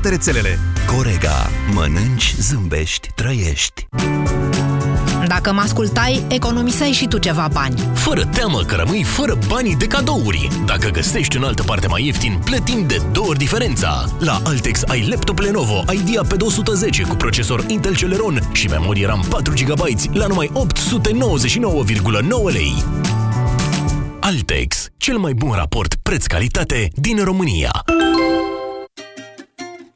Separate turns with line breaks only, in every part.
toate rețelele.
Corega. Mănânci, zâmbești, trăiești.
Dacă mă ascultai, economiseai și tu ceva bani.
Fără teamă că rămâi fără banii de cadouri. Dacă găsești în altă parte mai ieftin, plătim de două ori diferența. La Altex ai laptop Lenovo Idea pe 210 cu procesor Intel Celeron și memorie RAM 4 GB la numai 899,9 lei. Altex, cel mai bun raport preț-calitate din România.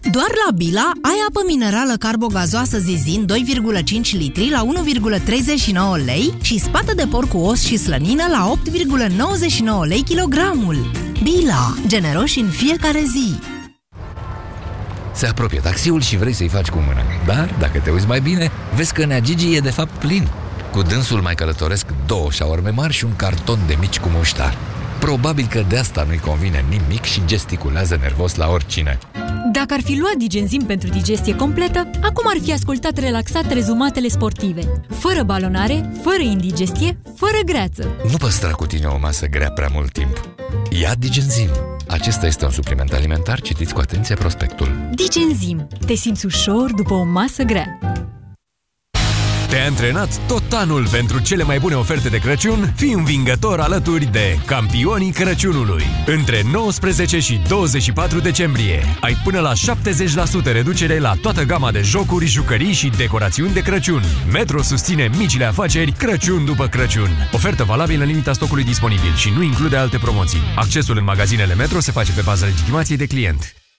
Doar la Bila ai apă minerală carbogazoasă Zizin 2,5 litri la 1,39 lei și spată de porc cu os și slănină la 8,99 lei kilogramul. Bila. Generoși în fiecare zi.
Se apropie taxiul și vrei să-i faci cu mână. Dar, dacă te uiți mai bine, vezi că Nea Gigi e de fapt plin. Cu dânsul mai călătoresc două șaorme mari și un carton de mici cu muștar. Probabil că de asta nu-i convine nimic și gesticulează nervos la oricine.
Dacă ar fi luat Digenzim pentru digestie completă, acum ar fi ascultat relaxat rezumatele sportive. Fără balonare, fără indigestie, fără greață.
Nu păstra cu tine o masă grea prea mult timp. Ia Digenzim. Acesta este un supliment alimentar, citiți cu atenție prospectul.
Digenzim. Te simți ușor după o masă grea.
Te-ai antrenat tot anul pentru cele mai bune oferte de Crăciun? Fii învingător alături de campionii Crăciunului. Între 19 și 24 decembrie ai până la 70% reducere la toată gama de jocuri, jucării și decorațiuni de Crăciun. Metro susține micile afaceri Crăciun după Crăciun. Ofertă valabilă în limita stocului disponibil și nu include alte promoții. Accesul în magazinele Metro se face pe baza legitimației de client.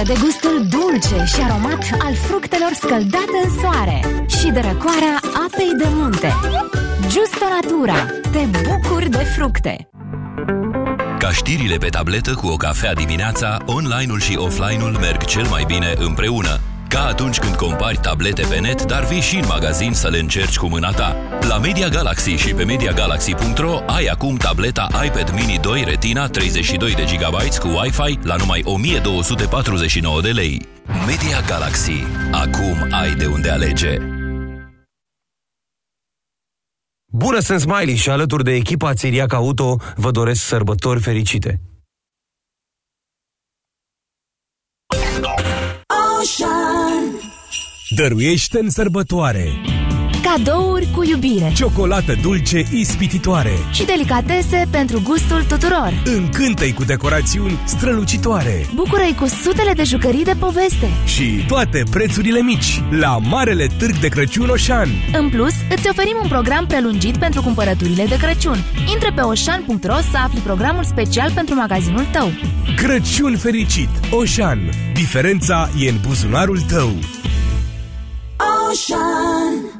Bucură-te de gustul dulce și aromat al fructelor scăldate în soare și de răcoarea apei de munte. Justo Natura. Te bucuri de fructe!
Ca știrile pe tabletă cu o cafea dimineața, online-ul și offline-ul merg cel mai bine împreună. Ca atunci când compari tablete pe net, dar vii și în magazin să le încerci cu mâna ta. La Media Galaxy și pe MediaGalaxy.ro ai acum tableta iPad Mini 2 Retina 32 de GB cu Wi-Fi la numai 1249 de lei. Media Galaxy. Acum ai de unde alege.
Bună, sunt Smiley și alături de echipa Țiriac Auto vă doresc sărbători fericite.
Dăruiește în sărbătoare
Cadouri cu iubire
Ciocolată dulce ispititoare
și delicatese pentru gustul tuturor.
Încântă-i cu decorațiuni strălucitoare
Bucură-i cu sutele de jucării de poveste.
Și toate prețurile mici La Marele Târg de Crăciun Oșan
În plus, îți oferim un program prelungit pentru cumpărăturile de Crăciun. Intră pe oșan.ro să afli programul special pentru magazinul tău.
Crăciun fericit! Oșan. Diferența e în buzunarul tău
Ocean.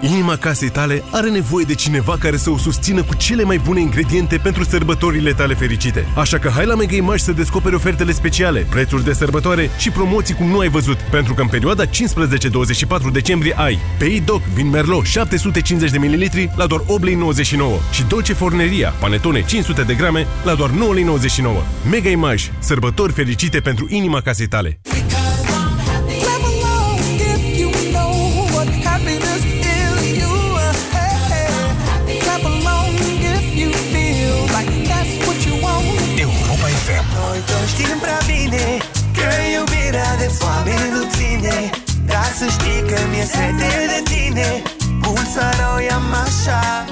Inima casei tale are nevoie de cineva care să o susțină cu cele mai bune ingrediente pentru sărbătorile tale fericite. Așa că hai la Mega Image să descoperi ofertele speciale, prețuri de sărbătoare și promoții cum nu ai văzut. Pentru că în perioada 15-24 decembrie ai Pei Doc Vin Merlot 750 de ml la doar 8,99 lei și Dolce Forneria Panetone 500 de grame la doar 9,99 lei. Mega Image. Sărbători fericite pentru inima casei tale.
mi-e sete de tine Cum să rău am așa.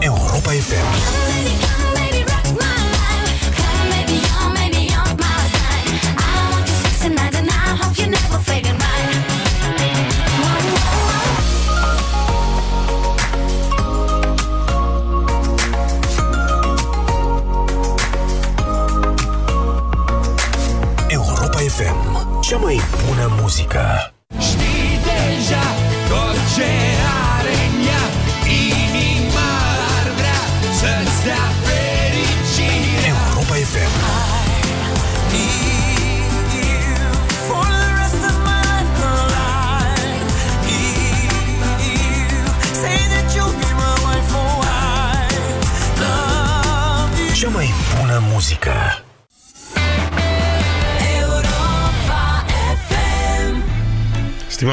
Europa FM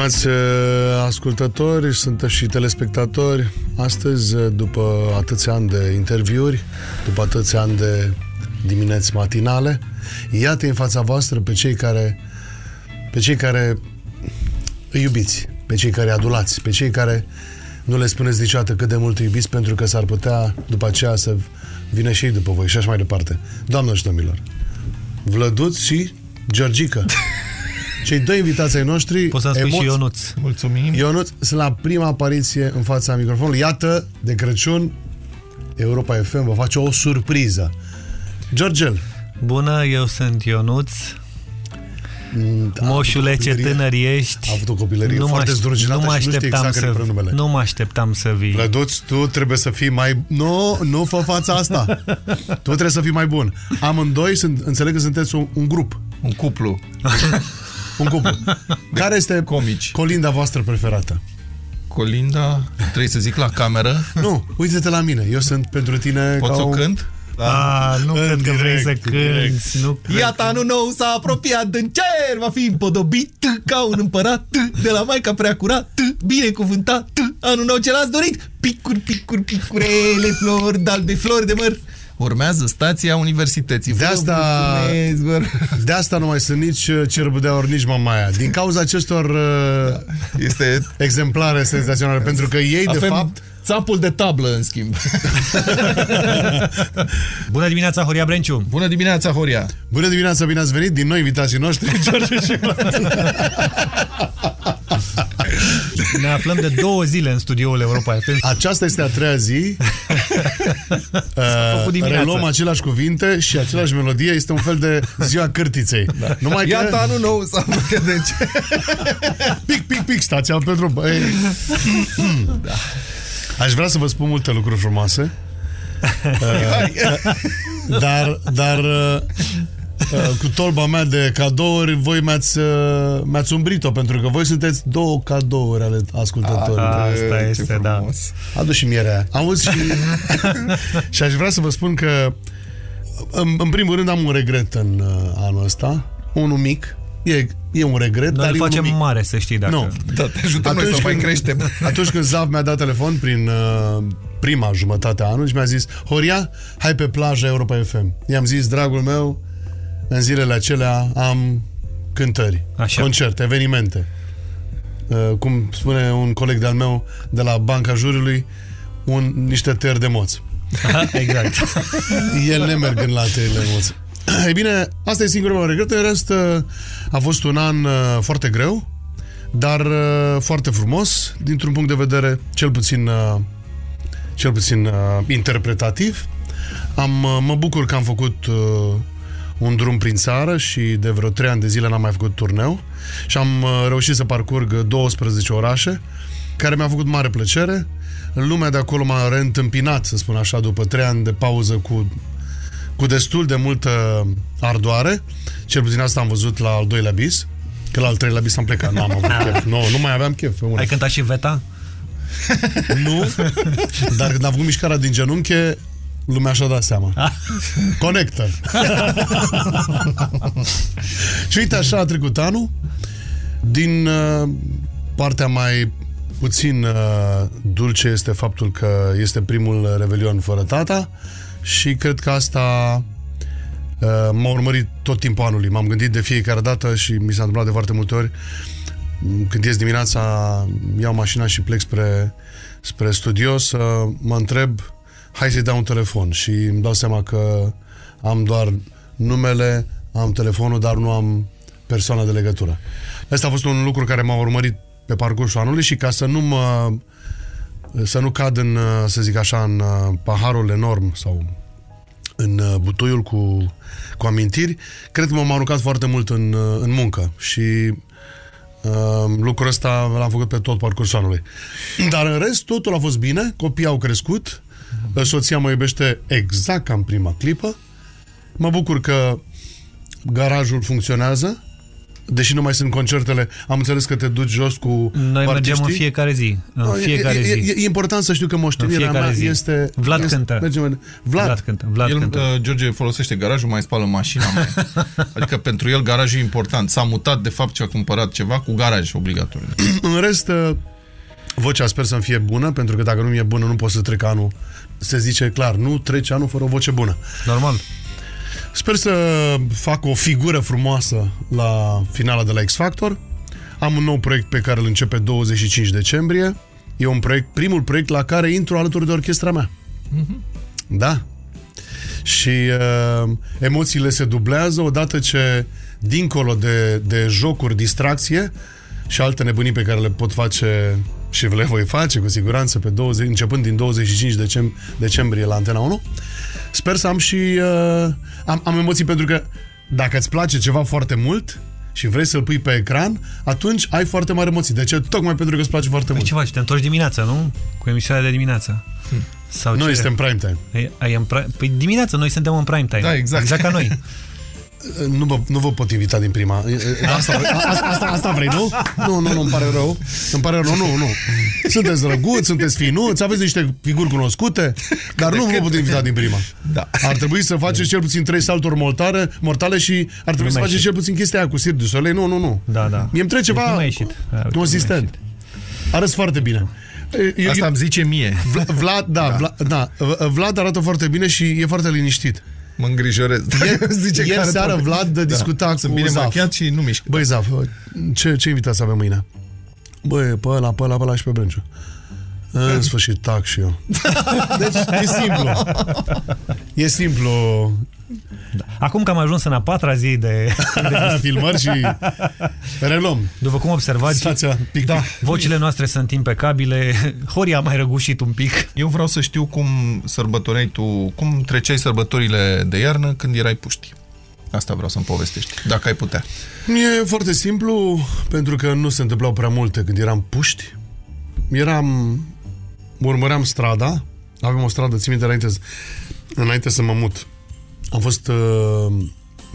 Stimați uh, ascultători, sunteți și telespectatori, astăzi, uh, după atâția ani de interviuri, după atâția ani de dimineți matinale, iată în fața voastră pe cei care pe cei care îi iubiți, pe cei care îi adulați, pe cei care nu le spuneți niciodată cât de mult îi iubiți, pentru că s-ar putea după aceea să vină și ei după voi și așa mai departe. Doamnă și domnilor, Vlăduț și Georgica. Cei doi invitații ai noștri
Poți să-mi spui și Ionuț.
Mulțumim.
Ionuț, sunt la prima apariție în fața microfonului. Iată, de Crăciun, Europa FM vă face o surpriză. Georgel.
Bună, eu sunt Ionuț. Moșule, ce tânăr ești.
A avut o copilărie
Nu mă
foarte
aș-
zdrucinată
nu mă
și nu știe
așteptam
exact care
să-
e prenumele.
Nu mă așteptam să vii.
Lăduț, tu trebuie să fii mai... Nu, nu fă fața asta. tu trebuie să fii mai bun. Amândoi, sunt, înțeleg că sunteți un, un grup.
Un cuplu.
un cuplu. Care este
Comici.
colinda voastră preferată?
Colinda, trebuie să zic la cameră.
Nu, uite-te la mine. Eu sunt pentru tine
Pot
ca
să o
un-
cânt?
A, nu cred că vrei să
direct.
cânti. Nu cred.
Iată anul nou s-a apropiat din cer, va fi împodobit ca un împărat de la Maica prea curat, binecuvântat, anul nou ce l-ați dorit, picuri, picuri, picurele, flori, dalbe, flori de măr. Urmează stația universității.
De
Vă
asta,
mulțumesc, vă
de asta nu mai sunt nici uh, Cerbudea ori nici Mamaia. Din cauza acestor uh,
Este...
exemplare senzaționale. Pentru că ei, de
Avem
fapt,
țapul de tablă, în schimb.
Bună dimineața, Horia Brenciu.
Bună dimineața, Horia.
Bună dimineața, bine ați venit din nou invitații noștri, George și
Ne aflăm de două zile în studioul Europa FM.
Aceasta este a treia zi.
făcut
uh,
dimineața.
reluăm aceleași cuvinte și același melodie. Este un fel de ziua cârtiței. Da. Numai
Iată
că...
anul nou s-a apropiat de ce.
Pic, pic, pic, stația pe drum. Băi. da. Aș vrea să vă spun multe lucruri frumoase. Uh, dar, dar uh, uh, cu tolba mea de cadouri, voi mi-ați, uh, mi-ați umbrit-o, pentru că voi sunteți două cadouri ale ascultătorilor.
Asta
Ce
este, da.
frumos.
Adu și mierea. Auzi și... și aș vrea să vă spun că în, în primul rând am un regret în uh, anul ăsta. Unul mic. E, e un regret,
Noi
dar
îl
e unul
facem
mic.
mare, să știi, dacă...
Nu.
Da, te ajutăm noi să mai creștem.
Atunci când Zav mi-a dat telefon prin uh, prima jumătate a anului și mi-a zis Horia, hai pe plaja Europa FM. I-am zis, dragul meu, în zilele acelea am cântări,
Așa.
concerte, evenimente. Uh, cum spune un coleg de-al meu de la Banca Juriului, un, niște tăieri de moți.
exact.
El nemergând la tăierile de moți. Ei bine, asta e singurul meu regret. În rest, uh, a fost un an uh, foarte greu, dar uh, foarte frumos, dintr-un punct de vedere cel puțin, uh, cel puțin uh, interpretativ. Am, uh, mă bucur că am făcut uh, un drum prin țară și de vreo 3 ani de zile n-am mai făcut turneu și am uh, reușit să parcurg 12 orașe, care mi-a făcut mare plăcere. Lumea de acolo m-a reîntâmpinat, să spun așa, după 3 ani de pauză cu cu destul de multă ardoare. Cel puțin asta am văzut la al doilea bis. Că la al treilea bis am plecat. N-am avut chef. Nu, nu mai aveam chef. Pe
Ai cântat și Veta?
Nu, dar când am făcut mișcarea din genunche, lumea și-a dat seama. Connector. și uite, așa a trecut anul. Din uh, partea mai puțin uh, dulce este faptul că este primul revelion fără tata și cred că asta uh, m-a urmărit tot timpul anului. M-am gândit de fiecare dată și mi s-a întâmplat de foarte multe ori când ies dimineața, iau mașina și plec spre, spre studio să mă întreb, hai să-i dau un telefon și îmi dau seama că am doar numele, am telefonul, dar nu am persoana de legătură. Asta a fost un lucru care m-a urmărit pe parcursul anului și ca să nu mă să nu cad în, să zic așa, în uh, paharul enorm sau în uh, butoiul cu, cu amintiri, cred că m-am aruncat foarte mult în, uh, în muncă și uh, lucrul ăsta l-am făcut pe tot parcursul anului. Dar în rest, totul a fost bine, copiii au crescut, soția mă iubește exact ca în prima clipă, mă bucur că garajul funcționează, deși nu mai sunt concertele, am înțeles că te duci jos cu
Noi mergem în
artiștii.
fiecare zi. În
No,
fiecare
e,
zi.
E, e important să știu că moștenirea
În fiecare
mea
zi.
este...
Vlad
este,
cântă.
Mergem, Vlad.
Vlad cântă. Vlad
el,
cântă.
uh, George folosește garajul, mai spală mașina. Mai. Adică pentru el garajul e important. S-a mutat, de fapt, ce a cumpărat ceva cu garaj obligatoriu.
În rest, uh, vocea sper să-mi fie bună, pentru că dacă nu mi-e bună, nu pot să trec anul. Se zice clar, nu trece anul fără o voce bună.
Normal.
Sper să fac o figură frumoasă la finala de la X Factor. Am un nou proiect pe care îl începe 25 decembrie. E un proiect, primul proiect la care intru alături de orchestra mea. Da. Și uh, emoțiile se dublează odată ce, dincolo de, de jocuri, distracție și alte nebunii pe care le pot face și le voi face cu siguranță pe 20, începând din 25 decem, decembrie la Antena 1, sper să am și uh, am, am emoții pentru că dacă îți place ceva foarte mult și vrei să-l pui pe ecran, atunci ai foarte mari emoții. De ce? Tocmai pentru că îți place foarte
Păi
mult.
ce faci? Te întorci dimineața, nu? Cu emisiunea de dimineață. Sau
Noi
ce?
suntem prime time.
Ai, ai în pri... Păi dimineața noi suntem în prime time.
Da, exact.
Exact ca noi.
Nu vă, nu vă pot invita din prima. Asta, asta, asta, asta vrei, nu? Nu, nu, nu, îmi pare rău. Îmi pare rău, nu, nu. Sunteți drăguți, sunteți finuți, aveți niște figuri cunoscute, dar nu vă pot invita din prima.
Da.
Ar trebui să faceți cel puțin trei salturi mortare, mortale și ar trebui
Nu
să
mi-a
faceți
ieșit.
cel puțin chestia aia cu Sir du Soleil. Nu, nu, nu.
Da, da.
Mie îmi trece
Deci
ceva
nu mi-a ieșit. Da, uite,
consistent. Arăți foarte bine. Eu-
Asta îmi zice mie.
Vla- Vlad, da, da. Vlad, da, Vlad arată foarte bine și e foarte liniștit.
Mă îngrijorez.
Ieri,
Zice că
ieri
are
seară
probleme.
Vlad da. discuta
Sunt
cu
bine
Zaf.
machiat și nu mișcă.
Băi, Zaf, ce, ce invitați avem mâine? Băi, pe ăla, pe ăla, pe ăla și pe Brânciu. În sfârșit, tac și eu. Deci, e simplu. E simplu.
Acum că am ajuns în a patra zi de, de
Filmări și reluăm.
După cum observați,
Stația, pic,
da, vocile noastre sunt impecabile. Horia a mai răgușit un pic.
Eu vreau să știu cum sărbătoreai tu, cum treceai sărbătorile de iarnă când erai puști. Asta vreau să-mi povestești, dacă ai putea.
E foarte simplu, pentru că nu se întâmplau prea multe când eram puști. Eram... Urmăream strada. Avem o stradă, țin minte, înainte, înainte să mă mut. Am fost uh,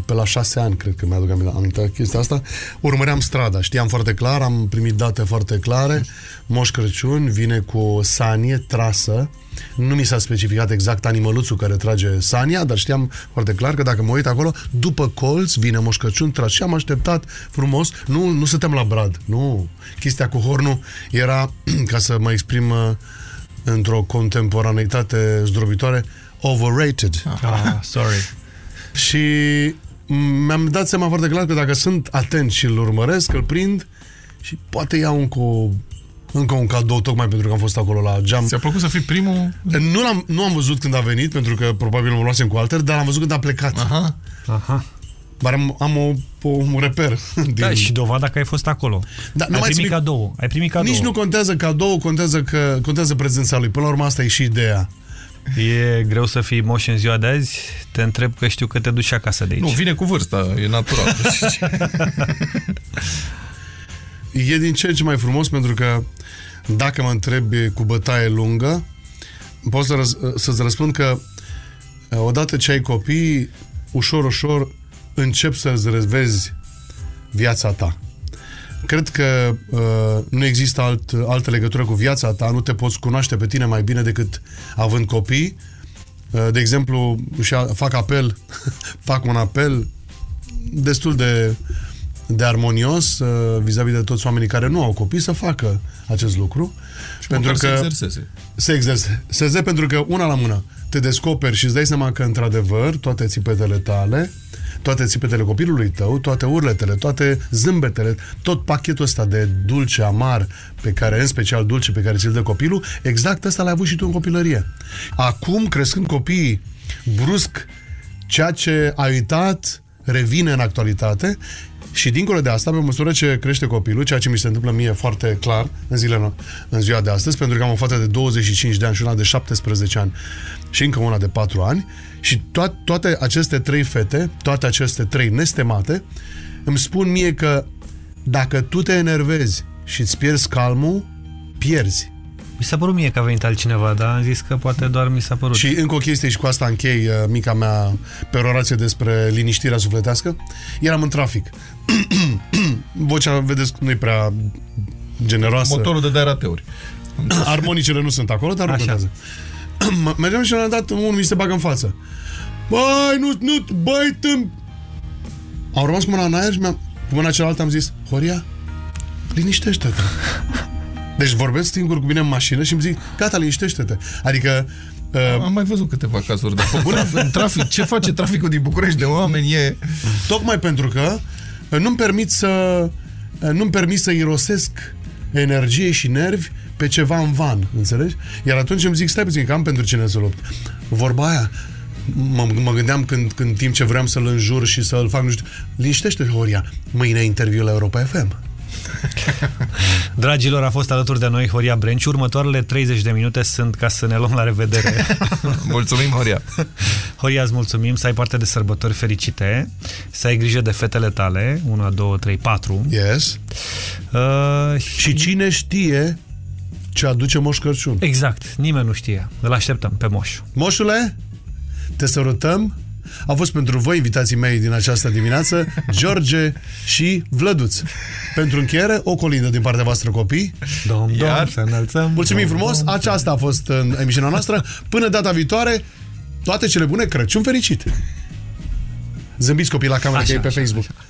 pe la șase ani, cred că mi-aduc aminte- aminte chestia asta. Urmăream strada, știam foarte clar, am primit date foarte clare. Moș Crăciun vine cu o sanie trasă. Nu mi s-a specificat exact animăluțul care trage sania, dar știam foarte clar că dacă mă uit acolo, după colț vine Moș Crăciun tras și am așteptat frumos. Nu, nu stăteam la brad, nu. Chestia cu hornul era, ca să mă exprim uh, într-o contemporaneitate zdrobitoare, overrated.
Ah, sorry.
Și mi-am dat seama foarte clar că dacă sunt atent și îl urmăresc, îl prind și poate iau încă, o, încă un cadou tocmai pentru că am fost acolo la geam.
Ți-a plăcut să fii primul?
Nu, l-am, nu am văzut când a venit, pentru că probabil mă luasem cu alter, dar am văzut când a plecat.
Aha.
Aha.
Dar am, am o, o, un reper. Din...
Da, și dovada că ai fost acolo.
Da, nu
ai
mai
primit
țin-
cadou. Ai primit cadou.
Nici nu contează cadou, contează, că, contează prezența lui. Până la urmă asta e și ideea.
E greu să fii moș în ziua de azi. Te întreb că știu că te duci acasă de aici.
Nu, vine cu vârsta, e natural.
E din ce în ce mai frumos pentru că dacă mă întrebi cu bătaie lungă, pot să răz- să-ți răspund că uh, odată ce ai copii, ușor, ușor încep să-ți revezi viața ta. Cred că uh, nu există alt, altă legătură cu viața ta, nu te poți cunoaște pe tine mai bine decât având copii. Uh, de exemplu, și a- fac apel, fac un apel destul de, de armonios uh, vis-a-vis de toți oamenii care nu au copii să facă acest lucru.
măcar să exerseze.
Să exerseze, pentru că una la mână te descoperi și îți dai seama că într-adevăr toate țipetele tale toate țipetele copilului tău, toate urletele, toate zâmbetele, tot pachetul ăsta de dulce, amar, pe care, în special dulce, pe care ți-l dă copilul, exact ăsta l-ai avut și tu în copilărie. Acum, crescând copiii, brusc, ceea ce ai uitat revine în actualitate și dincolo de asta, pe măsură ce crește copilul, ceea ce mi se întâmplă mie foarte clar în, zilele, în ziua de astăzi, pentru că am o fată de 25 de ani și una de 17 ani și încă una de 4 ani, și to- toate aceste trei fete, toate aceste trei nestemate, îmi spun mie că dacă tu te enervezi și îți pierzi calmul, pierzi.
Mi s-a părut mie că a venit altcineva, dar am zis că poate doar mi s-a părut.
Și încă o chestie și cu asta închei uh, mica mea perorație despre liniștirea sufletească. Eram în trafic. Vocea, vedeți, nu e prea generoasă.
Motorul de rateuri.
Armonicele nu sunt acolo, dar nu
Așa.
contează. Mergeam și la un moment dat unul mi se bagă în față. Băi, nu, nu, băi, tâm... Am rămas cu mâna în aer și mi-am, cu mâna cealaltă am zis, Horia, liniștește-te. Deci vorbesc singur cu mine în mașină și îmi zic, gata, liniștește-te. Adică... Uh,
Am mai văzut câteva cazuri de Bune, în trafic. Ce face traficul din București de oameni e...
Tocmai pentru că uh, nu-mi permit să uh, nu-mi permit să irosesc energie și nervi pe ceva în van, înțelegi? Iar atunci îmi zic, stai puțin, că am pentru cine să lupt. Vorba aia, mă, mă gândeam când, când timp ce vreau să-l înjur și să-l fac, nu știu, liniștește, Horia, mâine interviu la Europa FM.
Dragilor, a fost alături de noi Horia Brenciu. Următoarele 30 de minute sunt ca să ne luăm la revedere.
mulțumim, Horia.
Horia, îți mulțumim să ai parte de sărbători fericite, să ai grijă de fetele tale, 1, 2, 3, 4.
Yes.
Uh,
și cine știe ce aduce Moș Crăciun.
Exact, nimeni nu știe. Îl așteptăm pe Moș.
Moșule, te sărutăm. Au fost pentru voi invitații mei din această dimineață, George și Vlăduț. Pentru încheiere, o colindă din partea voastră copii.
Dom, dom,
Iar...
să înălțăm.
Mulțumim
dom,
frumos,
dom.
aceasta a fost în emisiunea noastră. Până data viitoare, toate cele bune, Crăciun fericit! Zâmbiți copii la cameră, că e pe Facebook.
Străzile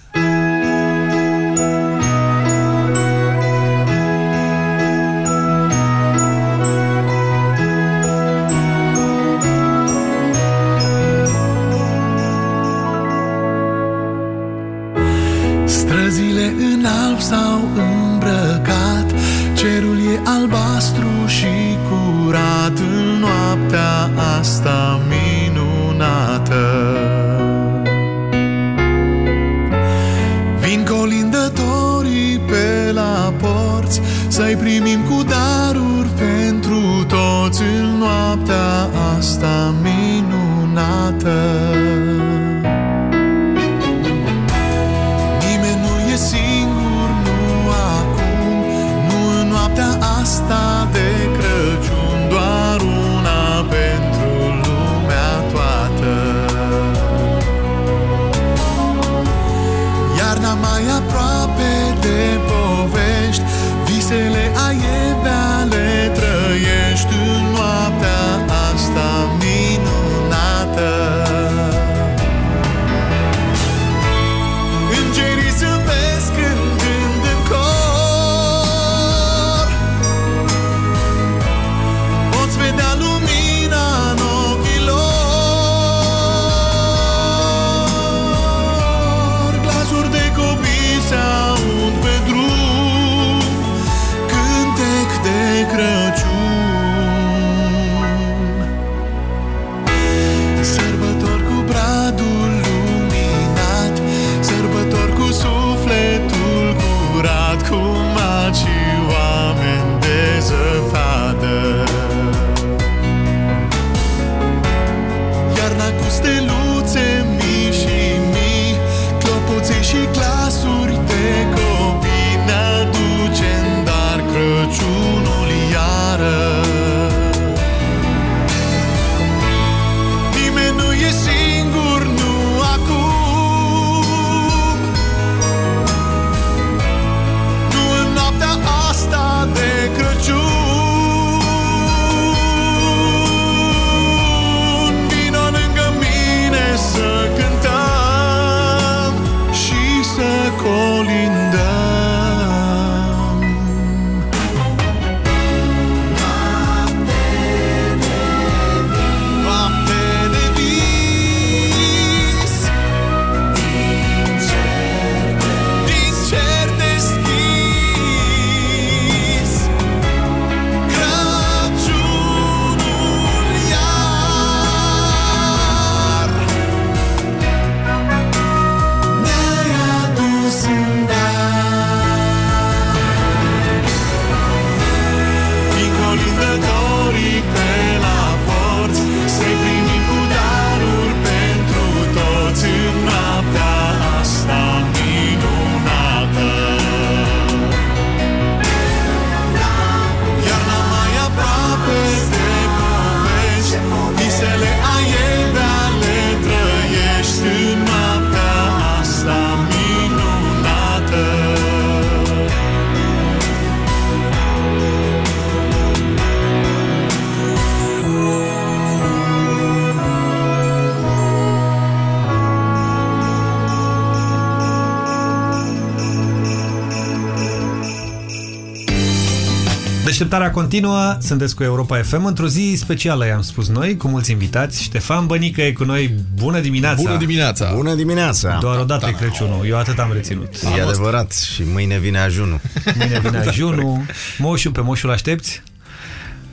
Deșteptarea continuă, sunteți cu Europa FM într-o zi specială, i-am spus noi, cu mulți invitați. Ștefan Bănică e cu noi. Bună dimineața!
Bună dimineața!
Bună dimineața!
Doar o dată e Crăciunul, eu atât am reținut.
E adevărat și mâine vine ajunul.
Mâine vine ajunul. Moșul, pe moșul aștepți?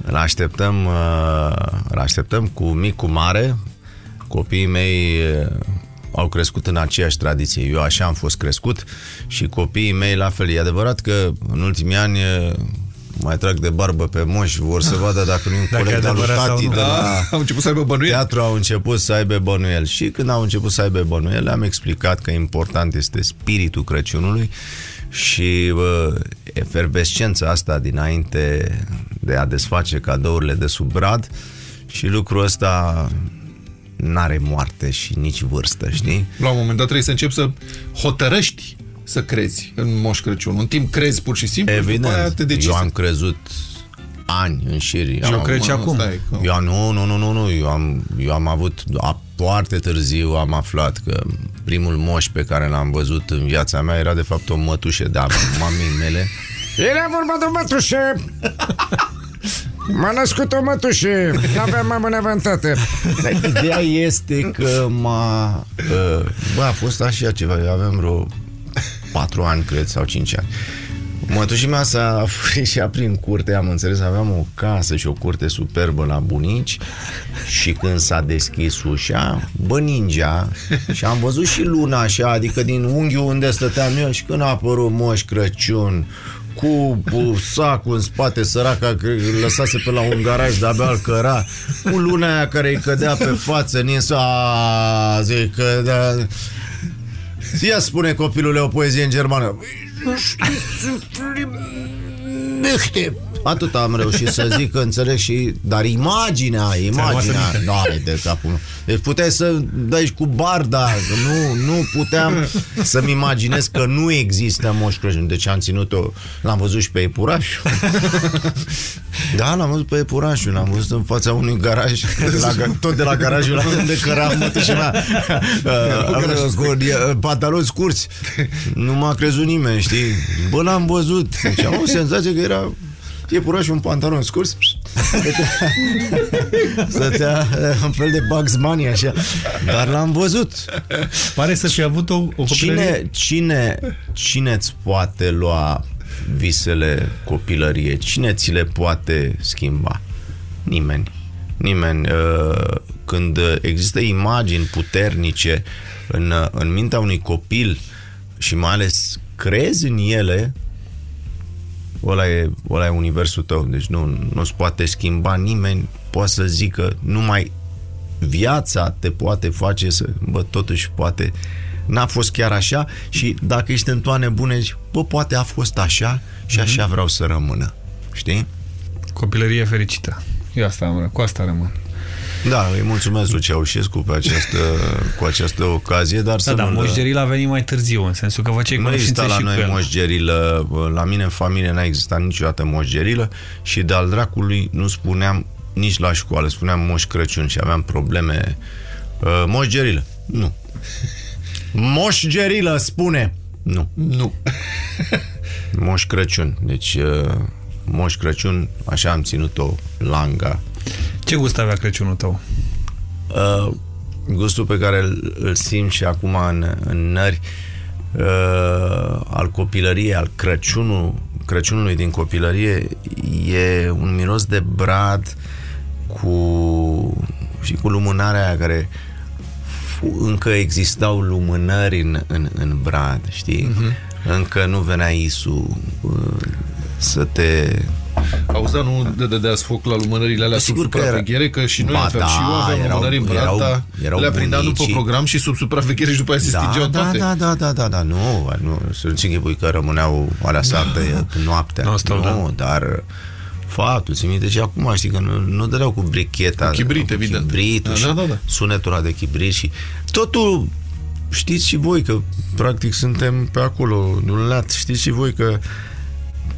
Îl așteptăm, uh, îl așteptăm cu mic, cu mare. Copiii mei uh, au crescut în aceeași tradiție. Eu așa am fost crescut și copiii mei la fel. E adevărat că în ultimii ani uh, mai trag de barbă pe moș, vor să vadă dacă nu e un
Dacă
coleg
e
de lui
adevărat sau
tati
nu.
de la
Ah, au început să aibă bănuieli.
teatru, au început să aibă bănuiel. Și când au început să aibă bănuiel, le-am explicat că important este spiritul Crăciunului și bă, efervescența asta dinainte de a desface cadourile de sub brad și lucrul ăsta n-are moarte și nici vârstă, știi?
La un moment dat trebuie să începi să hotărăști să crezi în Moș Crăciun. Un timp crezi pur și simplu și după aia te
Evident,
decizi.
eu am crezut ani în șir.
Și eu cred și acum. Stai, că-
Eu, nu, nu, nu, nu, nu. Eu am, eu am avut, a, foarte târziu am aflat că primul moș pe care l-am văzut în viața mea era de fapt o mătușă de mamei mele.
Era vorba de o mătușă. M-a născut o mătușă. Aveam mamă neavantată.
Dar ideea este că m-a... uh, Bă, a fost așa ceva. Eu aveam vreo 4 ani, cred, sau 5 ani. Mătușii mea s-a ieșea prin curte, am înțeles, aveam o casă și o curte superbă la bunici și când s-a deschis ușa, bă, ninja, și am văzut și luna așa, adică din unghiul unde stăteam eu și când a apărut Moș Crăciun, cu cu sacul în spate, săraca, că îl lăsase pe la un garaj, de-abia îl căra, cu luna aia care îi cădea pe față, ninsă, a, zic că, da... Ia spune copilule o poezie în germană. Nește. Atât am reușit să zic că înțeleg și... Dar imaginea, imaginea... Nu are de capul meu. Deci puteai să dai și cu barda. Nu, nu puteam să-mi imaginez că nu există Moș Crăciun. Deci am ținut-o... L-am văzut și pe Epurașu. Da, l-am văzut pe Epurașu. L-am văzut în fața unui garaj. De la, tot de la garajul la unde căra mătușa mea. Uh, cu uh, pantaloni scurți. Nu m-a crezut nimeni, știi? Bă, l-am văzut. Deci am o senzație că era iepurașul un pantalon scurs Stătea uh, un fel de Bugs Bunny așa Dar l-am văzut
Pare să fi avut o, o
cine, cine, cine îți poate lua visele copilărie? Cine ți le poate schimba? Nimeni. Nimeni. Uh, Când există imagini puternice în, în mintea unui copil și mai ales crezi în ele, ăla e, ăla e universul tău. Deci nu, nu-ți poate schimba nimeni, poate să zică numai viața te poate face să, bă, totuși poate n-a fost chiar așa și dacă ești în toane bune, zici, bă, poate a fost așa și așa vreau să rămână. Știi?
Copilărie fericită. Eu asta am, cu asta rămân.
Da, îi mulțumesc lui Ceaușescu pe această, cu această ocazie, dar
Da,
să
da,
nu-
Moș Geril a venit mai târziu, în sensul că făceai
Nu
cunoștințe
exista la
și
noi
cu el.
moș gerilă, la mine în familie n-a existat niciodată moș gerilă și de-al dracului nu spuneam nici la școală, spuneam moș Crăciun și aveam probleme. Uh, moș gerilă? Nu. Moș gerilă spune? Nu.
Nu.
Moș Crăciun. Deci uh, moș Crăciun, așa am ținut-o langa.
Ce gust avea Crăciunul tău?
Uh, gustul pe care îl, îl simt și acum în, în nări uh, al copilăriei, al Crăciunul, Crăciunului din copilărie e un miros de brad cu și cu lumânarea aia care fu- încă existau lumânări în, în, în brad, știi?
Mhm.
Încă nu venea Isu uh, să te
Auzi, dar nu de dădeați foc la lumânările alea sub
Sigur că
supraveghere,
era-
că și noi
Ba
aveam,
da,
și eu aveam
erau-
lumânări în
erau-
brata,
erau
le aprindeam după
bunicii.
program și sub supraveghere și după aia se
da,
stingeau
da,
toate.
da, da, da, da, da, nu, nu să-ți închipui că rămâneau alea sarte noaptea.
Non-stop,
nu, dar faptul, ți minte și acum, știi că nu, nu dădeau cu bricheta.
Cu chibrit,
cu
evident.
Chibritul
Da,
și
da, da, da.
sunetul ăla de chibrit și totul știți și voi că practic suntem pe acolo, nulat, știți și voi că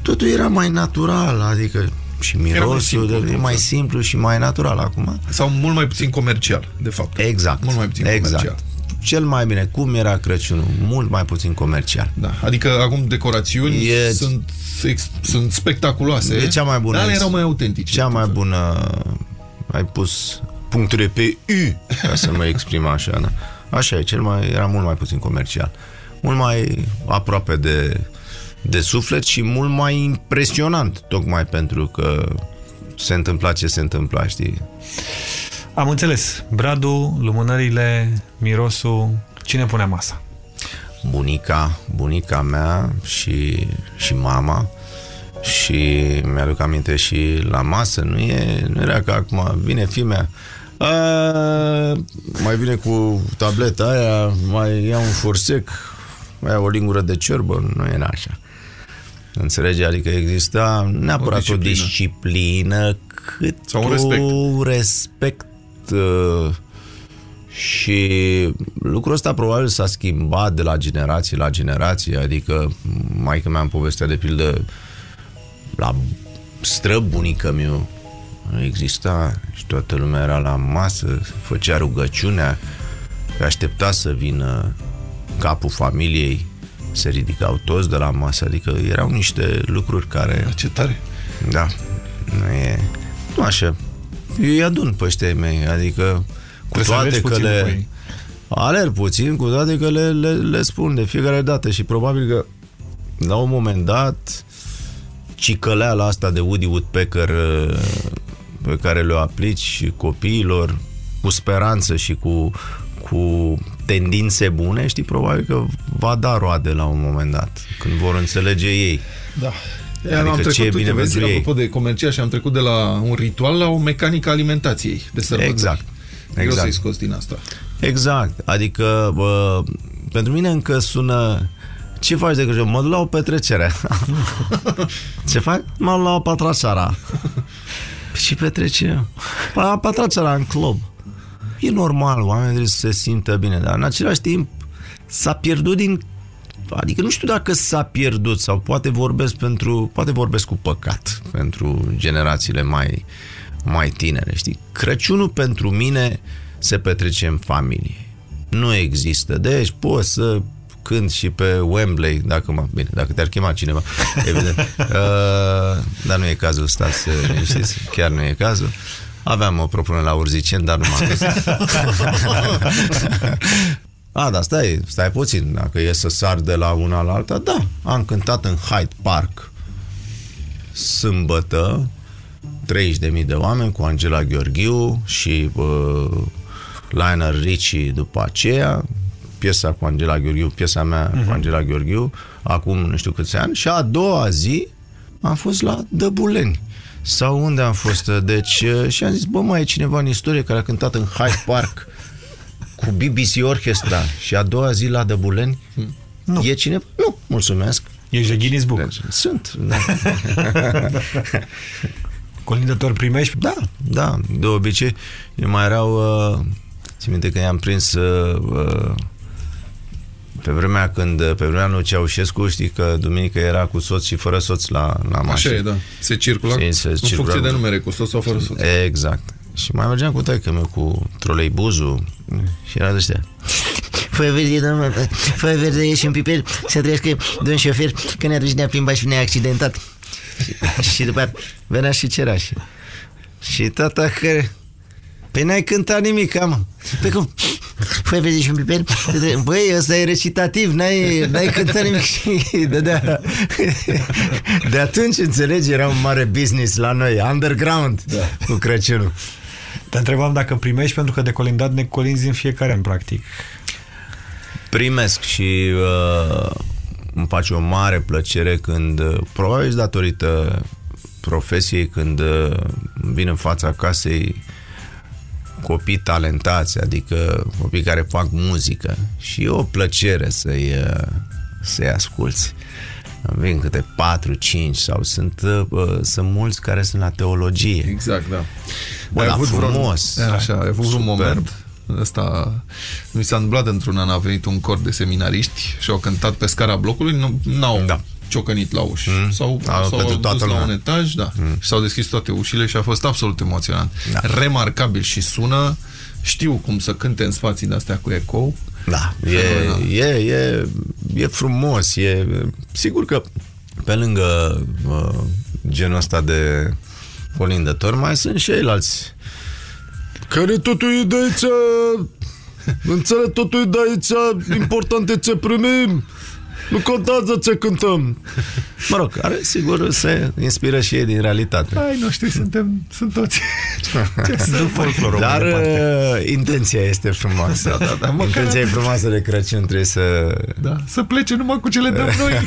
totul era mai natural, adică și
mai
mirosul
simplu,
de, e mai simplu și mai natural acum.
Sau mult mai puțin comercial, de fapt.
Exact.
Mult mai puțin
exact.
comercial.
cel mai bine. Cum era Crăciunul? Mult mai puțin comercial.
Da. Adică acum decorațiuni
E-
sunt, ex, sunt spectaculoase.
E cea mai bună.
Dar ale erau mai autentice.
Cea mai bună... Ai pus punctele pe U, ca să mă exprim așa, da? Așa e, cel mai, era mult mai puțin comercial. Mult mai aproape de, de suflet și mult mai impresionant, tocmai pentru că se întâmpla ce se întâmpla, știi?
Am înțeles. Bradul, lumânările, mirosul, cine pune masa?
bunica, bunica mea și, și mama și mi-aduc aminte și la masă, nu, e, nu era că acum vine fimea a, mai vine cu tableta aia, mai ia un forsec, mai ia o lingură de ciorbă, nu era așa. Înțelege? Adică exista neapărat o disciplină, o disciplină cât
Sau un respect.
un respect uh, și lucrul ăsta probabil s-a schimbat de la generație la generație, adică maica mea îmi povestea de pildă la străbunica meu exista și toată lumea era la masă, făcea rugăciunea, aștepta să vină capul familiei, se ridicau toți de la masă, adică erau niște lucruri care...
Ce tare!
Da, nu e... Nu așa. Eu îi adun pe ăștia ai mei, adică cu
Trebuie să
toate
alergi
că
puțin
le...
după ei.
Alerg puțin, cu toate că le, le, le spun de fiecare dată și probabil că la un moment dat cicăleala asta de Woody Woodpecker uh, pe care le-o aplici copiilor cu speranță și cu, cu tendințe bune, știi, probabil că va da roade la un moment dat, când vor înțelege ei.
Da.
Adică
am trecut,
ce e bine
uite, vezi,
pentru ei.
apropo de comercial și am trecut de la un ritual la o mecanică a alimentației de sărbători.
Exact.
Greu
Exact.
să-i scoți din asta.
Exact. Adică, bă, pentru mine încă sună... Ce faci de Crăciun? Mă duc la o petrecere. Ce fac? Mă duc la o patraceara. Și petrecere? La patraceara în club. E normal, oamenii trebuie să se simtă bine, dar în același timp s-a pierdut din Adică nu știu dacă s-a pierdut sau poate vorbesc pentru poate vorbesc cu păcat pentru generațiile mai mai tinere, știi? Crăciunul pentru mine se petrece în familie. Nu există. Deci poți să cânt și pe Wembley, dacă mă, bine, dacă te-ar chema cineva, evident. Uh, dar nu e cazul, stați să liniștiți, chiar nu e cazul. Aveam o propunere la Urzicen, dar nu m-am dus. A, dar stai, stai puțin, dacă e să sar de la una la alta, da, am cântat în Hyde Park sâmbătă 30.000 de oameni cu Angela Gheorghiu și uh, Lionel Richie după aceea, piesa cu Angela Gheorghiu, piesa mea uh-huh. cu Angela Gheorghiu, acum nu știu câți ani, și a doua zi am fost la Dăbuleni. Sau unde am fost? Deci, uh, și am zis, bă, mai e cineva în istorie care a cântat în Hyde Park cu BBC Orchestra și a doua zi la Dăbuleni? Nu. E cineva? Nu, mulțumesc.
Ești de Guinness Book.
Deci, sunt. Da.
Colindător primești?
Da, da. De obicei, mai erau... Uh, țin minte că i-am prins uh, uh, pe vremea când, pe vremea lui Ceaușescu, știi că duminică era cu soț și fără soț la, la mașină.
Așa e, da. Se circula
Și se
în
circula-
funcție de numere, cu soț sau fără soț.
Exact. Și mai mergeam cu taică meu cu troleibuzul și era de ăștia.
Fă verde, domnule, fă verde, ieși un piper, să trăiască domn șofer, că ne-a dus ne-a plimbat și ne-a accidentat.
și după aia venea și cerea și, și tata care Păi n-ai cântat nimic, mă.
Păi cum? Fă verde și un piper,
Băi, ăsta e recitativ, n-ai, n-ai cântat nimic și de, de, de atunci, înțelegi, era un mare business la noi, underground, da. cu Crăciunul.
Te întrebam dacă primești, pentru că de colindat ne colinzi în fiecare an, practic.
Primesc și uh, îmi face o mare plăcere când, uh, probabil și datorită profesiei, când uh, vin în fața casei copii talentați, adică copii care fac muzică și e o plăcere să-i, uh, să-i asculți. Vin câte 4, 5 sau sunt, uh, sunt mulți care sunt la teologie.
Exact, da.
Bă,
Ai
dar
avut vreun-
frumos.
Așa, ai avut vreun
Superb.
moment Asta mi s-a întâmplat într-un an, a venit un cor de seminariști și au cântat pe scara blocului, nu, n-au da. Ciocănit la uși. Mm. Sau,
Da,
sau
pentru
au
toată
dus la
lumea.
un etaj, da. Mm. Și s-au deschis toate ușile și a fost absolut emoționant. Da. Remarcabil și sună, știu cum să cânte în spații de-astea cu eco
Da, e, e, e, e frumos, e... Sigur că pe lângă uh, genul ăsta de colindători mai sunt și ceilalți
Care totul e de aici Înțeleg, totul e de aici Important e ce primim Nu contează ce cântăm
Mă rog, care sigur se inspiră și ei din realitate
Ai noștri suntem, sunt toți. Ce să
Nu
mai-
folclorul Dar uh, intenția este frumoasă.
Da, da, da, măcar
intenția e
atât.
frumoasă de Crăciun, trebuie să...
Da, să plece numai cu ce le dăm noi.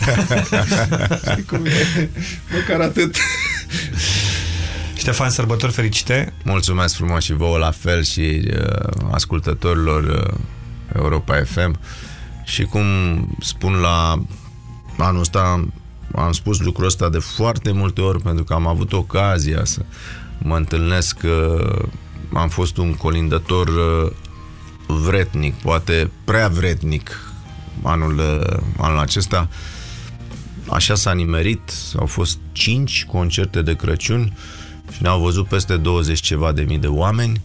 Știi cum e? Măcar atât.
Ștefan, sărbători fericite!
Mulțumesc frumos și vouă la fel și uh, ascultătorilor uh, Europa FM și cum spun la anul ăsta am spus lucrul ăsta de foarte multe ori pentru că am avut ocazia să mă întâlnesc uh, am fost un colindător uh, vretnic, poate prea vretnic anul, uh, anul acesta așa s-a nimerit, au fost 5 concerte de Crăciun și ne-au văzut peste 20 ceva de mii de oameni.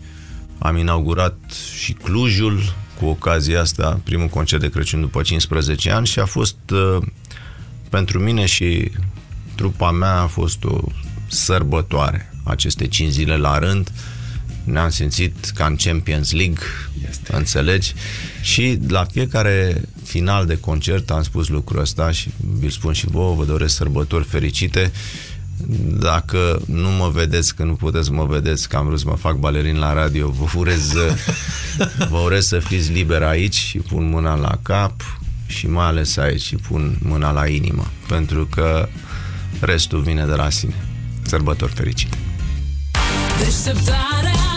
Am inaugurat și Clujul cu ocazia asta, primul concert de Crăciun după 15 ani și a fost uh, pentru mine și trupa mea a fost o sărbătoare aceste 5 zile la rând ne-am simțit ca în Champions League este. înțelegi și la fiecare final de concert am spus lucrul ăsta și vi-l spun și vouă, vă doresc sărbători fericite dacă nu mă vedeți, că nu puteți să mă vedeți, că am vrut să mă fac balerin la radio, vă urez, vă urez să fiți liber aici și pun mâna la cap și mai ales aici și pun mâna la inimă, pentru că restul vine de la sine. Sărbători fericite!
Deșteptarea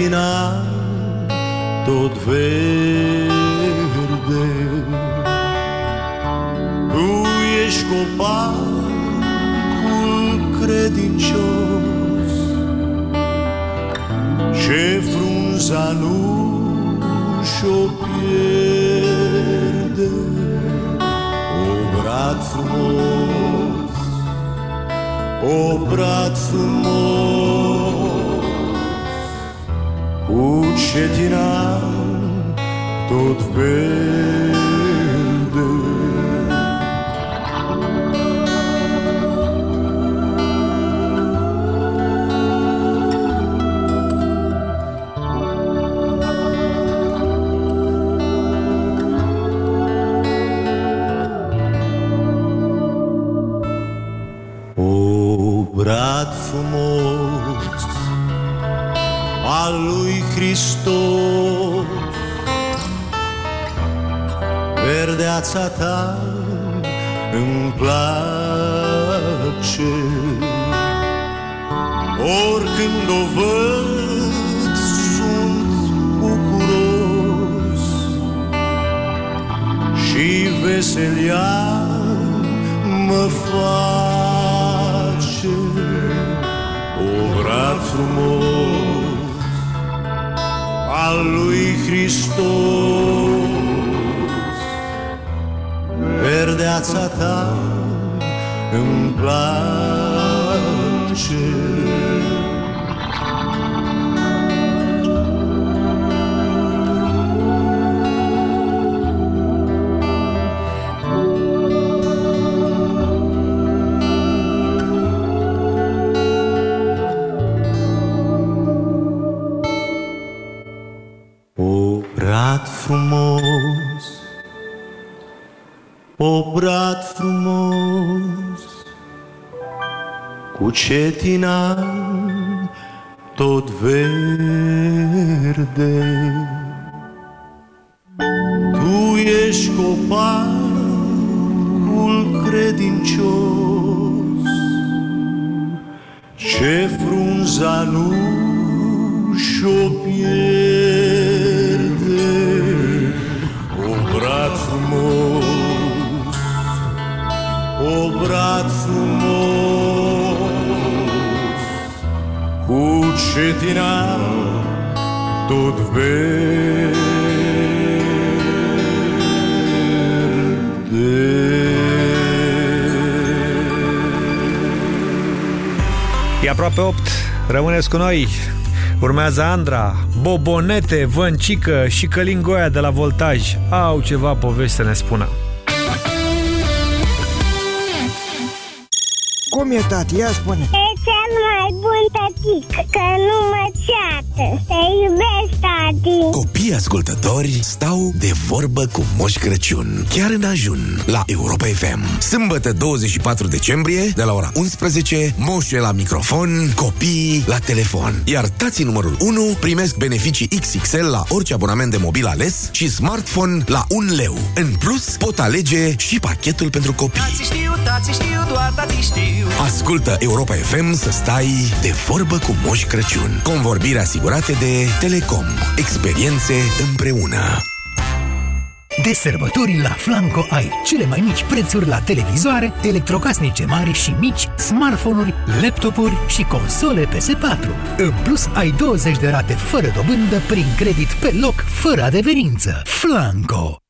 cetina tot verde. Tu ești copacul credincios, ce frunza nu și-o pierde. O brat frumos, o brat frumos, účetinám tu dve. Hristos, verdeața ta îmi place. Oricând o văd, sunt bucuros. Și veselia mă face o brat frumos al lui Hristos. Verdeața ta îmi place. Cetina tot verde.
E aproape 8. Rămâneți cu noi. Urmează Andra, Bobonete, Văncică și Călingoia de la Voltaj. Au ceva povesti să ne spună.
Cum e, tati? Ia spune.
E cel mai bun tătic, că nu mă ceată. Te iubesc, tati.
Copii ascultători stau de vorbă cu Moș Crăciun. Chiar în ajun la Europa FM. Sâmbătă 24 decembrie, de la ora 11, Moșe la microfon, copiii la telefon. Iar tații numărul 1 primesc beneficii XXL la orice abonament de mobil ales și smartphone la 1 leu. În plus, pot alege și pachetul pentru copii.
Tați știu, tați știu, doar tati știu.
Ascultă Europa FM să stai de vorbă cu Moș Crăciun. Convorbiri asigurate de Telecom. Experiențe împreună.
De sărbători la Flanco ai cele mai mici prețuri la televizoare, electrocasnice mari și mici, smartphone-uri, laptopuri și console PS4. În plus, ai 20 de rate fără dobândă prin credit pe loc, fără adeverință. Flanco!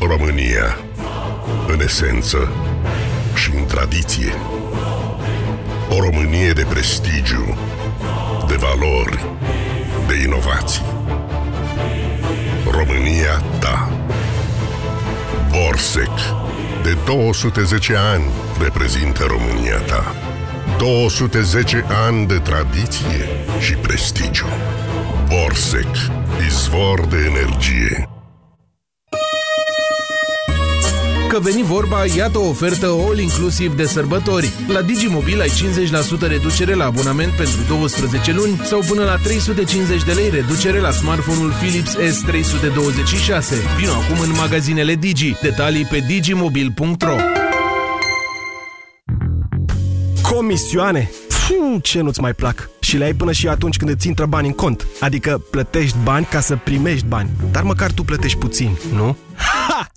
România, în esență și în tradiție. O Românie de prestigiu, de valori, de inovații. România ta. Borsec, de 210 ani reprezintă România ta. 210 ani de tradiție și prestigiu. Borsec, izvor de energie.
Că veni vorba, iată o ofertă all-inclusiv de sărbători. La Digimobil ai 50% reducere la abonament pentru 12 luni sau până la 350 de lei reducere la smartphone-ul Philips S326. Vino acum în magazinele Digi. Detalii pe digimobil.ro
Comisioane? Fiu, ce nu-ți mai plac. Și le ai până și atunci când îți intră bani în cont. Adică plătești bani ca să primești bani. Dar măcar tu plătești puțin, nu? Ha!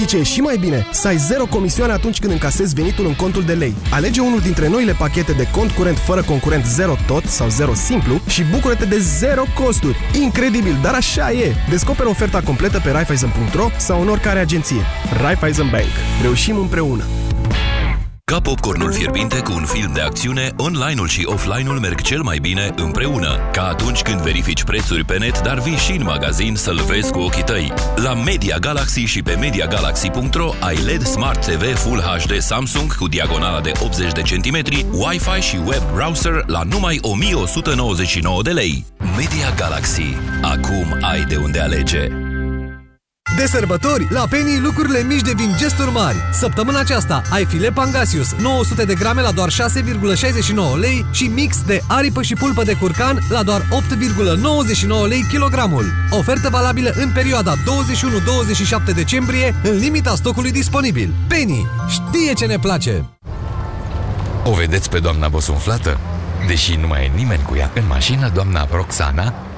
Știi ce e și mai bine? Să ai zero comisioane atunci când încasezi venitul în contul de lei. Alege unul dintre noile pachete de cont curent fără concurent zero tot sau zero simplu și bucură-te de zero costuri. Incredibil, dar așa e! Descoperă oferta completă pe Raiffeisen.ro sau în oricare agenție. Raiffeisen Bank. Reușim împreună!
Ca popcornul fierbinte cu un film de acțiune, online-ul și offline-ul merg cel mai bine împreună. Ca atunci când verifici prețuri pe net, dar vii și în magazin să-l vezi cu ochii tăi. La Media Galaxy și pe MediaGalaxy.ro ai LED Smart TV Full HD Samsung cu diagonala de 80 de centimetri, Wi-Fi și web browser la numai 1199 de lei. Media Galaxy. Acum ai de unde alege.
De sărbători, la Penny lucrurile mici devin gesturi mari. Săptămâna aceasta ai filet Pangasius 900 de grame la doar 6,69 lei și mix de aripă și pulpă de curcan la doar 8,99 lei kilogramul. Ofertă valabilă în perioada 21-27 decembrie, în limita stocului disponibil. Penny știe ce ne place!
O vedeți pe doamna bosunflată? Deși nu mai e nimeni cu ea în mașină, doamna Roxana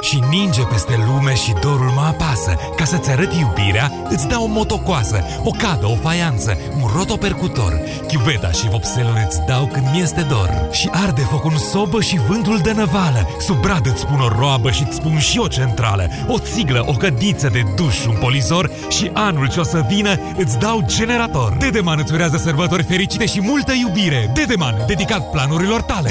Și ninge peste lume și dorul mă apasă. Ca să-ți arăt iubirea, îți dau o motocoasă, o cadă, o faianță, un rotopercutor. Chiuveta și vopselul îți dau când mi-este dor. Și arde focul în sobă și vântul de năvală. Sub brad îți spun o roabă și îți spun și o centrală. O țiglă, o cădiță de duș, un polizor și anul ce o să vină îți dau generator. Dedeman îți urează sărbători fericite și multă iubire. Dedeman, dedicat planurilor tale.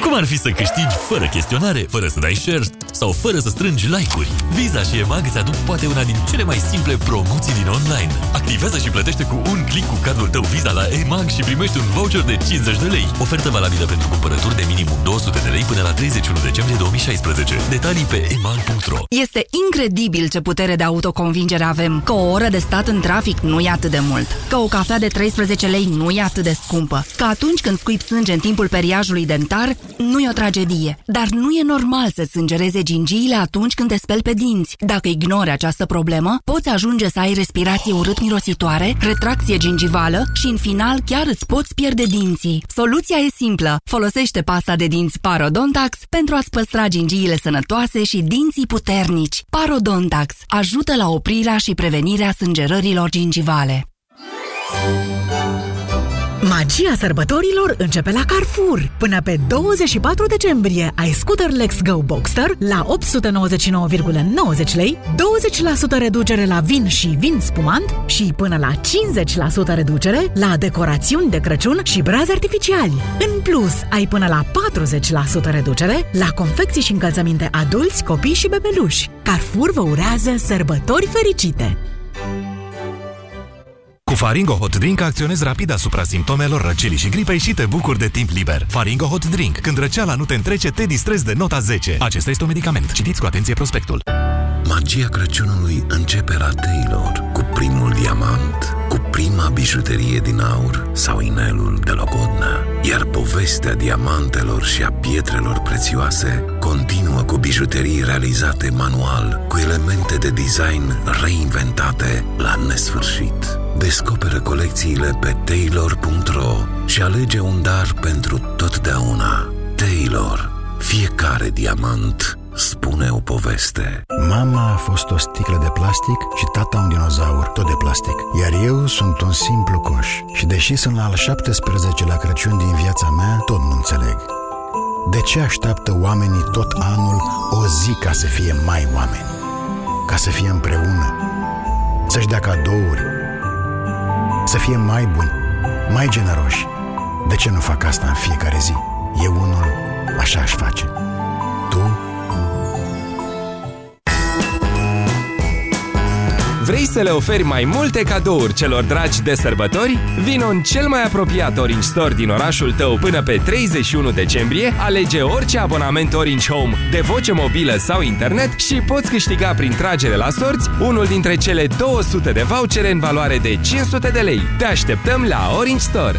Cum ar fi să câștigi fără chestionare, fără să dai share sau fără să strângi like-uri? Visa și EMAG îți aduc poate una din cele mai simple promoții din online. Activează și plătește cu un click cu cardul tău Visa la EMAG și primești un voucher de 50 de lei. Ofertă valabilă pentru cumpărături de minimum 200 de lei până la 31 decembrie 2016. Detalii pe emag.ro
Este incredibil ce putere de autoconvingere avem. Că o oră de stat în trafic nu e atât de mult. Că o cafea de 13 lei nu e atât de scumpă. Că atunci când scuip sânge în timpul periajului dentar, nu e o tragedie, dar nu e normal să sângereze gingiile atunci când te speli pe dinți. Dacă ignori această problemă, poți ajunge să ai respirație urât-mirositoare, retracție gingivală și în final chiar îți poți pierde dinții. Soluția e simplă. Folosește pasta de dinți Parodontax pentru a-ți păstra gingiile sănătoase și dinții puternici. Parodontax ajută la oprirea și prevenirea sângerărilor gingivale.
Magia sărbătorilor începe la Carrefour. Până pe 24 decembrie ai scooter Lex Go Boxster la 899,90 lei, 20% reducere la vin și vin spumant și până la 50% reducere la decorațiuni de Crăciun și brazi artificiali. În plus, ai până la 40% reducere la confecții și încălțăminte adulți, copii și bebeluși. Carrefour vă urează sărbători fericite!
Cu Faringo Hot Drink acționezi rapid asupra simptomelor răcelii și gripei și te bucuri de timp liber. Faringo Hot Drink. Când răceala nu te întrece, te distrezi de nota 10. Acesta este un medicament. Citiți cu atenție prospectul.
Magia Crăciunului începe la Taylor cu primul diamant, cu prima bijuterie din aur sau inelul de logodnă. Iar povestea diamantelor și a pietrelor prețioase continuă cu bijuterii realizate manual, cu elemente de design reinventate la nesfârșit. Descoperă colecțiile pe taylor.ro și alege un dar pentru totdeauna. Taylor. Fiecare diamant spune o poveste.
Mama a fost o sticlă de plastic și tata un dinozaur, tot de plastic. Iar eu sunt un simplu coș. Și deși sunt al 17-lea Crăciun din viața mea, tot nu înțeleg. De ce așteaptă oamenii tot anul o zi ca să fie mai oameni? Ca să fie împreună? Să-și dea cadouri? Să fie mai buni? Mai generoși? De ce nu fac asta în fiecare zi? Eu unul așa aș face. Tu?
Vrei să le oferi mai multe cadouri celor dragi de sărbători? Vino în cel mai apropiat Orange Store din orașul tău până pe 31 decembrie, alege orice abonament Orange Home de voce mobilă sau internet și poți câștiga prin tragere la sorți unul dintre cele 200 de vouchere în valoare de 500 de lei. Te așteptăm la Orange Store!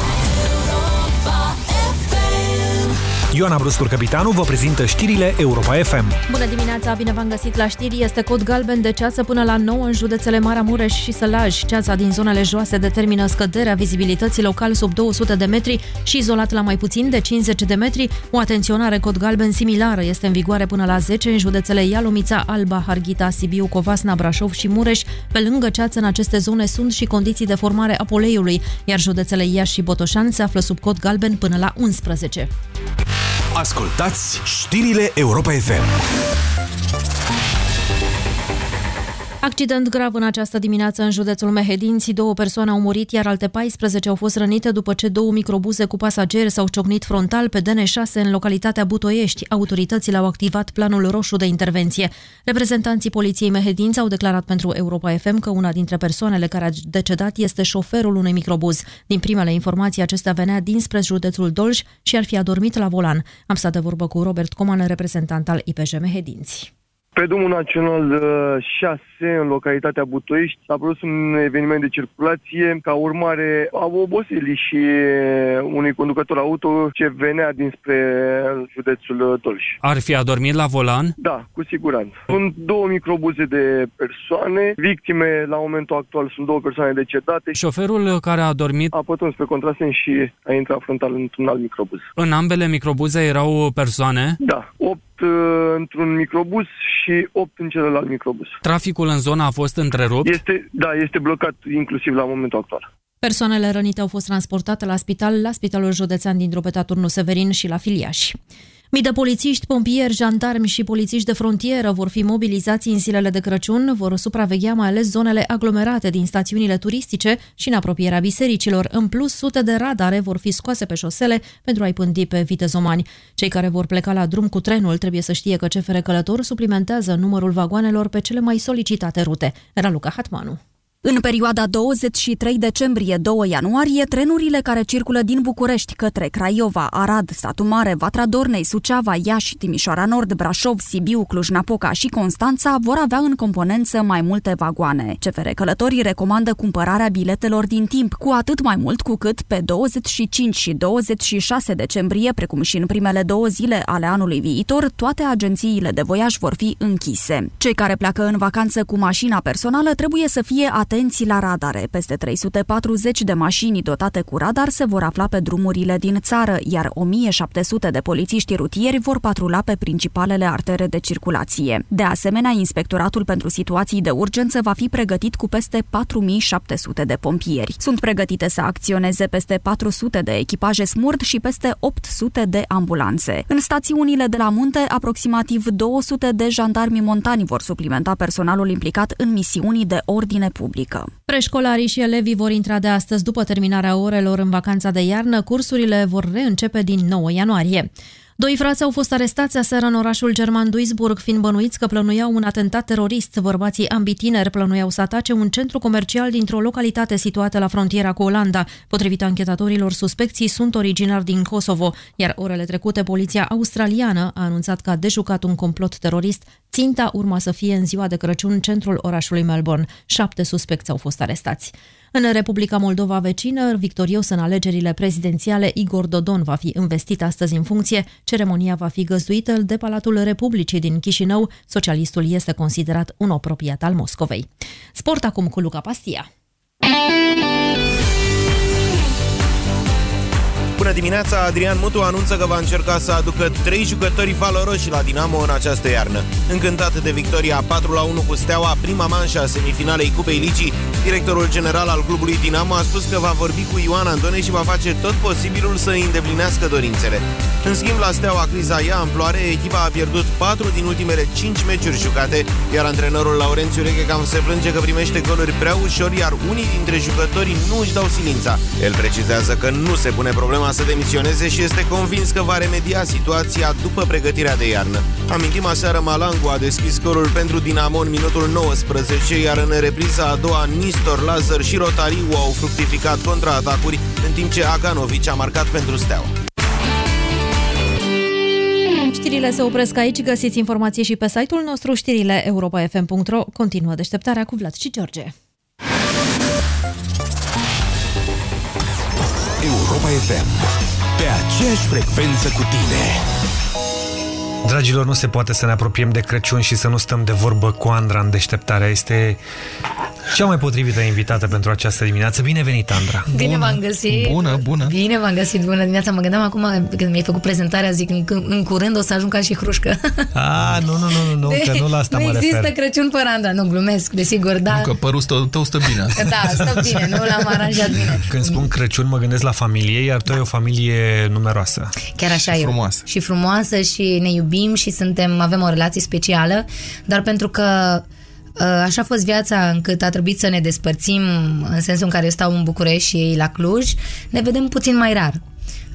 Ioana Brustur, capitanul, vă prezintă știrile Europa FM.
Bună dimineața, bine v-am găsit la știri. Este cod galben de ceață până la 9 în județele Maramureș și Sălaj. Ceața din zonele joase determină scăderea vizibilității local sub 200 de metri și izolat la mai puțin de 50 de metri. O atenționare cod galben similară este în vigoare până la 10 în județele Ialomița, Alba, Harghita, Sibiu, Covasna, Brașov și Mureș. Pe lângă ceață în aceste zone sunt și condiții de formare a poleiului, iar județele Iași și Botoșani se află sub cod galben până la 11.
Ascultați știrile Europa FM.
Accident grav în această dimineață în județul Mehedinți. Două persoane au murit, iar alte 14 au fost rănite după ce două microbuze cu pasageri s-au ciocnit frontal pe DN6 în localitatea Butoiești. Autoritățile au activat planul roșu de intervenție. Reprezentanții poliției Mehedinți au declarat pentru Europa FM că una dintre persoanele care a decedat este șoferul unui microbuz. Din primele informații, acesta venea dinspre județul Dolj și ar fi adormit la volan. Am stat de vorbă cu Robert Coman, reprezentant al IPJ Mehedinți.
Pe drumul național 6, în localitatea Butoiești, s-a produs un eveniment de circulație. Ca urmare, au oboselii și unui conducător auto ce venea dinspre județul Dolj.
Ar fi adormit la volan?
Da, cu siguranță. Sunt două microbuze de persoane. Victime, la momentul actual, sunt două persoane decedate.
Șoferul care a dormit
A pătruns pe contrasen și a intrat frontal într-un alt microbuz.
în ambele microbuze erau persoane?
Da, 8 într-un microbus și 8 în celălalt microbus.
Traficul în zona a fost întrerupt?
Este, da, este blocat inclusiv la momentul actual.
Persoanele rănite au fost transportate la spital, la Spitalul Județean din Drobeta Turnu Severin și la Filiași. Mii de polițiști, pompieri, jandarmi și polițiști de frontieră vor fi mobilizați în zilele de Crăciun, vor supraveghea mai ales zonele aglomerate din stațiunile turistice și în apropierea bisericilor. În plus, sute de radare vor fi scoase pe șosele pentru a-i pândi pe vitezomani. Cei care vor pleca la drum cu trenul trebuie să știe că CFR Călător suplimentează numărul vagoanelor pe cele mai solicitate rute. Raluca Hatmanu.
În perioada 23 decembrie-2 ianuarie, trenurile care circulă din București către Craiova, Arad, Satu Mare, Vatra Dornei, Suceava, Iași, Timișoara Nord, Brașov, Sibiu, Cluj-Napoca și Constanța vor avea în componență mai multe vagoane. CFR Călătorii recomandă cumpărarea biletelor din timp, cu atât mai mult cu cât pe 25 și 26 decembrie, precum și în primele două zile ale anului viitor, toate agențiile de voiaj vor fi închise. Cei care pleacă în vacanță cu mașina personală trebuie să fie atenți la radare. Peste 340 de mașini dotate cu radar se vor afla pe drumurile din țară, iar 1700 de polițiști rutieri vor patrula pe principalele artere de circulație. De asemenea, Inspectoratul pentru Situații de Urgență va fi pregătit cu peste 4700 de pompieri. Sunt pregătite să acționeze peste 400 de echipaje smurd și peste 800 de ambulanțe. În stațiunile de la munte, aproximativ 200 de jandarmi montani vor suplimenta personalul implicat în misiuni de ordine publică.
Preșcolarii și elevii vor intra de astăzi după terminarea orelor în vacanța de iarnă. Cursurile vor reîncepe din 9 ianuarie. Doi frați au fost arestați aseară în orașul german Duisburg, fiind bănuiți că plănuiau un atentat terorist. Bărbații ambii tineri plănuiau să atace un centru comercial dintr-o localitate situată la frontiera cu Olanda. Potrivit anchetatorilor, suspecții sunt originari din Kosovo, iar orele trecute poliția australiană a anunțat că a dejucat un complot terorist. Ținta urma să fie în ziua de Crăciun centrul orașului Melbourne. Șapte suspecți au fost arestați. În Republica Moldova vecină, victorios în alegerile prezidențiale, Igor Dodon va fi investit astăzi în funcție. Ceremonia va fi găzduită de Palatul Republicii din Chișinău. Socialistul este considerat un apropiat al Moscovei. Sport acum cu Luca Pastia.
Bună dimineața! Adrian Mutu anunță că va încerca să aducă trei jucători valoroși la Dinamo în această iarnă. Încântat de victoria 4 la 1 cu Steaua, prima manșă a semifinalei Cupei Ligii, directorul general al clubului Dinamo a spus că va vorbi cu Ioan Andone și va face tot posibilul să îi îndeplinească dorințele. În schimb, la Steaua criza ia amploare, echipa a pierdut 4 din ultimele 5 meciuri jucate, iar antrenorul Laurențiu Reghecam se plânge că primește goluri prea ușor, iar unii dintre jucătorii nu își dau silința. El precizează că nu se pune problema să demisioneze și este convins că va remedia situația după pregătirea de iarnă. Amintim aseară Malangu a deschis scorul pentru Dinamo în minutul 19, iar în repriza a doua Nistor, Lazar și Rotariu au fructificat contraatacuri, în timp ce Aganovici a marcat pentru Steaua.
Știrile se opresc aici, găsiți informații și pe site-ul nostru știrile europa.fm.ro. Continuă deșteptarea cu Vlad și George.
FM. Pe aceeași frecvență cu tine.
Dragilor, nu se poate să ne apropiem de Crăciun și să nu stăm de vorbă cu Andra în deșteptarea. Este cea mai potrivită invitată pentru această dimineață. Bine venit, Andra!
Bine v-am găsit!
Bună, bună!
Bine v-am găsit, bună dimineața! Mă gândeam acum, când mi-ai făcut prezentarea, zic, în, în curând o să ajung ca și hrușcă.
A, nu, nu, nu, nu,
De-
că nu la asta
nu
mă
există
refer.
Crăciun fără Andra, nu, glumesc, desigur, da.
Nu, că părul tău, tău stă bine asta.
Da, stă bine, nu l-am aranjat bine.
Când spun Crăciun, mă gândesc la familie, iar tu ai o familie numeroasă.
Chiar așa e.
frumoasă.
Și frumoasă și ne iubim și suntem, avem o relație specială, dar pentru că Uh, Așa a fost viața încât a trebuit să ne despărțim în sensul în care eu stau în București și ei la Cluj. Ne vedem puțin mai rar.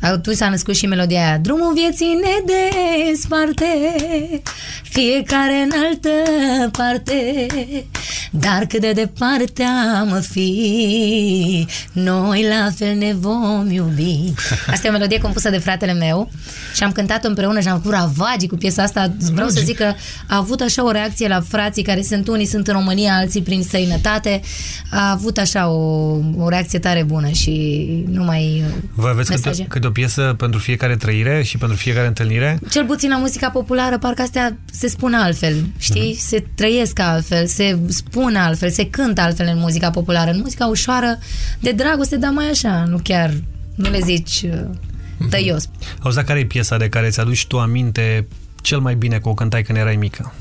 Atunci s-a născut și melodia aia. Drumul vieții ne desparte Fiecare în altă parte. Dar cât de departe am fi Noi la fel ne vom iubi. Asta e o melodie compusă de fratele meu Și am cântat-o împreună și am făcut ravagii cu piesa asta. Vreau să zic că a avut așa o reacție la frații Care sunt unii sunt în România, alții prin străinătate. A avut așa o, o reacție tare bună Și nu mai
Vă aveți câte,
mesaje.
Câte o piesă pentru fiecare trăire și pentru fiecare întâlnire?
Cel puțin la muzica populară, parcă astea se spun altfel, știi?
Mhm.
Se trăiesc altfel, se spun altfel, se cântă altfel în muzica populară. În muzica ușoară, de dragoste, dar mai așa, nu chiar, nu le zici uh,
Mhm.
tăios.
Auzi, dar care e piesa de care ți-aduci tu aminte cel mai bine că o cântai când erai mică?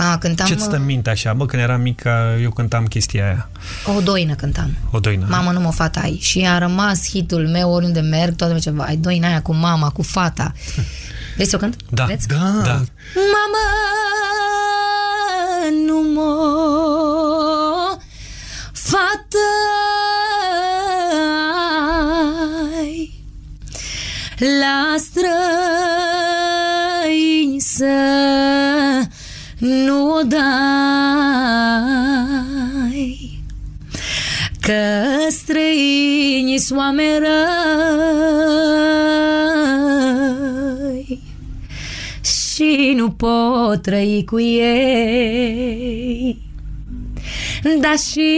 A, cântam
Ce-ți stă în minte așa? Bă, când eram mică, eu cântam chestia aia.
uh, o doină cântam.
O doină.
Mamă, nu mă fata ai. Și a rămas hitul meu oriunde merg, toată lumea zice, vai, doina aia cu mama, cu fata. Vrei să o cânt?
Da,
Vreți?
da, da.
Mama, nu mă fată ai la străini străinii s oameni răi. Și nu pot trăi cu ei. Dar și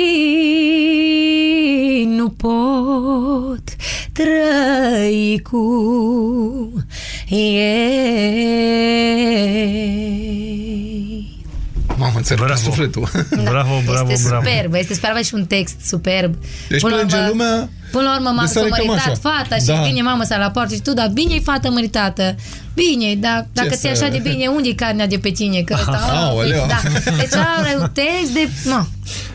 nu pot trăi cu ei
Mamă, înțeleg bravo. sufletul.
Bravo, bravo,
este
bravo.
superb, este superb și un text superb.
Deci
Până la
plânge
urmă-
lumea
Până la urmă m-am
de sare
s-a
cam
măritat
așa.
fata și
Da.
vine mama să la poartă și tu, dar bine e fată măritată. Bine, dar dacă ți-e
să-
așa de bine, unde e carnea de pe tine? Că ăsta,
Aoleu.
da. Deci are un text de... No.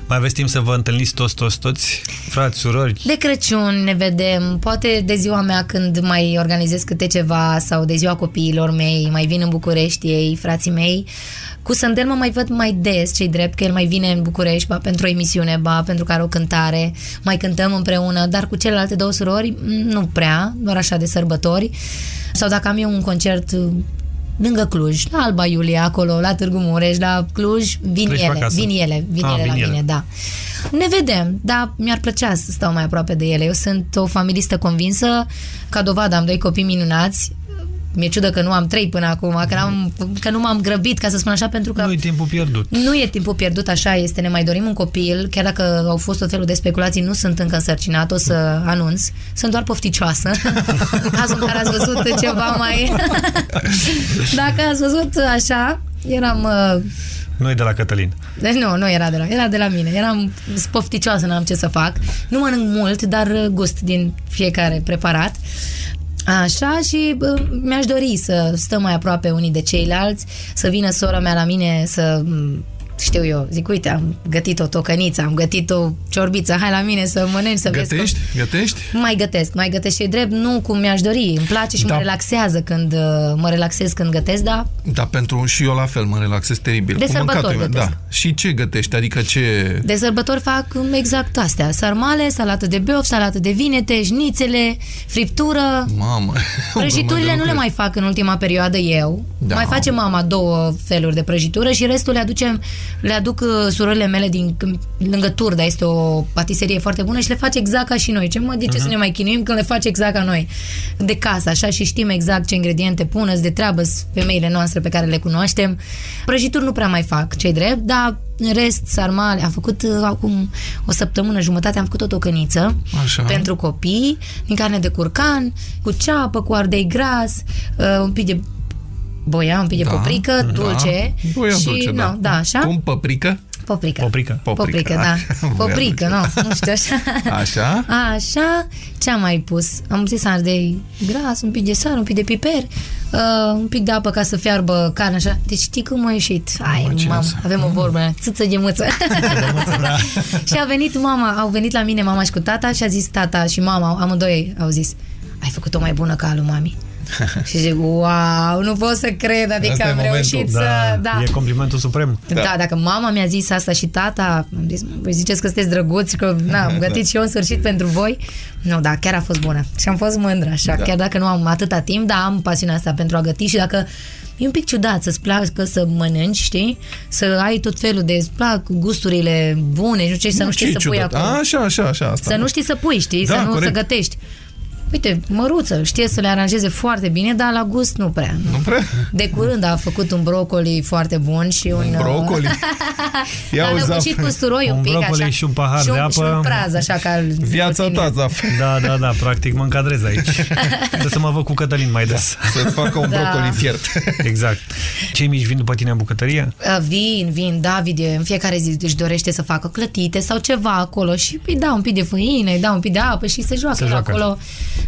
Mai aveți timp să vă întâlniți toți, toți, toți? Frați, surori?
De Crăciun ne vedem, poate de ziua mea când mai organizez câte ceva sau de ziua copiilor mei, mai vin în București ei, frații mei. Cu Sândel mă mai văd mai des, cei drept, că el mai vine în București, ba pentru o emisiune, ba pentru că are o cântare, mai cântăm împreună, dar cu celelalte două surori m, nu prea, doar așa de sărbători. Sau dacă am eu un concert uh, lângă Cluj, la Alba Iulia, acolo, la Târgu Mureș, la Cluj, vin
Pleci pe
ele,
acasă.
vin ele, vin
Ah,
ele
vin
la
ele.
mine, da. Ne vedem, dar mi-ar plăcea să stau mai aproape de ele. Eu sunt o familistă convinsă, ca dovadă am doi copii minunați, mi-e ciudă că nu am trei până acum, că, am că nu m-am grăbit, ca să spun așa, pentru că
Nu e timpul pierdut.
nu e timpul pierdut, așa este, ne mai dorim un copil, chiar dacă au fost tot felul de speculații, nu sunt încă însărcinat, o să anunț, sunt doar pofticioasă, în cazul în care ați văzut ceva mai... dacă ați văzut așa, eram... Uh,
Noi de la Cătălin.
deci nu, nu era de la, era de la mine. Eram pofticioasă, n-am ce să fac. Nu mănânc mult, dar gust din fiecare preparat. Așa și bă, mi-aș dori să stăm mai aproape unii de ceilalți, să vină sora mea la mine să m, știu eu, zic, uite, am gătit o tocăniță, am gătit o ciorbiță, hai la mine să mănânci, să vezi
Gătești?
cum...
Gătești?
Mai gătesc, mai gătesc și drept, nu cum mi-aș dori. Îmi place și
Da.
mă relaxează când uh, mă relaxez când gătesc, dar
Da, pentru și eu la fel, mă relaxez teribil.
De
Cu
sărbători
mâncatul meu,
gătesc.
Da. Și ce gătești? Adică ce...
De sărbători fac exact astea. Sarmale, salată de beof, salată de vinete, șnițele, friptură.
Mamă.
Prăjiturile nu le mai fac în ultima perioadă eu.
Da.
Mai face mama două feluri de prăjitură și restul le aducem, le aduc uh, surorile mele din lângă Turda, este o patiserie foarte bună și le face exact ca și noi. Ce mă, de ce
Mhm.
să ne mai chinuim când le face exact ca noi? De casă, așa, și știm exact ce ingrediente pună, de treabă sunt femeile noastre pe care le cunoaștem. Prăjituri nu prea mai fac, cei drept, dar în rest, sarmale, am făcut uh, acum o săptămână jumătate, am făcut o tocăniță
Așa.
pentru copii, din carne de curcan, cu ceapă, cu ardei gras, uh, un pic de boia, un pic de
Da,
poprică,
da.
dulce.
Boia
și,
dulce,
nu,
da.
da, așa?
Cum păprică?
Poprică.
Poprică.
Poprică, da.
Boia
Poprică,
dulce.
nu, nu știu așa.
Așa?
Așa, ce am mai pus? Am zis ardei gras, un pic de sare, un pic de piper, uh, un pic de apă ca să fiarbă carne, așa. Deci știi cum a ieșit? Ai,
ce
mam,
să-
avem o vorbă, țâță de mâță. și a venit mama, au venit la mine mama și cu tata și a zis tata și mama, amândoi au zis, ai făcut-o mai bună ca a lui mami. și zic, wow, nu pot să cred, adică
Asta e
am
momentul.
reușit să... Da.
E complimentul suprem.
Da. dacă mama mi-a zis asta și tata, am zis, voi ziceți că sunteți drăguți, că na, am gătit și eu în sfârșit pentru voi. Nu, da, chiar a fost bună. Și am fost mândră, așa,
Da.
chiar dacă nu am atâta timp, dar am pasiunea asta pentru a găti și dacă E un pic ciudat să-ți placă să mănânci, știi? Să ai tot felul de... Îți plac gusturile bune, nu știu ce, să nu știi
ce
să pui
ciudat.
acolo.
A, Așa, așa, așa. Asta.
Să nu știi să pui, știi?
Da,
să nu
corect.
să gătești. Uite, măruță, știe să le aranjeze foarte bine, dar la gust nu prea.
Nu prea?
De curând a făcut un brocoli foarte bun și un... uh,
brocoli? Ia
a
uzi,
lăbucit
Zaf.
cu usturoi un,
Un
pic
brocoli
așa.
și un pahar
și
de
un,
apă.
Și un praz, așa ca
Viața ta, Zaf.
Da, da, da, practic mă încadrez aici. Trebuie să mă văd cu Cătălin mai des.
Să-ți facă un
Da.
brocoli fiert.
Exact. Cei mici vin după tine în bucătărie?
Uh, Vin, vin, David e- în fiecare zi își dorește să facă clătite sau ceva acolo și îi dau un pic de făină, îi dau un pic de apă și se joacă
Se
el
joacă.
acolo.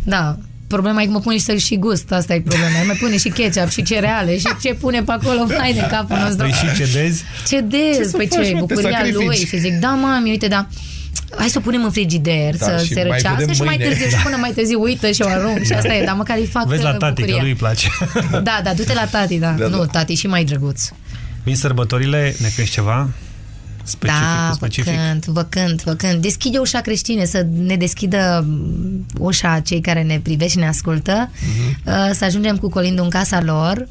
Da. Problema e că mă pune și să și gust, asta e problema. Mai pune și ketchup și cereale și ce pune pe acolo, mai de capul nostru.
Păi și cedezi?
Cedez,
Ce să
păi
faci,
ce,
mă, te
bucuria
sacrifici.
lui și zic, da mami, uite, da, hai să o punem în frigider,
Da,
să
și
se
mai
răcească
vedem
și mai
mâine.
târziu, și
Da.
până mai târziu uită și o arunc și asta e, dar măcar îi fac
Vezi la
uh,
tati, că
bucuria.
lui îi place.
Da, da, du-te la tati, da.
Da,
nu,
da.
tati și mai drăguț.
Vin sărbătorile, ne crești ceva? Specific,
da,
specific.
vă cânt, vă cânt, vă cânt. Deschide ușa creștine, să ne deschidă mm, ușa cei care ne privesc și ne ascultă, uh, să ajungem cu colindul în casa lor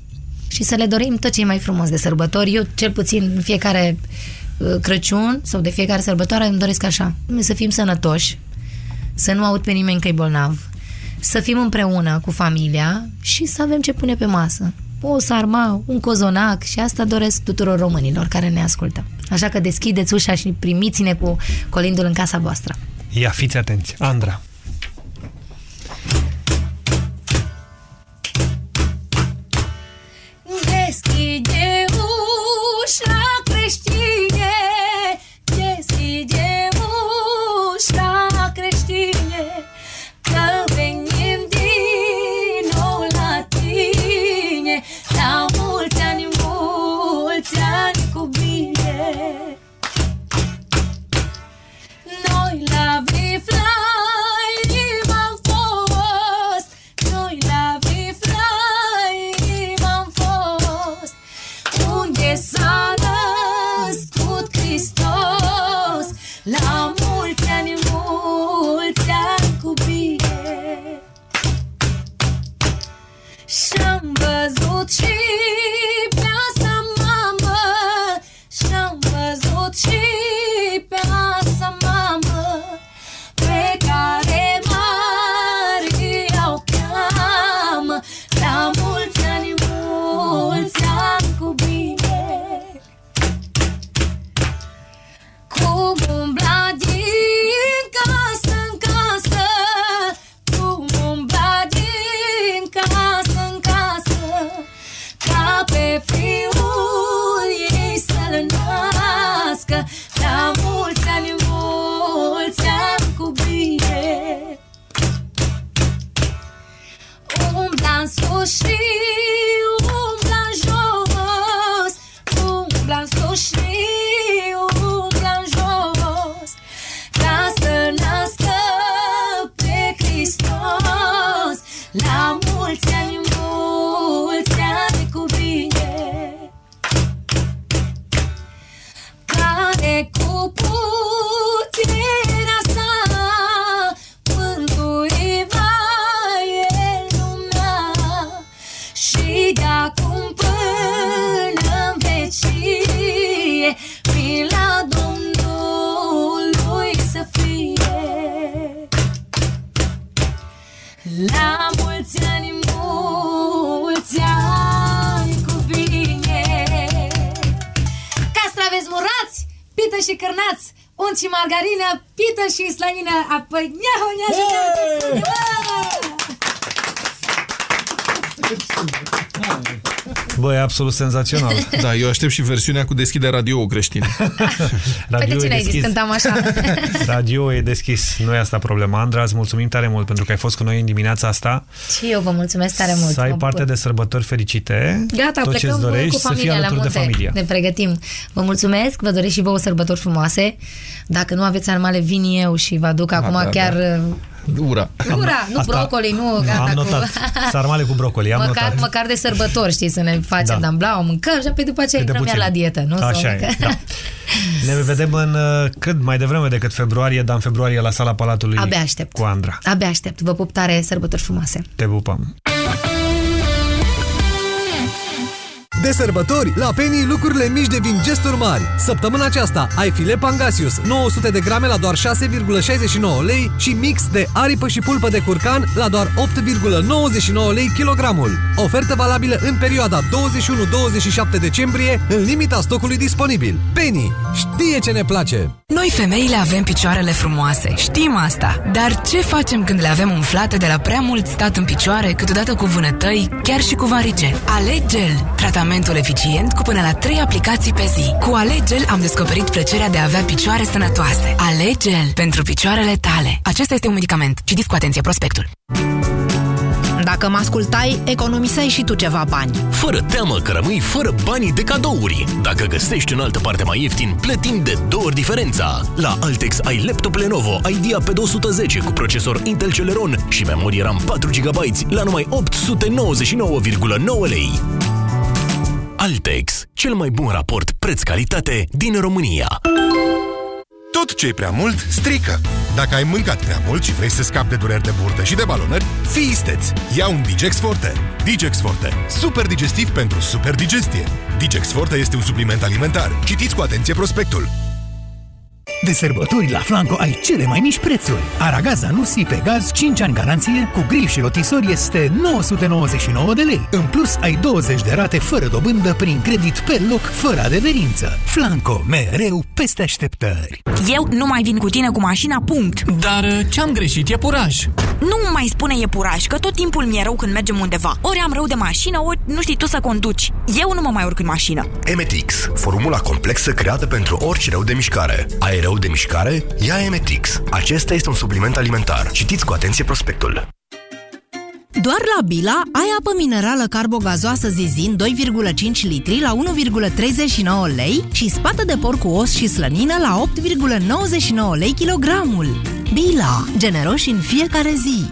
și să le dorim tot ce e mai frumos de sărbători. Eu, cel puțin, în fiecare uh, Crăciun sau de fiecare sărbătoare îmi doresc așa. Să fim sănătoși, să nu aud pe nimeni că e bolnav, să fim împreună cu familia și să avem ce pune pe masă. O sarma, un cozonac și asta doresc tuturor românilor care ne ascultă. Așa că deschideți ușa și primiți-ne cu colindul în casa voastră.
Ia, fiți atenți. Andra.
saan
nyo na-up absolut senzațional.
Da, eu aștept și versiunea cu deschidere radio creștine.
Păi de ce n-ai zis cântam așa?
Radio e deschis, nu e asta problema. Andra, îți mulțumim tare mult pentru că ai fost cu noi în dimineața asta.
Și eu vă mulțumesc tare mult.
să ai
mă
parte
bucur.
de sărbători fericite.
Gata,
Tot
plecăm
ce-ți dorești,
cu
să fii
familia la
alături
munte.
de familie.
Ne pregătim. Vă mulțumesc, vă doresc și vouă sărbători frumoase. Dacă nu aveți animale, vin eu și vă aduc acum
da,
chiar
da.
Uh,
Ura.
Ura, nu
Asta-
brocoli, nu gata
Am
cu...
notat. Sarmale cu brocoli, am
măcar,
notat.
măcar de sărbători, știi, să ne facem
Da.
da. blau, mâncăm și apoi după aceea
Cât de
intrăm iar
puțin.
la dietă, nu? Sau
Așa
că-
e, da. Ne vedem în uh, cât mai devreme decât februarie, dar în februarie la sala Palatului
Abia aștept.
cu Andra.
Abia aștept. Vă pup tare, sărbători frumoase.
Te pupăm.
De sărbători, la Penny lucrurile mici devin gesturi mari. Săptămâna aceasta ai filet Pangasius 900 de grame la doar 6,69 lei și mix de aripă și pulpă de curcan la doar 8,99 lei kilogramul. Ofertă valabilă în perioada 21-27 decembrie, în limita stocului disponibil. Penny știe ce ne place!
Noi femeile avem picioarele frumoase, știm asta. Dar ce facem când le avem umflate de la prea mult stat în picioare, câteodată cu vânătăi, chiar și cu varice? Alegel, tratamentul eficient cu până la 3 aplicații pe zi. Cu Alegel am descoperit plăcerea de a avea picioare sănătoase. Alegel pentru picioarele tale. Acesta este un medicament. Citiți cu atenție prospectul.
Dacă mă ascultai, economiseai și tu ceva bani.
Fără teamă că rămâi fără banii de cadouri. Dacă găsești în altă parte mai ieftin, plătim de două ori diferența. La Altex ai laptop Lenovo Idea pe 210 cu procesor Intel Celeron și memorie RAM 4 GB la numai 899,9 lei. Altex, cel mai bun raport preț-calitate din România.
Tot ce e prea mult, strică. Dacă ai mâncat prea mult și vrei să scapi de dureri de burtă și de balonări, fii isteț! Ia un Digex Forte. Digex Forte. Super digestiv pentru super digestie. Digex Forte este un supliment alimentar. Citiți cu atenție prospectul.
De sărbători la Flanco ai cele mai mici prețuri. Aragaz Anusi pe gaz 5 ani garanție, cu grill și rotisori este 999 de lei. În plus, ai 20 de rate fără dobândă prin credit pe loc, fără adeverință. Flanco, mereu peste așteptări.
Eu nu mai vin cu tine cu mașina, punct.
Dar uh, ce-am greșit e puraj.
Nu mai spune e puraj, că tot timpul mi-e rău când mergem undeva. Ori am rău de mașină, ori nu știi tu să conduci. Eu nu mă mai urc în mașină.
Emetix, formula complexă creată pentru orice rău de mișcare. Ai rău de mișcare? Ia Emetix. Acesta este un supliment alimentar. Citiți cu atenție prospectul.
Doar la Bila ai apă minerală carbogazoasă Zizin 2,5 litri la 1,39 lei și spată de porc cu os și slănină la 8,99 lei kilogramul. Bila. Generoși în fiecare zi.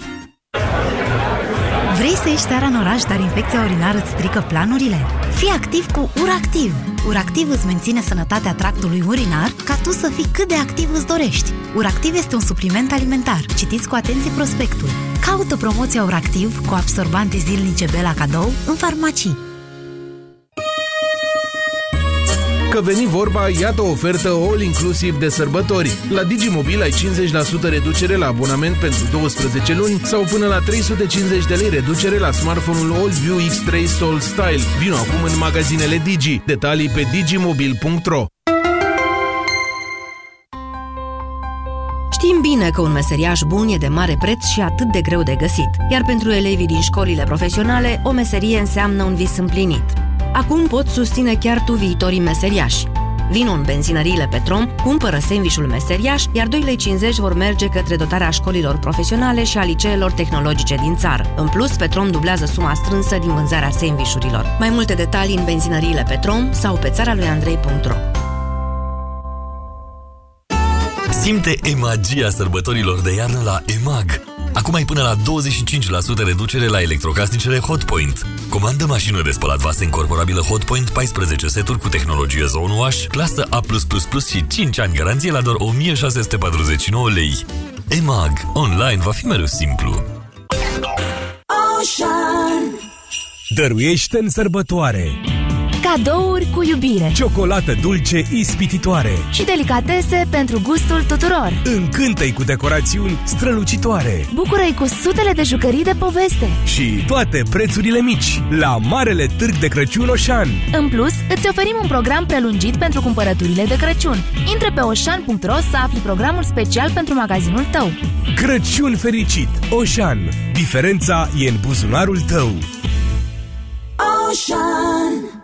Vrei să ieși seara în oraș, dar infecția urinară îți strică planurile? Fii activ cu URACTIV! URACTIV îți menține sănătatea tractului urinar ca tu să fii cât de activ îți dorești. URACTIV este un supliment alimentar. Citiți cu atenție prospectul. Caută promoția URACTIV cu absorbante zilnice Bela cadou în farmacii.
Că veni vorba, iată o ofertă all-inclusiv de sărbători. La Digimobil ai 50% reducere la abonament pentru 12 luni sau până la 350 de lei reducere la smartphone-ul AllView X3 Soul Style. Vino acum în magazinele Digi. Detalii pe digimobil.ro
Știm bine că un meseriaș bun e de mare preț și atât de greu de găsit, iar pentru elevii din școlile profesionale, o meserie înseamnă un vis împlinit. Acum poți susține chiar tu viitorii meseriași. Vino în benzinăriile Petrom, cumpără sandvișul meseriaș, iar 2,50 lei vor merge către dotarea școlilor profesionale și a liceelor tehnologice din țară. În plus, Petrom dublează suma strânsă din vânzarea sandvișurilor. Mai multe detalii în benzinăriile Petrom sau pe țara lui Andrei.ro
Simte emagia sărbătorilor de iarnă la EMAG. Acum ai până la 25% reducere la electrocasnicele Hotpoint. Comandă mașină de spălat vase incorporabilă Hotpoint 14 seturi cu tehnologie Zone Wash, clasă A+++ și 5 ani garanție la doar 1649 lei. EMAG. Online va fi mereu simplu.
Ocean.
Dăruiește în sărbătoare
Cadouri cu iubire
Ciocolată dulce ispititoare
și delicatese pentru gustul tuturor.
Încântă-i cu decorațiuni strălucitoare
Bucură-i cu sutele de jucării de poveste.
Și toate prețurile mici La Marele Târg de Crăciun Oșan
În plus, îți oferim un program prelungit pentru cumpărăturile de Crăciun. Intră pe oșan.ro să afli programul special pentru magazinul tău.
Crăciun fericit! Oșan Diferența e în buzunarul tău
Ocean.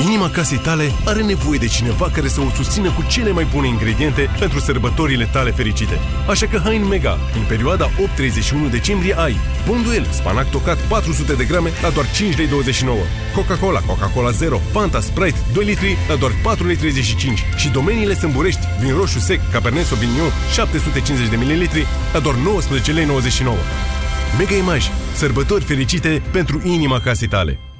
Inima casei tale are nevoie de cineva care să o susțină cu cele mai bune ingrediente pentru sărbătorile tale fericite. Așa că hai în Mega. În perioada 8-31 decembrie ai Bonduel, spanac tocat 400 de grame la doar 5,29 lei. Coca-Cola, Coca-Cola Zero, Fanta Sprite 2 litri la doar 4,35 lei și domeniile Sâmburești, vin roșu sec, Cabernet Sauvignon 750 de ml la doar 19,99 lei. Mega Image. Sărbători fericite pentru inima casei tale.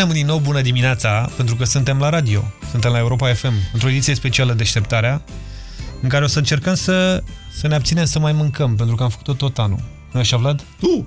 Spunem din nou bună dimineața, pentru că suntem la radio, suntem la Europa FM, într-o ediție specială Deșteptarea, în care o să încercăm să, să ne abținem să mai mâncăm, pentru că am făcut-o tot anul. nu așa, Vlad? Tu!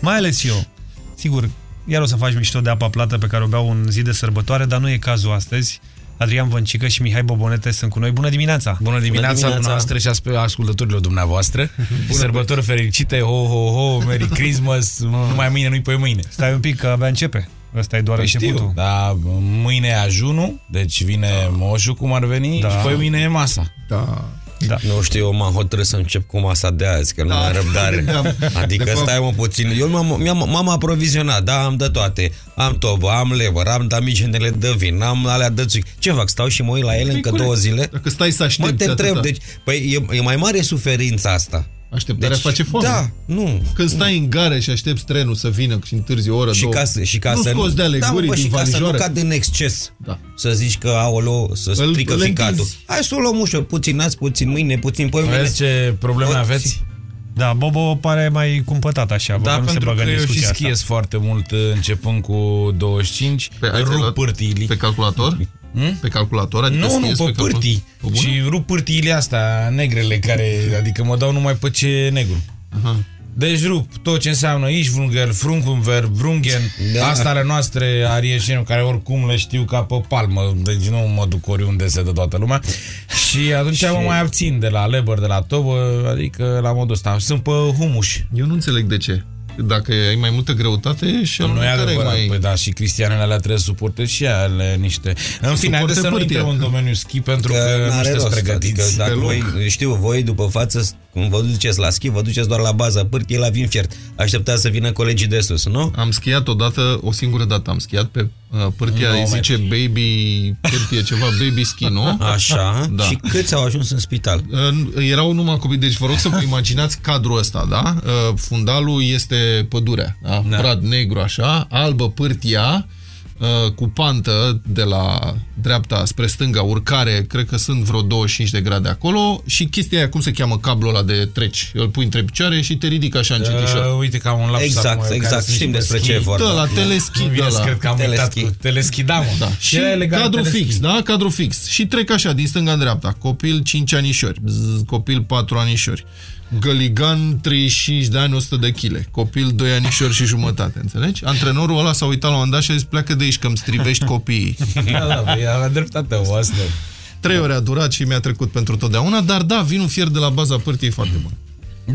Mai ales eu. Sigur, iar o să faci mișto de apa plată pe care o beau în zi de sărbătoare, dar nu e cazul astăzi. Adrian Văncică și Mihai Bobonete sunt cu noi. Bună dimineața!
Bună dimineața, dumneavoastră și aspe- ascultătorilor dumneavoastră. Sărbători fericite, ho, ho, ho, Merry Christmas, numai mâine, nu-i pe mâine.
Stai un pic, că abia începe. Ăsta e doar
Păi
începutul.
știu, dar mâine e ajunul, deci vine moșul cum ar veni
Da.
și pe mâine e masa.
Da.
Da.
Nu știu, eu m-am hotărât să încep cu masa de azi, că nu mai am răbdare.
Da.
Adică
De fapt-
stai mă puțin. Eu m-am, m-am, m-am aprovizionat, da, am de toate. Am tobă, am lever, am damigenele de vin, am alea de țuic. Ce fac? Stau și mă uit la ele încă
corect.
două zile?
Dacă stai să aștepți
Mă te întreb,
atâta.
deci, păi e, e mai mare suferința asta.
Așteptarea
Deci,
face foame.
da, nu.
Când stai în gare și aștepți trenul să vină și întârzi o oră,
Și
două,
ca să, și ca
nu
să
scoți de ale
da,
gurii
bă,
din
și ca să nu
valijoară.
cad în exces.
Da.
Să zici că, aolo, să
Îl-
strică
îl
ficatul.
întinzi.
Hai să o luăm ușor, puțin azi, puțin mâine, puțin pe mâine.
Vezi ce probleme
Poți-
aveți?
Da, Bobo pare mai cumpătat așa. bă,
Da,
că nu se
pentru
bagă
că
în
eu și
discuția
schiez
asta.
foarte mult uh, începând cu 25.
Pe, ai
rup
luat
pârtiile.
Pe calculator?
Hmm?
Pe calculator? Adică
Nu, nu,
schiezi
pe
calculator?
pârtii.
Pe bune?
Și rup pârtiile astea negrele care, adică mă dau numai pe ce e negru.
Aha.
Deci rup tot ce înseamnă Ișvungel, Frunkunver, Vrungen,
Da.
da. asta ale noastre arieșeni, care oricum le știu ca pe palmă, deci nu mă duc oriunde se dă toată lumea. Și atunci și... mă mai abțin de la leber, de la tobă, adică la modul ăsta. Sunt pe humuș.
Eu nu înțeleg de ce. Dacă ai mai multă greutate și
Nu e
care
adevărat,
mai...
păi da, și cristianele alea trebuie să suporte și ele niște... În fine, haideți să nu
pârtie.
intrăm în domeniul schi pentru că,
Că
nu
n-are
sunteți
rost,
pregătiți.
Adică dacă
deloc.
voi, știu, voi după față, cum vă duceți la schi, vă duceți doar la baza pârtiei la vin fiert. Așteptați să vină colegii de sus, nu?
Am schiat odată, o singură dată am schiat pe uh, pârtia,
Nouă
îi zice baby, pârtie ceva, baby ski, nu?
Așa.
Da.
Și câți au ajuns în spital?
Uh, Erau numai copii, deci vă rog să vă imaginați cadrul ăsta, da? Uh, Fundalul este pădurea, da?
Da.
Brad negru așa, albă pârtia, uh, cu pantă de la dreapta spre stânga, urcare, cred că sunt vreo 25 de grade acolo și chestia aia, cum se cheamă cablul ăla de treci? Îl pui între picioare și te ridică așa încetișor.
Uh, uite că am un laps
Exact,
acum, care
exact,
sunt
știm
pe
despre
schi.
ce e vorba.
Da, la teleschi,
Nu
de
vine să
la
cred că am uitat
teleschi.
cu teleschi, da, mă.
Da. Și
Era legal
cadru
teleschi.
fix, da? Cadru fix. Și trec așa, din stânga în dreapta. Copil 5 anișori, bzz, copil 4 anișori. Găligan 35 de ani, 100 de kg. Copil 2 anișori și jumătate, înțelegi? Antrenorul ăla s-a uitat la un moment dat și a zis, pleacă de aici că îmi strivești copiii.
Da, da, băi, avea dreptate o asta.
Trei ore a durat și mi-a trecut pentru totdeauna, dar da, vinul fier de la baza pârtiei e foarte bun.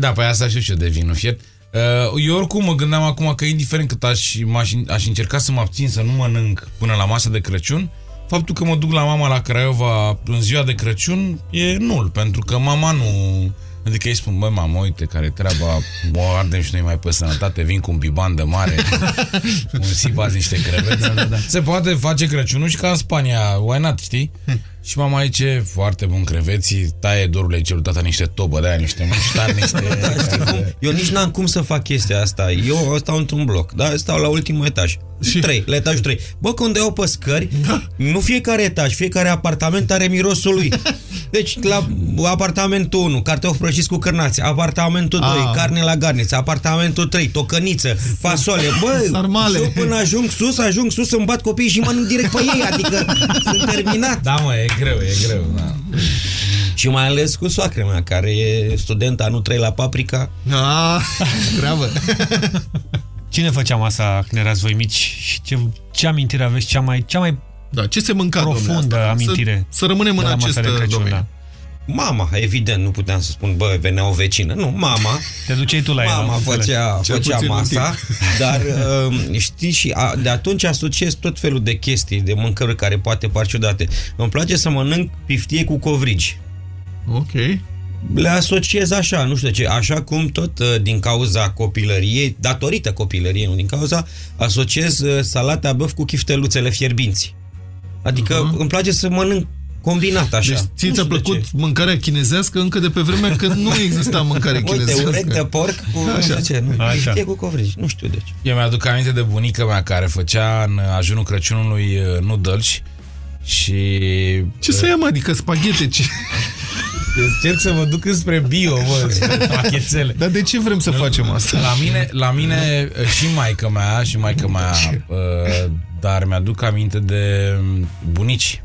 Da, pe asta știu și eu de vinul fiert. Uh, Eu oricum mă gândeam acum că indiferent cât aș, m-aș, aș încerca să mă abțin să nu mănânc până la masa de Crăciun, faptul că mă duc la mama la Craiova în ziua de Crăciun e nul, pentru că mama nu... Adică îi spun, băi, mamă, uite care treaba, o ardem și noi mai pe sănătate, vin cu un biban de mare, un sipați niște creveți. Da, da. Se poate face Crăciunul și ca în Spania, why not, știi? Și mama zice, foarte bun creveții, taie dorul ai cerut tata niște tobă de aia, niște muștar, niște...
Da, știi cum? Eu nici n-am cum să fac chestia asta. Eu stau într-un bloc, da? Stau la ultimul etaj. Și? 3, la etajul 3. Bă, când au pe scări, da. nu fiecare etaj, fiecare apartament are mirosul lui. Deci, la apartamentul 1, cartofi prăjiți cu cârnați, apartamentul 2,
Ah.
carne la garniță, apartamentul 3, tocăniță, fasole. Bă,
Sarmale.
eu până ajung sus, ajung sus, îmi bat copiii și mănânc direct pe ei, adică sunt terminat.
Da, mă, e greu, e greu, da.
Și mai ales cu soacră mea, care e student anul 3 la Paprika.
Ah, treabă.
Cine făcea masa când erați voi mici și ce, ce amintire aveți cea mai, cea mai
Da, ce se mânca, domnule,
profundă
asta?
amintire?
Să, să rămânem
de
în
la masa
acest
de Crăciun,
domeniu.
da.
Mama, evident, nu puteam să spun, bă, venea o vecină. Nu, mama.
Te duceai tu la ea,
Mama
am înțeles.
făcea,
Cel
făcea
puțin un
masa, dar uh, știi și a, de atunci asociez tot felul de chestii, de mâncăruri care poate par ciudate. Îmi place să mănânc piftie cu covrigi.
Ok.
Le asociez așa, nu știu de ce, așa cum tot uh, din cauza copilăriei, datorită copilăriei, nu din cauza, asociez uh, salata băf cu chifteluțele fierbinți. Adică uh-huh. îmi place să mănânc combinat așa.
Deci ție
Nu
ți-a
știu de
plăcut
ce.
mâncarea chinezească încă de pe vremea când nu exista mâncare
Uite,
chinezească.
urechi de porc cu, nu știu ce, nu,
Așa.
piftie cu covrigi, nu știu de ce.
Eu mi-aduc aminte de bunica mea care făcea în ajunul Crăciunului uh, nudălci și...
Ce să ia, mă? Adică spaghete? Ce...
Încerc să mă duc înspre bio, mă, spre pachețele.
Dar de ce vrem să facem asta?
La mine, la mine uh, și maica mea, și maica mea, uh, dar mi-aduc aminte de bunici.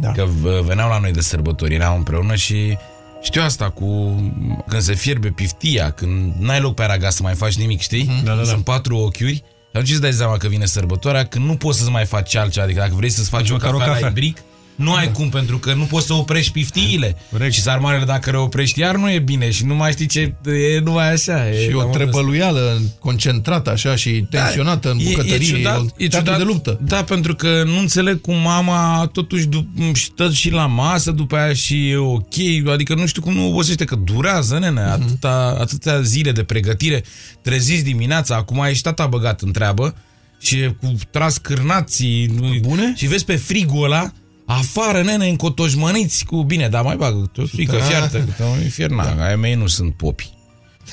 Da.
Că uh, veneau la noi de sărbători, eram împreună și știu asta cu când se fierbe piftia, când n-ai loc pe araga să mai faci nimic, știi?
Da, da, da.
Sunt patru ochiuri. Atunci îți dai seama că vine sărbătoarea, când nu poți să-ți mai faci altceva. Adică dacă vrei să-ți faci
Nici
o
măcar o
cafea la
cafea.
Ibric, Nu ai cum, pentru că nu poți să oprești piftiile. Și sarmalele, dacă le oprești iar, nu e bine și nu mai știi ce... E numai așa. E
Și o
cam
trebăluială concentrată așa și tensionată în
Da, E-
bucătărie.
E, ciudat, e ciudat
de luptă.
Da, pentru că nu înțeleg cum mama totuși dup- stă și la masă după aia și e ok. Adică nu știu cum nu obosește, că durează, nene,
Mhm.
atâta, atâtea zile de pregătire. Treziți dimineața, acum e și tata băgat în treabă și e cu tras cârnații. Bune? Și vezi pe frigul ăla, afară, nene, încotojmăniți cu... Bine, dar mai bagă, tot frică,
Da.
fiartă, că te infierna. Da. Ai mei nu sunt popi.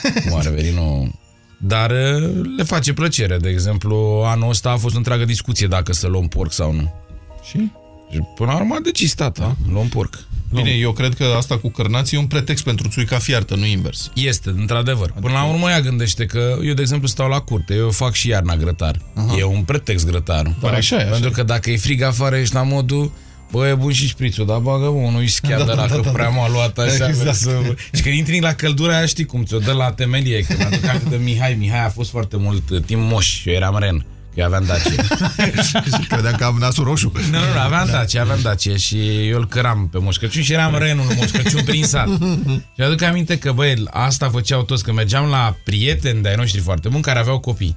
Cum ar veni, nu... Dar uh, le face plăcere. De exemplu, anul ăsta a fost o întreagă discuție dacă să luăm porc sau nu.
Și?
Și până la urmă a decis tata, luăm porc.
Bine, eu cred că asta cu cărnații e un pretext pentru țuica fiartă, nu invers.
Este, într-adevăr. Până la urmă ea gândește că eu, de exemplu, stau la curte, eu fac și iarna grătar.
Aha.
E un pretext grătarul.
Da, așa e, așa
Pentru că dacă e frig afară, ești la modul Bă, e bun și șprițul, dar bagă unul ischia
Da,
de
da,
la
da,
că
da,
prea
da.
m-a luat așa.
Exact.
Să... Și când intri la căldura aia, știi cum, ți-o dă la temelie. Când aduc aminte de Mihai, Mihai a fost foarte mult uh, timp moș și eu eram ren. Că eu aveam Dacia.
Credeam că am nasul roșu.
Nu, nu, nu, aveam Dacia, aveam Dacia și eu îl căram pe Moș Crăciun și eram renul lui Moș Crăciun prin sat. Și aduc aminte că, băi, asta făceau toți, că mergeam la prieteni de-ai noștri foarte buni care aveau copii.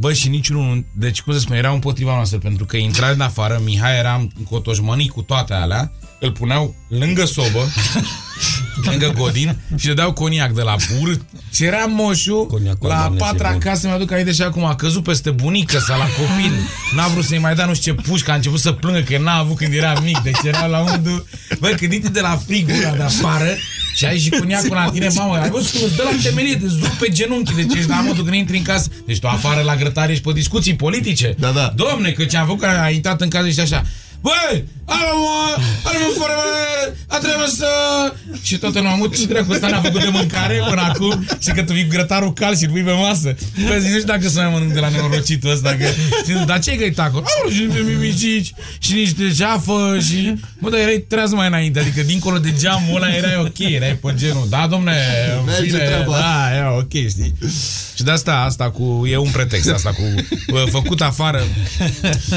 Bă, și niciunul, deci cum să spun, erau împotriva noastră, pentru că intra din afară, Mihai era în cotojmănii cu toate alea, îl puneau lângă sobă, lângă Godin și le dau coniac de la pur și era moșul la a
doamne,
patra
ce bun.
casă, mi-aduc aminte și acum a căzut peste bunică sau la copil. N-a vrut să-i mai dea nu știu ce pușcă a început să plângă că n-a avut când era mic deci era la modul băi când intri de la frigul ăla de afară și ai și coniacul la tine mamă, ai văzut cum îți dă la temelie de zup pe genunchi deci ești la modul când intri în casă? Deci tu afară la grătare ești pe discuții politice?
Da, da.
domne că ce-am făcut că a intrat în casă și așa. Băi, alo mă, alo mă, fără mă, a trebuit să... Și tot în omul, ce dracu ăsta ne-a făcut de mâncare până acum și că tu vii grătarul cald și îl pui pe masă. Bă, zic, nu știu dacă să mai mănânc de la nenorocitul ăsta, că... Și, dar ce găi taco? Au, și niște mimicici și niște ceafă și... Bă, dar erai treaz mai înainte, adică dincolo de geamul ăla erai ok, erai pe genul. Da, domne, în
Merge
fine,
treaba.
da, era ok, știi. Și de asta, asta cu, e un pretext, asta cu bă, făcut afară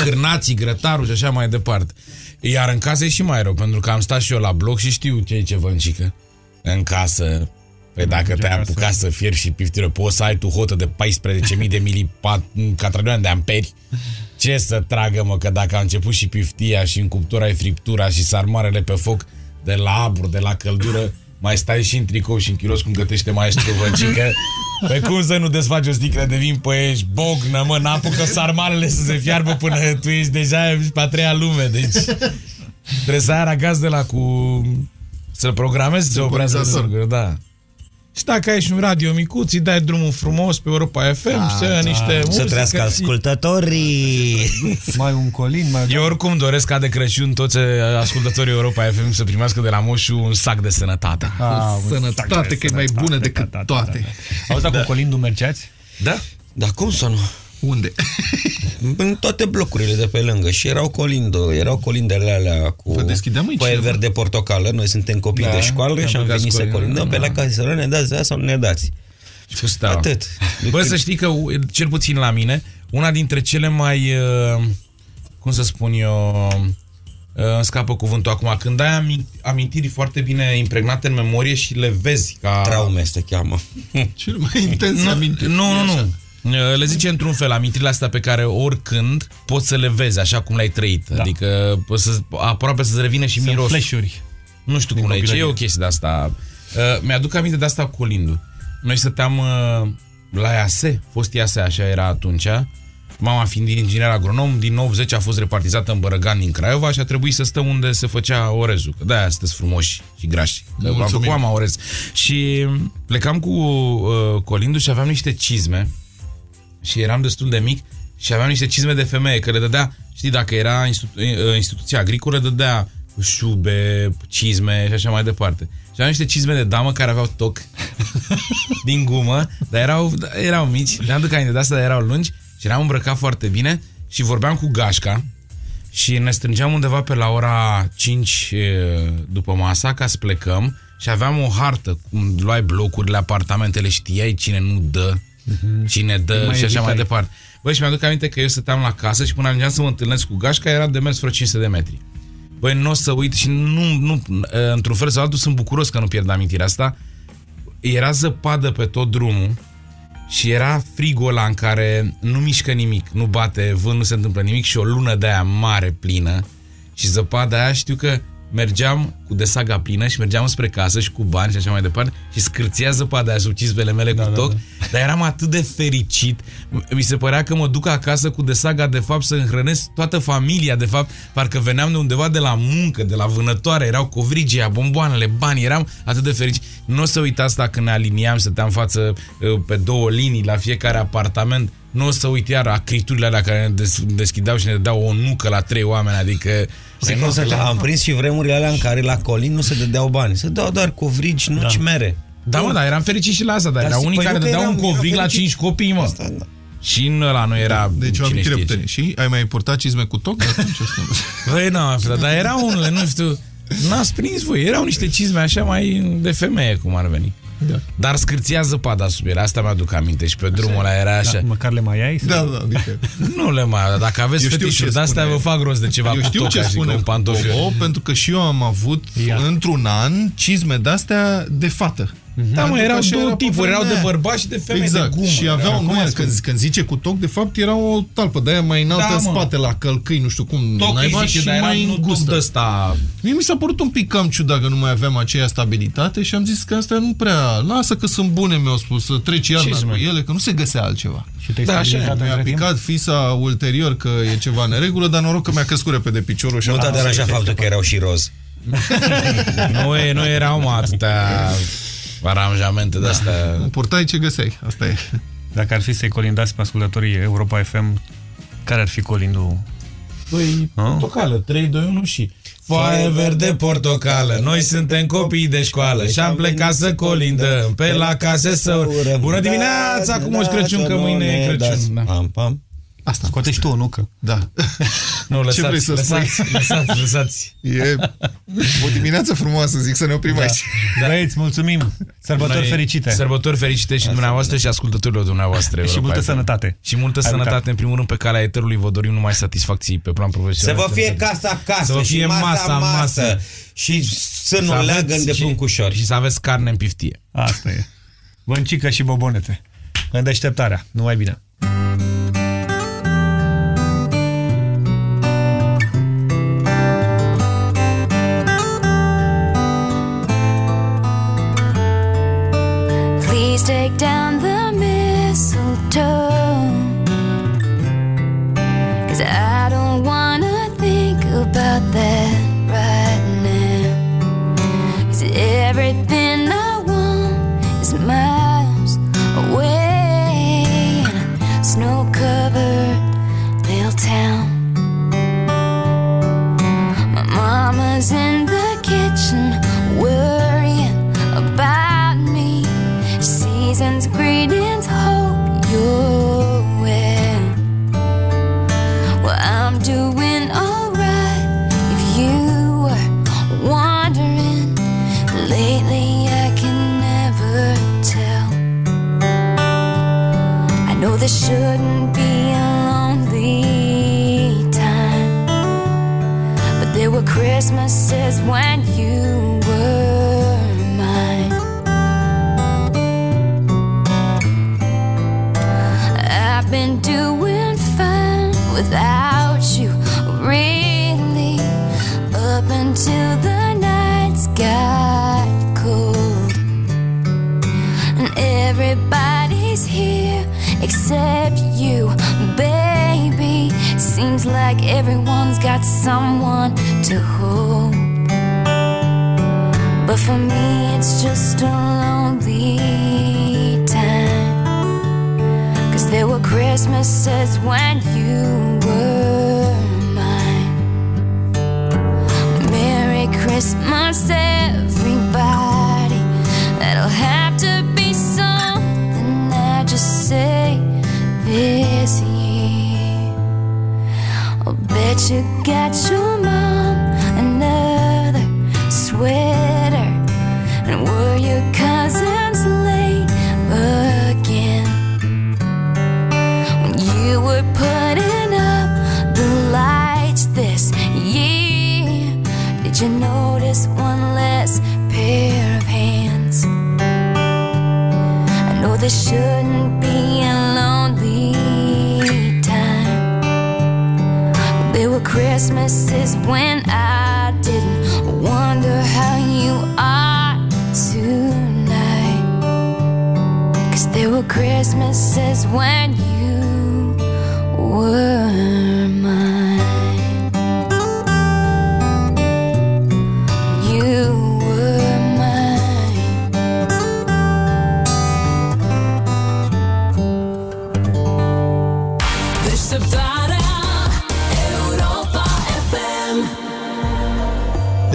cârnații, grătarul și așa mai departe. Iar în casă e și mai rău, pentru că am stat și eu la bloc și știu ce e ce vâncică. În casă, Păi dacă te-ai apucat să fierbi și piftiră, poți să ai tu hotă de 14.000 de milicatrioane de amperi. Ce să tragă, mă, că dacă a început și piftia și în cuptura ai friptura și sarmarele pe foc de la abur, de la căldură, mai stai și în tricou și în chiros cum gătește maestru văncică. Pe cum să nu desfaci o sticlă de vin pe ești bognă, mă, n-apucă sarmalele să se fiarbă până tu ești deja ești pe a treia lume, deci trebuie să ai ragaz de la cu să-l programezi să se oprească
Sincronizator.
singur, da. Și dacă ai și un radio micuț, îi dai drumul frumos pe Europa FM
Da,
și să ia niște
Să
muzică
trăiască
și-
ascultătorii.
Mai un colin, mai...
Eu oricum doresc ca de Crăciun toți eh, ascultătorii Europa FM să primească de la moșu un sac de sănătate.
Ah,
Sănătate, că e mai bună decât toate.
Auzi, dar cu colindul mergeați?
Da?
Dar cum să nu?
Unde?
În toate blocurile de pe lângă. Și erau colindo, erau colindele alea cu
Vă deschideam aici
păieri
ceva.
verde portocală. Noi suntem copii
Da,
de școală
am
și am
băgat
venit să
scorile,
colindăm pe
da.
la casă să nu ne dați aia sau nu ne dați.
Cu steaua.
Atât.
Bă, să știi că, cel puțin la mine, una dintre cele mai, uh, cum să spun eu, uh, îmi scapă cuvântul acum, când ai ami- amintiri foarte bine impregnate în memorie și le vezi ca...
Traume se cheamă.
Cel mai intens
Nu,
amintiri.
nu, nu,
Așa.
nu. Le zice într-un fel amintirile astea pe care oricând poți să le vezi așa cum le-ai trăit. Da. Adică poți să, aproape să-ți revină și
Sunt
mirosul.
flash-uri.
Nu știu
Din
cum le zice, e
copilărie.
o chestie de asta. Uh, mi-aduc aminte de asta cu Colindu. Noi stăteam uh, la IASE, fost IASE, așa era atunci. Mama fiind inginer agronom, din 90 a fost repartizată în Bărăgan din Craiova și a trebuit să stăm unde se făcea orezul. Că de-aia sunteți frumoși și grași. Că am
Mulțumim.
făcut mama orez. Și plecam cu uh, Colindu și aveam niște cizme și eram destul de mic și aveam niște cizme de femeie, că le dădea, știi, dacă era institu- uh, instituția agricolă, dădea șube, cizme și așa mai departe. Și aveam niște cizme de damă care aveau toc din gumă, dar erau, erau mici, le aduc aminte de asta, dar erau lungi și eram îmbrăcat foarte bine și vorbeam cu gașca și ne strângeam undeva pe la ora 5 e, după masa ca să plecăm și aveam o hartă, cum luai blocurile, apartamentele, știai cine nu dă, cine dă
Mai
și așa mai
evitai.
departe. Băi, și mi-aduc aminte că eu stăteam la casă și până ajungeam să mă întâlnesc cu gașca era de mers vreo 500 de metri. Băi, nu o să uit și nu, nu, într-un fel sau altul sunt bucuros că nu pierd amintirea asta. Era zăpadă pe tot drumul și era frigul ăla în care nu mișcă nimic, nu bate vânt, nu se întâmplă nimic și o lună de aia mare plină și zăpada aia știu că mergeam cu desaga plină și mergeam spre casă și cu bani și așa mai departe și scârția zăpada aia sub cizbele mele da, cu toc, da, da. dar eram atât de fericit. Mi se părea că mă duc acasă cu desaga de fapt să înhrănesc toată familia, de fapt, parcă veneam de undeva de la muncă, de la vânătoare, erau covrigia, bomboanele, bani, eram atât de fericit. Nu o să uit asta când ne aliniam, stăteam față uh, pe două linii la fiecare apartament nu o să uit iar acriturile alea care ne des- deschideau și ne dădeau o nucă la trei oameni, adică...
Păi nu, să am prins și vremurile alea în care la Colin nu se dădeau bani. Se dădeau doar covrigi, nu da. mere.
Da, mă, dar eram fericit și la asta, dar,
Dar
erau
si-
unii
păi
care
nu că
dădeau un
eram-
covrig
eram
la
fericit.
5 copii, mă.
Asta, da.
Și în ăla nu era
Deci o
cine
amintire
știe ce.
puternică. Și ai mai purtat cizme cu toc? Atunci asta nu.
Băi, nu am aflat, dar erau unele, nu știu, n-ați prins voi, erau niște cizme așa mai de femeie, cum ar veni.
Da.
Dar scârția zăpada sub ele, asta mi-aduc aminte și pe drumul ăla era așa.
Da, măcar le mai ai?
Da, da, adică...
Nu le mai, dar dacă aveți
Eu știu
fetișuri
ce
de astea,
spune.
vă fac rost de ceva
Eu
cu
știu
toca
ce
și
spune
cu pantofi.
Bobo, pentru că și eu am avut
Ia.
într-un an cizme de-astea de fată.
Da, mă,
Pentru
erau
că așa
două
era pe
tipuri, erau
vremea
de
aia.
bărbați și de femei
exact.
de gumă.
Și aveau,
Acum
nu,
ascult.
când, când zice cu toc, de fapt era o talpă de aia mai înaltă
Da,
în
mă.
spate la călcâi, nu știu cum,
Toc
naiba,
îi zice,
și
dar era
mai
nu toc
îngustă.
de ăsta.
Mie mi s-a părut un pic cam ciudat că nu mai aveam aceea stabilitate și am zis că astea nu prea... Lasă că sunt bune, mi-au spus, să treci iarna
Ce-ți,
cu
mă?
ele, că nu se găsea altceva.
Și te-ai
Da, așa
stabilizat
Mi-a
între timp?
picat fisa ulterior că e ceva în regulă, dar noroc că mi-a crescut repede piciorul și
Nu
am
te-a
putut să
deranjat
ies.
faptul că erau și roz.
Nu, e, nu erau mă atâtea aranjamente de astea.
Purtai ce găseai, asta e.
Dacă ar fi să-i colindați pe ascultătorii Europa FM, care ar fi colindul?
Păi,
Ah?
portocală, 3, 2, 1 și... Foaie verde portocală, noi suntem copii de școală și am plecat să colindăm pe la case să... Bună dimineața, cu Moș Crăciun, că mâine e Crăciun. Da.
Pam, pam.
Asta.
Scoate și tu o nucă.
Da.
Nu,
Ce
lăsați,
vrei să
lăsați,
spui?
lăsați, lăsați.
E o dimineață frumoasă, zic să ne oprim aici.
Da. Băieți, mulțumim! Sărbători
Noi-
fericite!
Sărbători fericite și dumneavoastră și ascultătorilor dumneavoastră.
Și
Europa
multă
FM.
sănătate.
Și multă
Hai,
sănătate,
Luca.
în primul rând, pe calea eterului vă dorim numai satisfacții pe plan
Să
profesional.
vă fie casa casă
Să vă fie
și masa
masa
masă,
masă.
și să nu
aveți
leagă de
și-
pruncușori.
Și să aveți carne în piftie.
Asta e. Băncică și bobonete. În deșteptarea. Numai bine.
mistake down.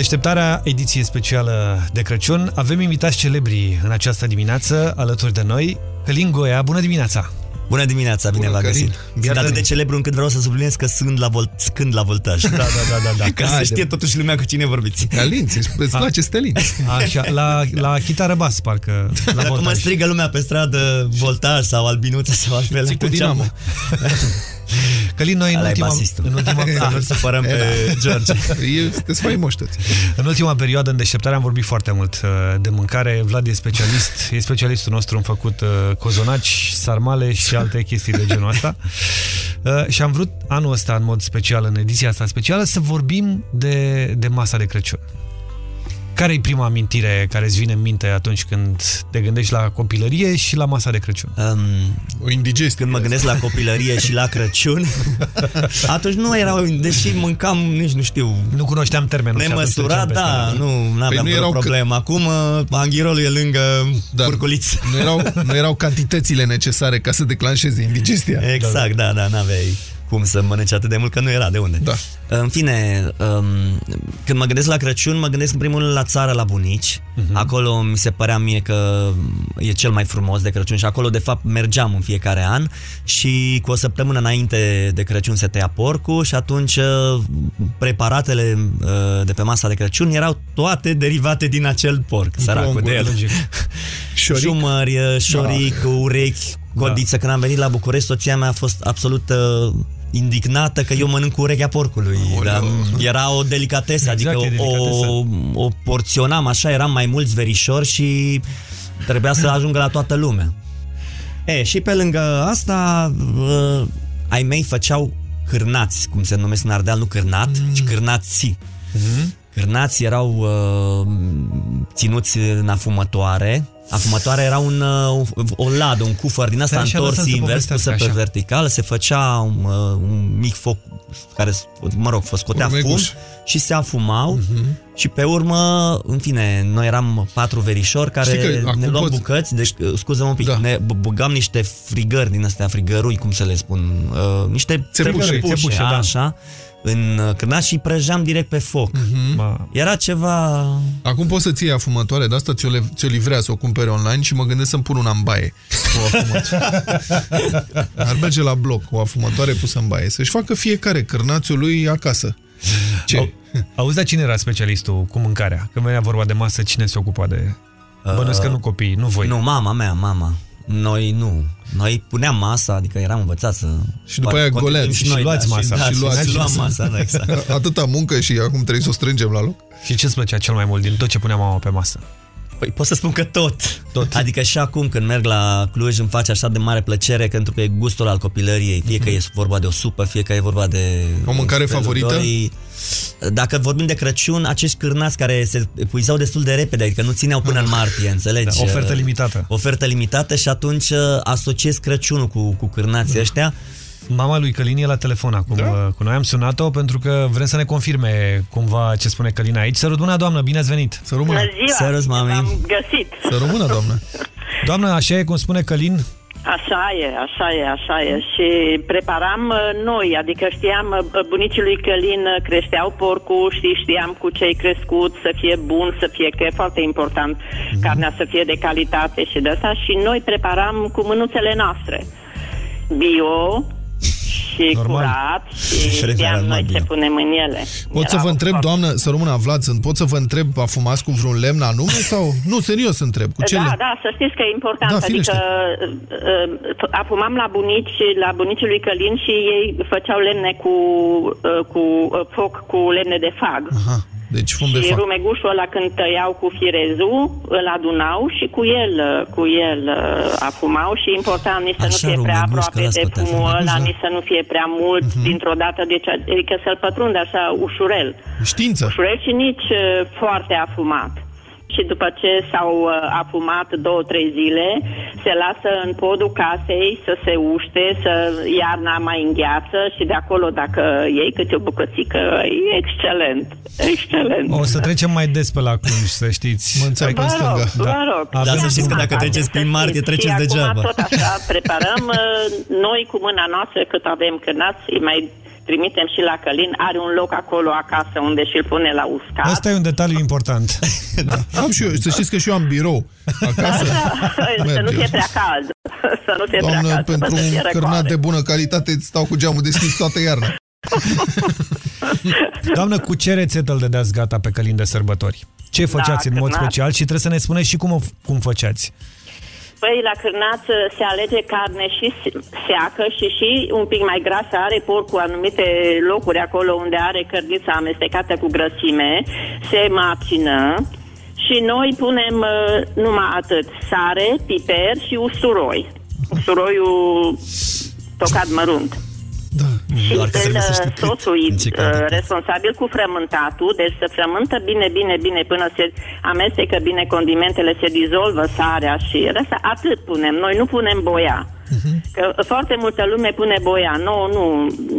Deșteptarea, ediție specială de Crăciun. Avem invitați celebri în această dimineață alături de noi. Călin Goia, bună dimineața!
Bună dimineața, bine v-am găsit. Sunt atât de celebru încât vreau să subliniez că sunt la, vol- scând la voltaj. Da,
da, da, da. da.
Ca să știe totuși lumea cu cine vorbiți.
Stelin, îți place Stelin.
Așa, la, la chitară bas, parcă. La
Dacă mă
voltaj.
strigă lumea pe stradă voltaj sau albinuță sau altfel,
Ții cu
atunci
dinamo.
am-
Călin, noi în
Ăla e
ultima,
basistul.
în ultima,
Să nu-l supărăm pe George.
Eu, sunteți faimoși toți.
În ultima perioadă, în deșteptare, am vorbit foarte mult uh, de mâncare. Vlad e specialist, e specialistul nostru în făcut uh, cozonaci, sarmale și alte chestii de genul ăsta. Uh, Și am vrut anul ăsta, în mod special, în ediția asta specială, să vorbim de, de masa de Crăciun. Care e prima amintire care îți vine în minte atunci când te gândești la copilărie și la masa de Crăciun?
Um,
o indigestie.
Când mă gândesc la copilărie și la Crăciun, atunci nu erau, deși mâncam, nici nu știu...
Nu cunoșteam termenul. și atunci
Nemăsurat,
treceam
da,
peste
nu
Păi
aveam
nu
vreo
erau că-
problemă. Acum uh, anghirolul e lângă da. furculiță.
Nu erau, nu erau cantitățile necesare ca să declanșeze indigestia.
Exact, da, da, n-aveai cum să mănânci atât de mult, că nu era de unde.
Da.
În fine, um, când mă gândesc la Crăciun, mă gândesc în primul rând la țară, la bunici.
Mhm.
Acolo mi se părea mie că e cel mai frumos de Crăciun și acolo, de fapt, mergeam în fiecare an și cu o săptămână înainte de Crăciun se tăia porcul și atunci uh, preparatele uh, de pe masa de Crăciun erau toate derivate din acel porc, săracul de el.
Logic.
Șoric. Șumări, uh, șoric,
Da.
urechi, codiță. Când am venit la București, soția mea a fost absolut uh, indignată că eu mănânc cu urechea porcului. Dar era o delicatesă,
Exact,
adică
e delicatesă.
o, o porționam așa, eram mai mulți verișori și trebuia să ajungă la toată lumea. E, și pe lângă asta, uh, ai mei făceau cârnați, cum se numesc în Ardeal, nu cârnat, mm. ci cârnații.
Mhm.
Cârnații erau uh, ținuți în afumătoare. Afumătoarea era un, uh, o ladă, un cufăr din asta
Stai așa,
întors
lăsăm să
invers,
povestească
pusă pe
așa.
vertical, se făcea un, uh, un mic foc care, mă rog, scotea fum
Urmeguș.
și se afumau
Mhm.
și pe urmă, în fine, noi eram patru verișori care
Știi că acum
ne luam
poți-
bucăți, deci, scuză-mă un pic, da. ne b- băgam niște frigări din astea, frigărui, cum să le spun, uh, niște
Țepușe,
țepușe,
țepușe, da.
așa, în uh, cârnați și prăjeam direct pe foc.
Ma,
Era ceva...
Acum poți să-ți iei afumătoare de asta, ți-o, le- ți-o livrează, să o cumpere online și mă gândesc să-mi pun una în baie. O afumătoare. Ar merge la bloc, o afumătoare pusă în baie. Să-și facă fiecare cârnațiul lui acasă. Ce?
Auzi, dar cine era specialistul cu mâncarea? Când venea vorba de masă, cine se ocupa de... Bănuiesc că nu copiii, nu voi.
Uh, Nu, mama mea, mama. Noi nu. Noi puneam masa, adică eram învățați să...
Și după aia
contribuim
goleați
și noi,
luați
da,
masa.
Și, da,
și luați
și luam masa, da, exact.
Atâta muncă și acum trebuie să o strângem la loc.
Și ce îți plăcea cel mai mult din tot ce punea mama pe masă?
Păi pot să spun că tot. tot. Adică și acum când merg la Cluj îmi face așa de mare plăcere pentru că e gustul al copilăriei. Fie că e vorba de o supă, fie că e vorba de...
O mâncare
felul
favorită?
doi. Dacă vorbim de Crăciun, acești cârnați care se epuizau destul de repede, adică nu țineau până în martie, înțelegi?
Da, ofertă limitată.
Ofertă limitată și atunci uh, asociez Crăciunul cu, cu cârnații ăștia.
Mama lui Călin e la telefon acum da? cu noi. Am sunat-o pentru că vrem să ne confirme cumva ce spune Călin aici. Să rămână, doamnă, bine ați venit!
Să
Bună ziua!
Servus, mami!
V-am găsit!
Să rămână, doamnă!
Doamnă, așa e cum spune Călin?
Așa e, așa e, așa e. Și preparam uh, noi, adică știam, uh, bunicii lui Călin uh, creșteau porcul și știam cu ce crescut, să fie bun, să fie, că e foarte important,
Mhm.
carnea să fie de calitate și de asta. Și noi preparam cu mânuțele noastre. Bio și
Normal.
curat și
Preferat
știam noi
mai
ce
bine.
punem în ele.
Pot să
Erau
vă întreb,
foarte-
doamnă, să rămână Vlad, sunt, pot să vă întreb, afumați cu vreun lemn anume sau? Nu, serios întreb, cu ce
da,
lemn?
da, să știți că e important.
Da, firește.
adică uh, uh, afumam la bunici, la bunicii lui Călin și ei făceau lemne cu, uh, cu uh, foc cu lemne de fag.
Aha. Deci fum de
și
fac.
rumegușul ăla când tăiau cu firezul, îl adunau și cu el, cu el uh, afumau și important nici să nu
Așa,
fie prea
rumeguș, că
aproape
ăla
de
scotea
fumul
rumeguș,
ăla,
da.
nici să nu fie prea mult
Mhm.
dintr-o dată, deci adică să-l pătrunde așa ușurel.
Știință.
Ușurel și nici uh, foarte afumat. Și după ce s-au uh, afumat două, trei zile, se lasă în podul casei să se uște, să iarna mai îngheață și de acolo dacă iei câte o bucățică, e excelent. Excelent.
O să trecem mai des pe la Cluj, să știți. Mă
înțeleg
Vă rog, vă rog.
Dar să știți că dacă
Acum,
treceți prin
să
martie,
știți.
treceți
și
degeaba.
Acum tot așa preparăm uh, noi cu mâna noastră cât avem cârnați, îi mai trimitem și la Călin. Are un loc acolo acasă unde și-l pune la uscat.
Asta e un detaliu important.
Am și eu, să știți că și eu am birou acasă.
să nu
Merge.
fie prea cald. să nu fie prea
Doamnă,
cald.
pentru
să fie
un cârnat
răcoare.
de bună calitate îți stau cu geamul deschis toată iarna.
Doamnă, cu ce rețetă îl dădeați gata pe Călin de sărbători? Ce făceați în mod
cârnat.
special și trebuie să ne spuneți și cum, o, cum făceați.
Păi, la cârnaț uh, se alege carne și se- seacă și și un pic mai grasă. Are porcul anumite locuri acolo unde are cărnița amestecată cu grăsime. Se macină și noi punem uh, numai atât. Sare, piper și usturoi. Usturoiul tocat mărunt. Și
Doar că
îl,
trebuie să știi cât,
sosul
în ce
uh,
cantitate.
responsabil cu frământatul, deci se frământă bine, bine, bine până se amestecă bine condimentele, se dizolvă sarea și ăsta, atât punem. Noi nu punem boia.
Mhm.
Că foarte multă lume pune boia. Nu, nu.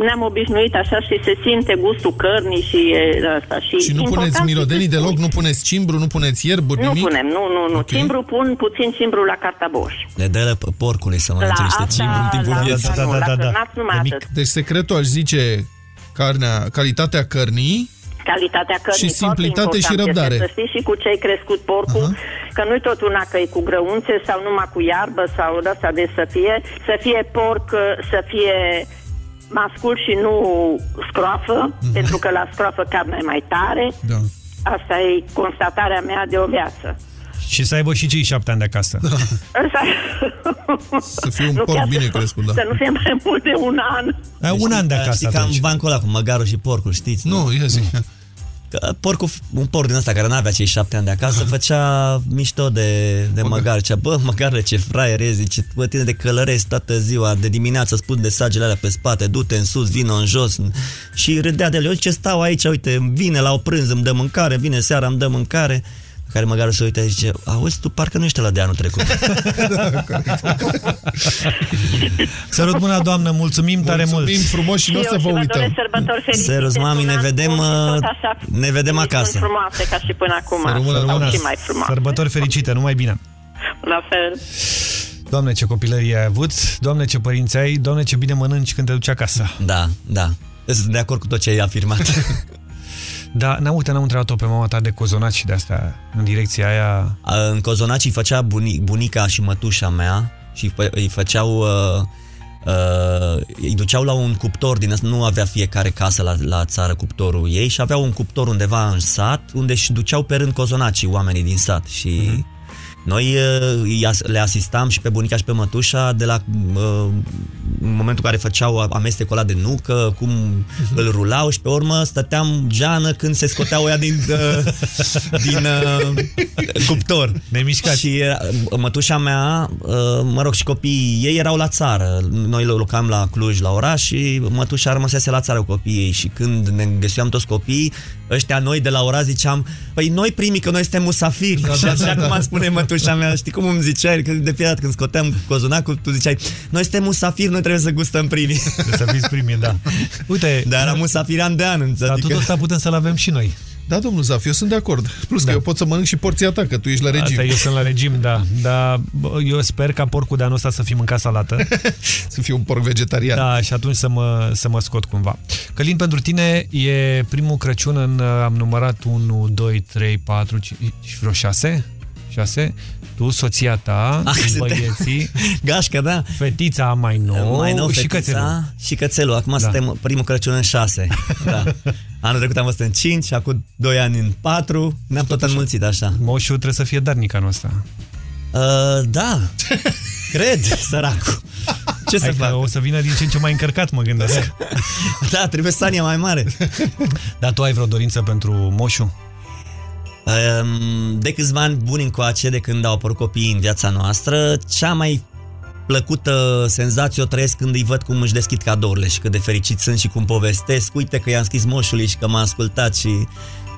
Ne-am obișnuit așa și se simte gustul cărnii și e, ăsta. Și,
Și nu
important
puneți
să
mirodenii
se
deloc,
spui.
nu puneți cimbru, nu puneți ierburi,
Nu
nimic?
punem, nu, nu, nu.
Ok.
Cimbru pun puțin cimbru la cartaboș.
Le dă porcului să mănânce
La
niște
asta-
cimbru în timpul
la
vieții.
asta nu, la cârnaț numai atât.
Deci secretul aș zice carnea, calitatea cărnii
calitatea cărnii.
Și simplitate
foarte
și
important
răbdare.
este Să știi și cu ce ai crescut porcul, că nu-i tot una că e cu grăunțe sau numai cu iarbă sau de asta de să fie, să fie porc, să fie mascul și nu scroafă, pentru că la scroafă carnea e mai tare.
Da.
Asta e constatarea mea de o viață.
Și să aibă și cei șapte ani de acasă.
Asta...
Să fie un
Nu
porc
chiar
bine
să-
crescut, da.
Să nu fie mai mult de un an.
Ai un an de acasă
Știi că am
atunci.
bancul ăla cu măgarul și porcul, știți?
Nu, ia zi.
Că Porcul, un porc din ăsta care n-avea cei șapte ani de acasă făcea mișto de, de măgar. Zicea, bă, măgarle, ce fraier e, zice, bă, tine de călăresc toată ziua, de dimineață spun de sagele alea pe spate, du-te în sus, vină în jos. Și râdea de el, eu ce stau aici, uite, vine la o prânz, îmi dă mâncare, vine seara, îmi dă mâncare. Pe care măgarul se uită și zice, auzi, tu parcă nu ești la de anul trecut.
Sărut mâna, doamnă, mulțumim tare mult.
Mulțumim frumos și nu o să vă uităm.
sărbători fericite.
Serus, mami, ne vedem, uh,
Tot așa
ne vedem
sunt
acasă.
frumoase ca și până acum. Sau și mai frumoase.
Sărbători fericite, numai bine.
La fel.
Doamne, ce copilărie ai avut, doamne, ce părinți ai, doamne, ce bine mănânci când te duci acasă.
Da, da. Sunt de acord cu tot ce ai afirmat.
Da, n-am uite, n-am întrebat-o pe mama ta de cozonaci și de astea, în direcția aia.
A, În cozonaci îi făcea buni, bunica și mătușa mea și fă- îi făceau... Uh, uh, îi duceau la un cuptor din ăsta, nu avea fiecare casă la, la țară cuptorul ei și aveau un cuptor undeva în sat unde își duceau pe rând cozonacii oamenii din sat și noi uh, îi as- le asistam și pe bunica și pe mătușa de la uh, în momentul în care făceau amestecul ăla de nucă, cum îl rulau și pe urmă stăteam geană când se scoteau ea din, uh, din uh, cuptor.
Nemișcați.
Și era, mătușa mea, uh, mă rog, și copiii ei erau la țară. Noi locam la Cluj, la oraș și mătușa rămăsese la țară cu copiii ei și când ne găseam toți copiii, ăștia noi de la ora ziceam, păi noi primii că noi suntem musafiri. Da, și
da,
așa
da,
cum
da.
îmi spune mătușa mea, știi cum îmi ziceai, că de fiecare dată când scoteam cozonacul, tu ziceai, noi suntem musafiri, noi trebuie să gustăm primii.
Trebuie să fiți primii, da. Uite,
Dar era musafiri an de an. Adică...
statutul ăsta putem să-l avem și noi.
Da, domnul Zaf, eu sunt de acord. Plus că eu pot să mănânc și porția ta, că tu ești la regim.
Asta eu sunt la regim, da. Dar bă, eu sper ca porcul de anul ăsta să fie mâncat salată.
să fie un porc vegetarian.
Da, și atunci să mă, să mă scot cumva. Călin, pentru tine e primul Crăciun în, am numărat 1, 2, 3, 4, 5, vreo 6? 6? Tu, soția ta,
Ah, suntem-
băieții,
Gașca, da.
fetița mai nou,
mai nou
și
fetița
cățelul.
Și cățelul. Acum
Da.
suntem primul Crăciun în 6. Da. Anul trecut am fost în 5, acum 2 ani în 4. Ne-am tot înmulțit așa.
Moșul trebuie să fie darnic anul ăsta.
Uh, da. Cred, săracul. Ce să
Adică
fac?
O să vină din ce în ce mai încărcat, mă gândesc.
Da, trebuie sania mai mare.
Dar tu ai vreo dorință pentru moșu?
Um, De câțiva ani buni încoace, de când au apărut copiii în viața noastră, cea mai plăcută senzație o trăiesc când îi văd cum își deschid cadourile și cât de fericit sunt și cum povestesc. Uite că i-am scris moșului și că m-a ascultat și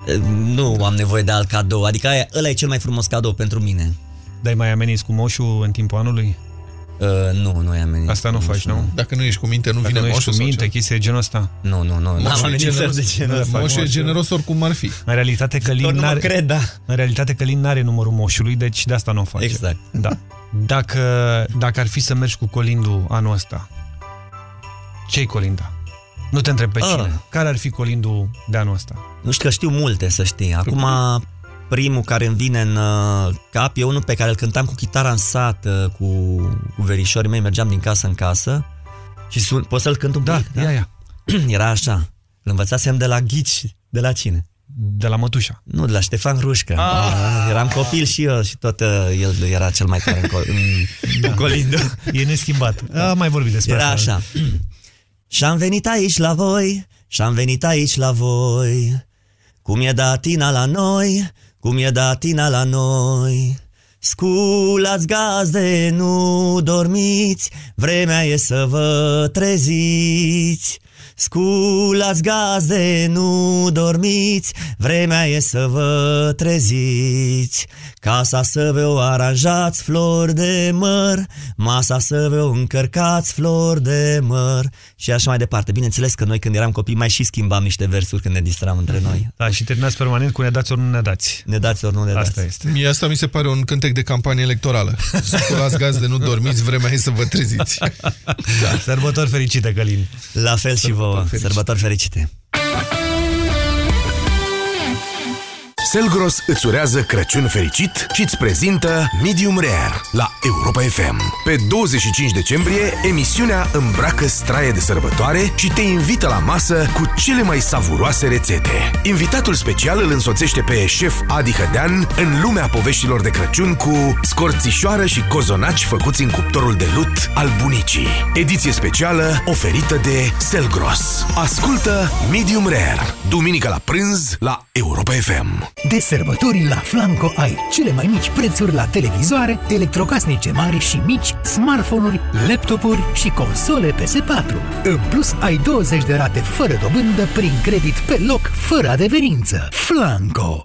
e, nu am nevoie de alt cadou. Adică aia, ăla e cel mai frumos cadou pentru mine.
Dai mai ameniți cu moșu în timpul anului?
Uh, nu, nu i-am amenit.
Asta nu faci, nu?
Dacă nu ești cu minte, nu
Dacă
vine
nu ești
moșul
cu
sau
minte,
ce?
chestii de genul ăsta.
Nu, nu, nu. N-am
Moșul e
amenințări
generos,
de genul ăsta.
moșul e generos oricum ar fi.
În realitate Călin
Doar nu mă
n-are,
cred, da.
În realitate Călin n-are numărul moșului, deci de asta nu o face.
Exact.
Da. Dacă, dacă ar fi să mergi cu Colindu anul ăsta, ce-i Colinda? Nu te întreb pe
Ah.
cine. Care ar fi Colindu de anul ăsta?
Nu știu că știu multe, să știi. Acum, primul care îmi vine în uh, cap e unul pe care îl cântam cu chitara în sat, uh, cu, cu verișorii mei, mergeam din casă în casă și sun, poți să-l cânt un
Da,
pic?
ia, ia.
Era așa. Îl învățasem de la ghici, de la cine?
De la mătușa.
Nu, de la Ștefan Hrușcă.
Ah.
Eram copil și eu și tot uh, el era cel mai tare în, co- în,
Da.
în Colindu.
E neschimbat. A, mai vorbit despre
Era
asta.
așa. Și-am venit aici la voi, și-am venit aici la voi. Cum e datina la noi, cum e datina la noi. Sculați gazde, nu dormiți, vremea e să vă treziți. Sculați gazde, nu dormiți, vremea e să vă treziți. Casa să vă o aranjați flori de măr, masa să vă o încărcați flori de măr și așa mai departe. Bineînțeles că noi când eram copii mai și schimbam niște versuri când ne distram între noi.
Da, și terminați permanent cu ne dați ori nu ne dați.
Ne dați ori nu ne dați.
Asta este.
Mie asta mi se pare un cântec de campanie electorală. Sculați gaz de nu dormiți, vremea e să vă treziți.
Da. Sărbători fericite, Călin.
La fel și vouă. Sărbători fericite.
Selgros îți urează Crăciun fericit și îți prezintă Medium Rare la Europa FM. Pe 25 decembrie, emisiunea îmbracă straie de sărbătoare și te invită la masă cu cele mai savuroase rețete. Invitatul special îl însoțește pe șef Adi Hădean în lumea poveștilor de Crăciun cu scorțișoară și cozonaci făcuți în cuptorul de lut al bunicii. Ediție specială oferită de Selgros. Ascultă Medium Rare, duminică la prânz la Europa FM.
De sărbători la Flanco ai cele mai mici prețuri la televizoare, electrocasnice mari și mici, smartphone-uri, laptopuri și console PS4. În plus, ai 20 de rate fără dobândă prin credit pe loc, fără adeverință. Flanco!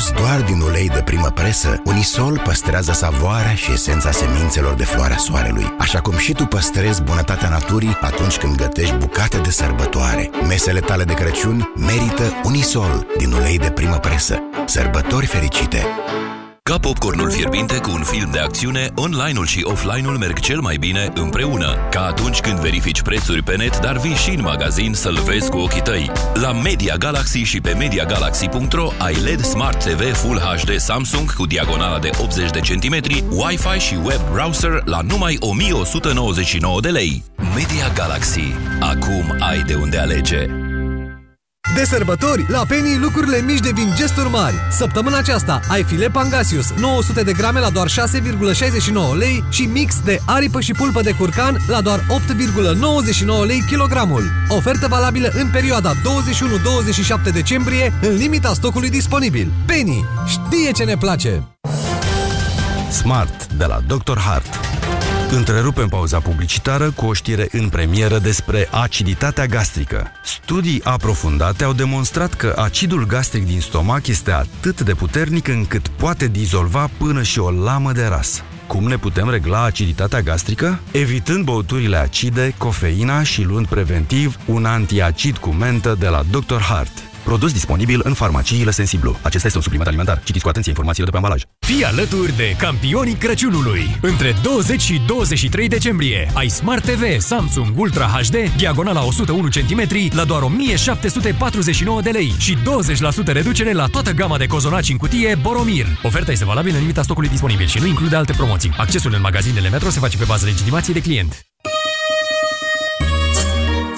Produs doar din ulei de primă presă, Unisol păstrează savoarea și esența semințelor de floarea soarelui, așa cum și tu păstrezi bunătatea naturii atunci când gătești bucate de sărbătoare. Mesele tale de Crăciun merită Unisol din ulei de primă presă. Sărbători fericite!
Ca popcornul fierbinte cu un film de acțiune, online-ul și offline-ul merg cel mai bine împreună. Ca atunci când verifici prețuri pe net, dar vii și în magazin să-l vezi cu ochii tăi. La Media Galaxy și pe MediaGalaxy.ro ai LED Smart TV Full HD Samsung cu diagonala de 80 de centimetri, Wi-Fi și web browser la numai 1199 de lei. Media Galaxy. Acum ai de unde alege.
De sărbători, la Penny lucrurile mici devin gesturi mari. Săptămâna aceasta ai filet Pangasius 900 de grame la doar 6,69 lei și mix de aripă și pulpă de curcan la doar 8,99 lei kilogramul. Ofertă valabilă în perioada 21-27 decembrie, în limita stocului disponibil. Penny știe ce ne place!
Smart de la Dr. Hart. Întrerupem pauza publicitară cu o știre în premieră despre aciditatea gastrică. Studii aprofundate au demonstrat că acidul gastric din stomac este atât de puternic încât poate dizolva până și o lamă de ras. Cum ne putem regla aciditatea gastrică? Evitând băuturile acide, cofeina și luând preventiv un antiacid cu mentă de la Dr. Hart. Produs disponibil în farmaciile Sensiblu. Acesta este un supliment alimentar. Citiți cu atenție informațiile de pe ambalaj.
Fii alături de campionii Crăciunului. Între 20 și 23 decembrie ai Smart TV Samsung Ultra HD, diagonala 101 cm, la doar 1749 de lei și 20% reducere la toată gama de cozonaci în cutie Boromir. Oferta este valabilă în limita stocului disponibil și nu include alte promoții. Accesul în magazinele Metro se face pe bază legitimației de client.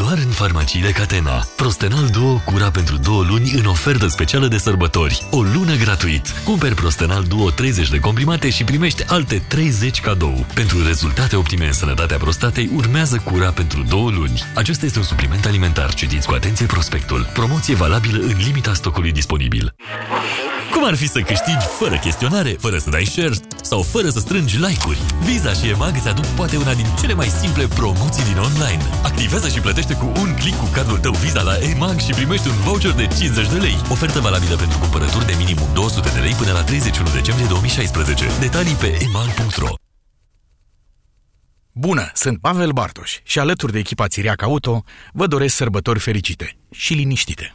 Doar în farmaciile Catena. Prostenal Duo cura pentru două luni în ofertă specială de sărbători. O lună gratuit. Cumperi Prostenal Duo 30 de comprimate și primești alte 30 cadou. Pentru rezultate optime în sănătatea prostatei, urmează cura pentru două luni. Acesta este un supliment alimentar. Citiți cu atenție prospectul. Promoție valabilă în limita stocului disponibil. Cum ar fi să câștigi fără chestionare, fără să dai share sau fără să strângi like-uri? Visa și EMAG îți aduc poate una din cele mai simple promoții din online. Activează și plătește cu un click cu cardul tău Visa la EMAG și primești un voucher de 50 de lei. Ofertă valabilă pentru cumpărături de minimum 200 de lei până la 31 decembrie 2016. Detalii pe emag.ro
Bună, sunt Pavel Bartoș și alături de echipa Țiriac Auto vă doresc sărbători fericite și liniștite.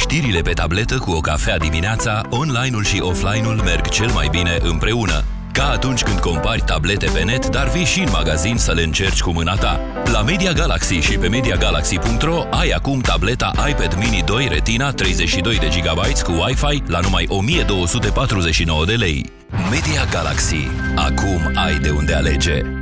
Ca știrile pe tabletă cu o cafea dimineața, online-ul și offline-ul merg cel mai bine împreună. Ca atunci când compari tablete pe net, dar vii și în magazin să le încerci cu mâna ta. La Media Galaxy și pe MediaGalaxy.ro ai acum tableta iPad Mini 2 Retina 32 de GB cu Wi-Fi la numai 1249 de lei. Media Galaxy. Acum ai de unde alege.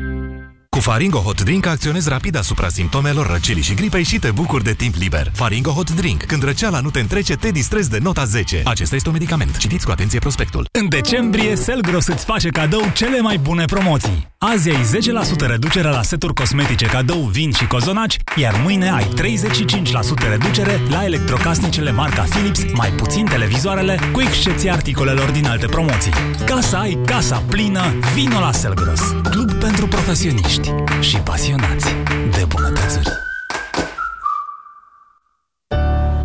Cu Faringo Hot Drink acționezi rapid asupra simptomelor răcelii și gripei și te bucuri de timp liber. Faringo Hot Drink. Când răceala nu te întrece, te distrezi de nota 10. Acesta este un medicament. Citiți cu atenție prospectul.
În decembrie, Selgros îți face cadou cele mai bune promoții. Azi ai 10% reducere la seturi cosmetice cadou, vin și cozonaci, iar mâine ai 35% reducere la electrocasnicele marca Philips, mai puțin televizoarele, cu excepția articolelor din alte promoții. Ca să ai casa plină, vino la Selgros. Club pentru profesioniști și pasionați de bunătățuri.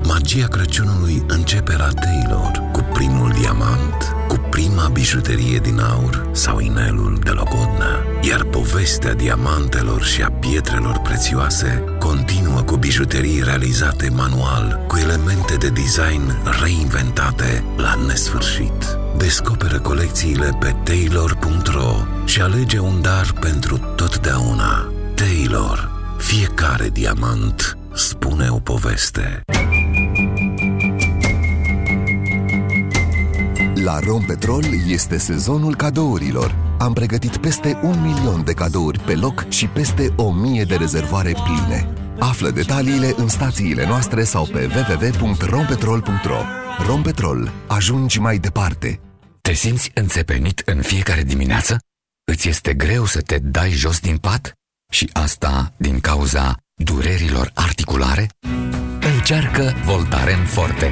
Magia Crăciunului începe la Taylor cu primul diamant, cu prima bijuterie din aur sau inelul de logodnă. Iar povestea diamantelor și a pietrelor prețioase continuă cu bijuterii realizate manual, cu elemente de design reinventate la nesfârșit. Descoperă colecțiile pe taylor.ro și alege un dar pentru totdeauna. Taylor. Fiecare diamant spune o poveste.
La Rompetrol este sezonul cadourilor. Am pregătit peste un milion de cadouri pe loc și peste o mie de rezervoare pline. Află detaliile în stațiile noastre sau pe www.rompetrol.ro Rompetrol. Ajungi mai departe.
Te simți înțepenit în fiecare dimineață? Îți este greu să te dai jos din pat? Și asta din cauza durerilor articulare? Încearcă Voltaren Forte.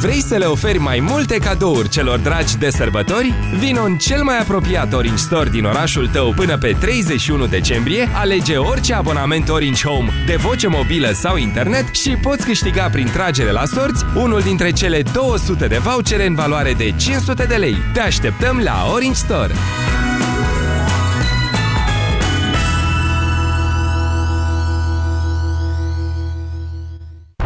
Vrei să le oferi mai multe cadouri celor dragi de sărbători? Vino în cel mai apropiat Orange Store din orașul tău până pe 31 decembrie, alege orice abonament Orange Home de voce mobilă sau internet și poți câștiga prin tragere la sorți unul dintre cele 200 de vouchere în valoare de 500 de lei. Te așteptăm la Orange Store!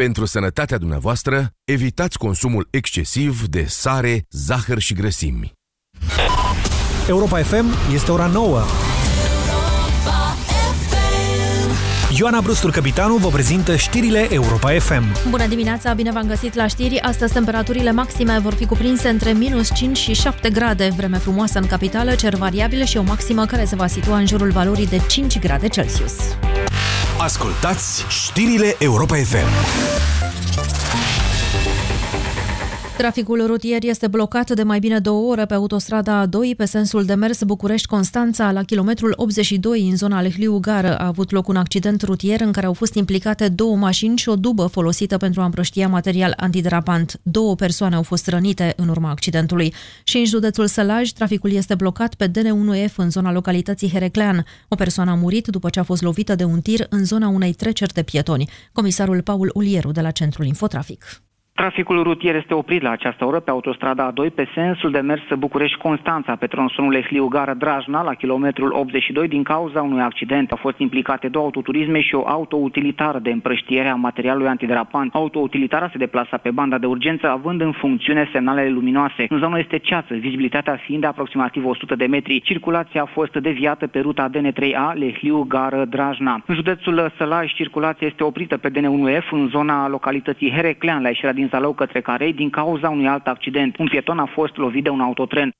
Pentru sănătatea dumneavoastră, evitați consumul excesiv de sare, zahăr și grăsimi.
Europa FM este ora 9. Ioana Brustur, capitanul, vă prezintă știrile Europa FM.
Bună dimineața, bine v-am găsit la știri. Astăzi temperaturile maxime vor fi cuprinse între minus 5 și 7 grade. Vreme frumoasă în capitală, cer variabil și o maximă care se va situa în jurul valorii de 5 grade Celsius.
Ascultați știrile Europa FM.
Traficul rutier este blocat de mai bine două ore pe autostrada A2 pe sensul de mers București-Constanța la kilometrul 82 în zona Lehliu-Gară. A avut loc un accident rutier în care au fost implicate două mașini și o dubă folosită pentru a împrăștia material antidrapant. Două persoane au fost rănite în urma accidentului. Și în județul Sălaj, traficul este blocat pe DN1F în zona localității Hereclean. O persoană a murit după ce a fost lovită de un tir în zona unei treceri de pietoni. Comisarul Paul Ulieru de la Centrul Infotrafic.
Traficul rutier este oprit la această oră pe autostrada A2 pe sensul de mers București-Constanța pe tronsonul Ehliu Gara Drajna la kilometrul 82 din cauza unui accident. Au fost implicate două autoturisme și o autoutilitară de împrăștiere a materialului antidrapant. Autoutilitara se deplasa pe banda de urgență având în funcțiune semnalele luminoase. În zonă este ceață, vizibilitatea fiind de aproximativ 100 de metri. Circulația a fost deviată pe ruta DN3A Lehliu Gară Drajna. În județul Sălaj, circulația este oprită pe DN1F în zona localității Hereclean la ieșirea din Zalău către Carei din cauza unui alt accident. Un pieton a fost lovit de un autotren.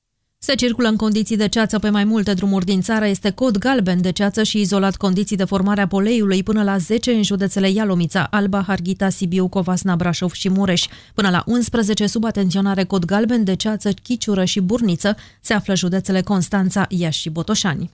Se circulă în condiții de ceață pe mai multe drumuri din țară. Este cod galben de ceață și izolat condiții de formare a poleiului până la 10 în județele Ialomița, Alba, Harghita, Sibiu, Covasna, Brașov și Mureș. Până la 11 sub atenționare cod galben de ceață, Chiciură și Burniță se află județele Constanța, Iași și Botoșani.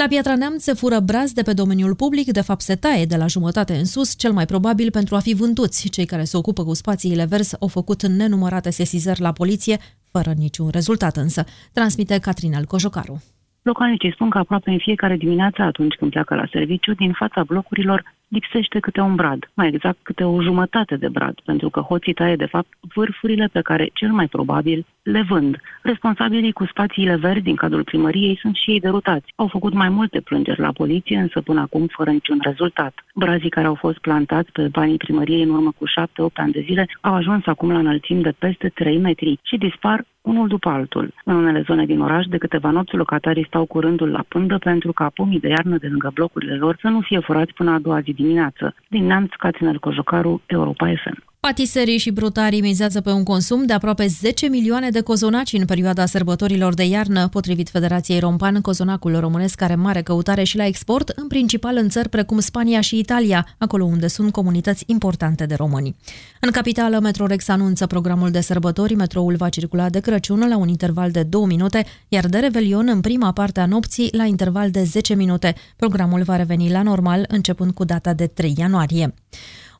La Piatra Neamț se fură braz de pe domeniul public, de fapt se taie de la jumătate în sus, cel mai probabil pentru a fi vânduți. Cei care se ocupă cu spațiile verzi au făcut nenumărate sesizări la poliție, fără niciun rezultat însă, transmite Catrinel Cojocaru.
Localnicii spun că aproape în fiecare dimineață, atunci când pleacă la serviciu, din fața blocurilor lipsește câte un brad, mai exact câte o jumătate de brad, pentru că hoții taie de fapt vârfurile pe care cel mai probabil le vând. Responsabilii cu spațiile verzi din cadrul primăriei sunt și ei derutați. Au făcut mai multe plângeri la poliție, însă până acum fără niciun rezultat. Brazii care au fost plantați pe banii primăriei în urmă cu 7-8 ani de zile au ajuns acum la înălțimi de peste 3 metri și dispar unul după altul. În unele zone din oraș, de câteva nopți, locatarii stau cu rândul la pândă pentru ca pomii de iarnă de lângă blocurile lor să nu fie furați până a doua zi dimineață. Din Neamț, Catinel Cojocaru, Europa FM.
Patiserii și brutarii mizează pe un consum de aproape 10 milioane de cozonaci în perioada sărbătorilor de iarnă. Potrivit Federației Rompan, cozonacul românesc are mare căutare și la export, în principal în țări precum Spania și Italia, acolo unde sunt comunități importante de români. În capitală, Metrorex anunță programul de sărbători. Metroul va circula de Crăciun la un interval de 2 minute, iar de Revelion în prima parte a nopții la interval de 10 minute. Programul va reveni la normal începând cu data de 3 ianuarie.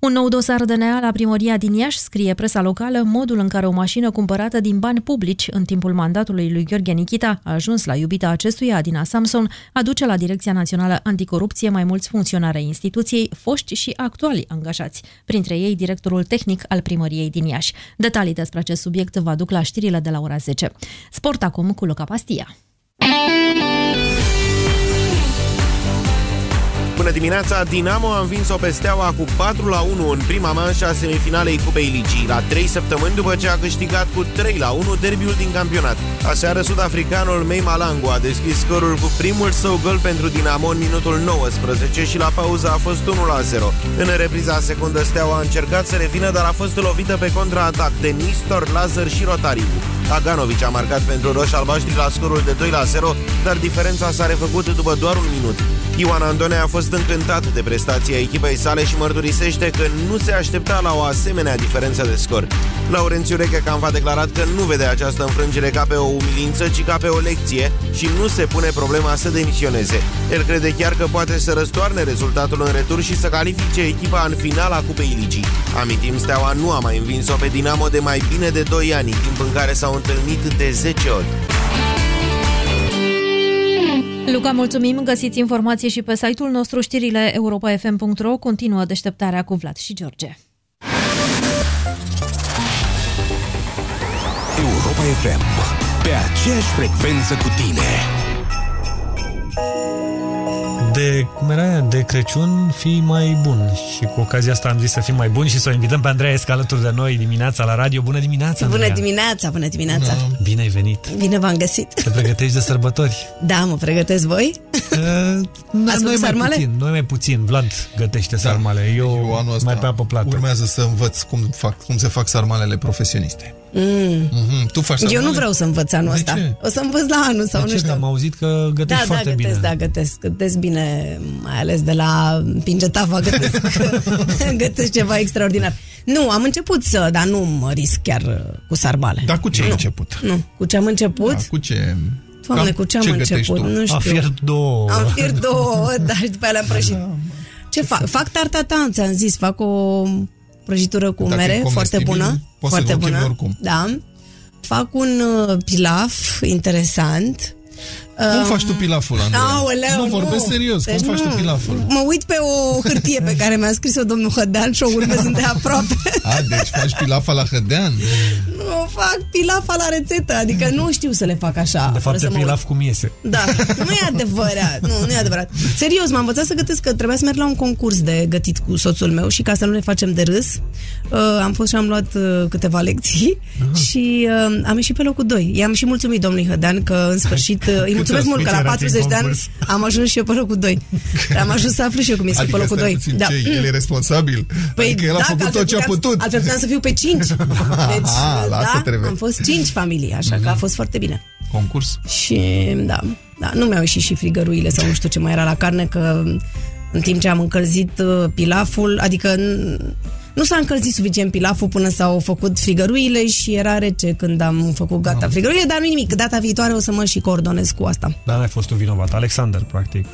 Un nou dosar DNA la primăria din Iași scrie presa locală modul în care o mașină cumpărată din bani publici în timpul mandatului lui Gheorghe Nichita a ajuns la iubita acestuia, Adina Samson, aduce la Direcția Națională Anticorupție mai mulți funcționari ai instituției, foști și actuali angajați, printre ei directorul tehnic al primăriei din Iași. Detalii despre acest subiect vă aduc la știrile de la ora 10. Sport acum cu Luca Pastia.
Bună dimineața! Dinamo a învins-o pe Steaua cu 4 la 1 în prima manșă a semifinalei Cupei Ligii, la 3 săptămâni după ce a câștigat cu 3 la 1 derbiul din campionat. Aseară, sudafricanul Mei Malangu a deschis scorul cu primul său gol pentru Dinamo în minutul 19 și la pauză a fost 1 la 0. În repriza secundă, Steaua a încercat să revină, dar a fost lovită pe contraatac de Nistor, Lazar și Rotariu. Aganovici a marcat pentru roșii albaștri la scorul de 2 la 0, dar diferența s-a refăcut după doar un minut. Ioan Andone a fost încântat de prestația echipei sale și mărturisește că nu se aștepta la o asemenea diferență de scor. Laurențiu Rechecam a declarat că nu vede această înfrângere ca pe o umilință, ci ca pe o lecție și nu se pune problema să demisioneze. El crede chiar că poate să răstoarne rezultatul în retur și să califice echipa în finala Cupei Ligii. Amintim, Steaua nu a mai învins-o pe Dinamo de mai bine de 2 ani, timp în care s-au întâlnit de 10 ori.
Luca, mulțumim! Găsiți informații și pe site-ul nostru știrile europa.fm.ro. Continuă deșteptarea cu Vlad și George.
Europa FM. Pe aceeași frecvență cu tine.
De, cum era aia, de Crăciun fii mai bun. Și cu ocazia asta am zis să fim mai buni și să o invităm pe Andreea Esca alături de noi dimineața la radio. Bună dimineața,
Bună
Andreea.
dimineața, bună dimineața.
Bine ai venit.
Bine v-am găsit.
Te pregătești de sărbători.
Da, mă pregătesc voi?
Noi,
Ați
noi
făcut
mai
sarmale?
puțin, noi mai puțin. Vlad gătește sarmale. Eu,
Eu anul ăsta
mai pe apă plată.
urmează să învăț cum, fac, cum se fac sarmalele profesioniste.
Mm.
Mhm, Tu faci
Eu
sarmale?
nu vreau să învăț anul
De
ăsta.
ce?
O să învăț la anul sau
De
nu
ce?
știu.
Că am auzit că gătești
da,
foarte
da, gătesc,
bine.
da, gătesc. Gătesc bine, mai ales de la Pingetava gătesc, gătesc ceva extraordinar. Nu, am început să, dar nu mă risc chiar uh, cu sarmale.
Dar cu ce ai
Nu.
început?
Nu, cu ce am început?
Da, cu ce?
Doamne,
Cam
cu ce am
ce gătești
început?
tu?
Nu știu.
A fiert două.
Am fiert două, da, și după aia le-am prăjit. Ce fac? Fac tartatan, ți-am zis, fac o prăjitură cu
Dacă e
mere, foarte
comestibil,
bună.
poți să-l
foarte
chemi
bună.
oricum.
Da. Fac un uh, pilaf interesant.
Cum
Um,
faci tu pilaful, Andrei?
Aoleu,
nu, vorbesc serios.
Deci
cum faci
nu.
tu pilaful?
Mă uit pe o hârtie pe care mi-a scris-o domnul Hădean și o urmez de aproape.
A, deci faci pilafa la hădean?
Nu fac pilafa la rețetă, adică nu știu să le fac așa.
De fapt,
fără
e
să mă
pilaf cum iese.
Da, nu e adevărat. Nu, nu e adevărat. Serios, m-am învățat să gătesc că trebuia să merg la un concurs de gătit cu soțul meu și ca să nu ne facem de râs, uh, am fost și am luat uh, câteva lecții și uh, am ieșit pe locul 2. I-am și mulțumit domnului Hădean că în sfârșit uh, îi mulțumesc mult că la
erați în
40 de ani
concurs?
am ajuns și eu pe locul 2. Am ajuns să aflu și eu cum iese pe locul
stai
2.
puțin, ce, el e responsabil? adică el a
da,
făcut
că
tot ce a
altfel
putut.
puteam- Altfel puteam să fiu pe 5. Deci,
Ah, la asta
da,
trebuie.
am fost 5 familii, așa că a fost foarte bine.
Concurs?
Și da, da, nu mi-au ieșit și frigăruile sau nu știu ce mai era la carne, că în timp ce am încălzit uh, pilaful, adică n- nu s-a încălzit suficient pilaful până s-au făcut frigăruile și era rece când am făcut gata frigăruile, dar nu nimic, data viitoare o să mă și coordonez cu asta.
Dar n-ai fost tu vinovat. Alexander, practic.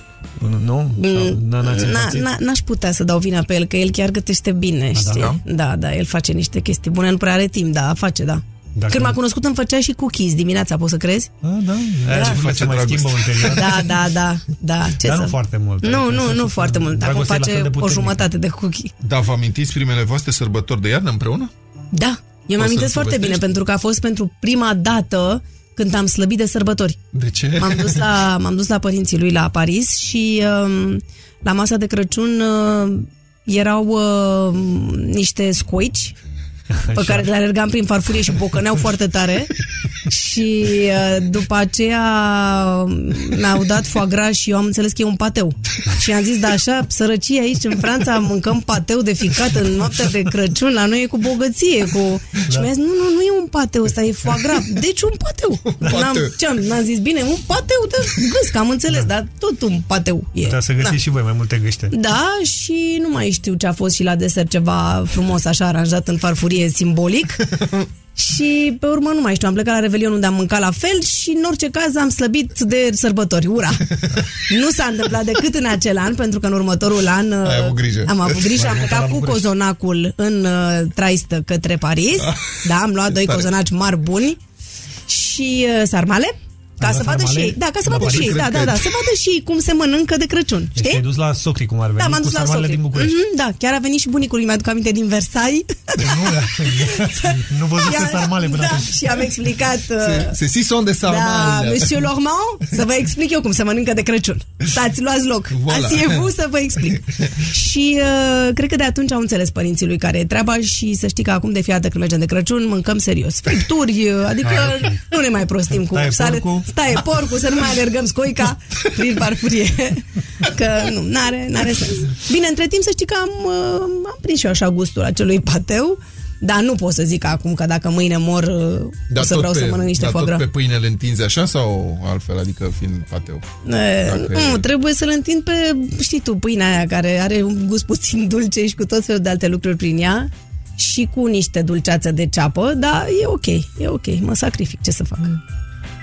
Nu? nu? Sau n- n-ați
Na,
împărțit?
na, n-aș putea să dau vina pe el, că el chiar gătește bine,
da?
știi? Da, da, el face niște chestii bune, nu prea are timp, da, face, da.
Dacă-
Când m-a cunoscut îmi făcea și cookies dimineața, poți să crezi?
A, da. Aia și face mai schimbă ulterior.
Da, da, da, da. Ce
Dar
să...
nu foarte mult.
Nu,
adică
nu,
să-
nu foarte mult. Acum
Dragostea e la
face
fel de
o
puternică.
jumătate de cookie.
Da, vă amintiți primele voastre sărbători de iarnă împreună?
Da, eu
să-mi
mi-amintesc foarte bine,
povestești?
pentru că a fost pentru prima dată când am slăbit de sărbători.
De ce?
M-am dus la, m-am dus la părinții lui la Paris și um, la masa de Crăciun uh, erau uh, niște scoici pe care le alergam prin farfurie și bocăneau foarte tare. Și uh, după aceea mi-au dat foie gras și eu am înțeles că e un pateu. Și am zis, da așa, sărăcie aici în Franța mâncăm pateu de ficat în noaptea de Crăciun, la noi e cu bogăție cu... și mi-a zis, nu, nu, nu e un pateu ăsta, e foie gras deci un pateu, N-am, ce am, n-am zis, bine, un pateu de gâsc, am înțeles, dar tot un pateu e.
Putea să găsiți
Da.
și voi mai multe gâște.
Da, și nu mai știu ce a fost și la desert ceva frumos așa aranjat în farfurie simbolic. și pe urmă nu mai știu, am plecat la Revelion unde am mâncat la fel și în orice caz am slăbit de sărbători. Ura! nu s-a întâmplat decât în acel an, pentru că în următorul an uh,
Ai avut grijă.
am avut grijă,
Mai
am
mult la
plecat cu
București.
cozonacul în uh, traistă către Paris. Da, am luat doi
Tare.
cozonaci mari buni și uh, sarmale. Ca
Am
să
luat
vadă și
sarmale?
ei, da, ca să
La
vadă și
Paris?
ei, da,
Cred
da,
că-
da, să vadă și ei cum se mănâncă de Crăciun,
Deci
știi?
te-ai dus la Socri, cum ar veni,
Da, m-am
cu
dus la
sarmalele
Socri.
din București.
Mhm, da, chiar a venit și bunicul lui, mi-aduc aminte din Versailles.
Nu văzuse
Și a-
sarmale până
da,
atunci.
și am explicat...
Se, se si son de
Da,
sarmale.
Monsieur Lormand, să vă explic eu cum se mănâncă de Crăciun. Stați, luați loc.
Voilà.
Asievă să vă explic. și uh, cred că de atunci au înțeles părinții lui care e treaba și să știi că acum de fiecare dată când mergem de Crăciun mâncăm serios. Fripturi, uh, adică
Ah, ok.
nu ne mai prostim cu
Taie
sale.
porcul.
Staie porcul, să nu mai alergăm scoica prin farfurie. că nu, n-are, n-are sens. Bine, între timp să știi că am, uh, am prins și eu așa gustul acelui pateu. Dar nu pot să zic acum că dacă mâine mor o să
tot
vreau
pe,
să mănânc niște
dar
foie
tot
gras.
pe pâine le întinzi așa sau altfel, adică fiind pateu?
E,
Dacă
Nu,
e-
trebuie să-l întind pe, știi tu, pâinea aia care are un gust puțin dulce și cu tot felul de alte lucruri prin ea și cu niște dulceață de ceapă, dar e ok, e ok, mă sacrific, ce să fac?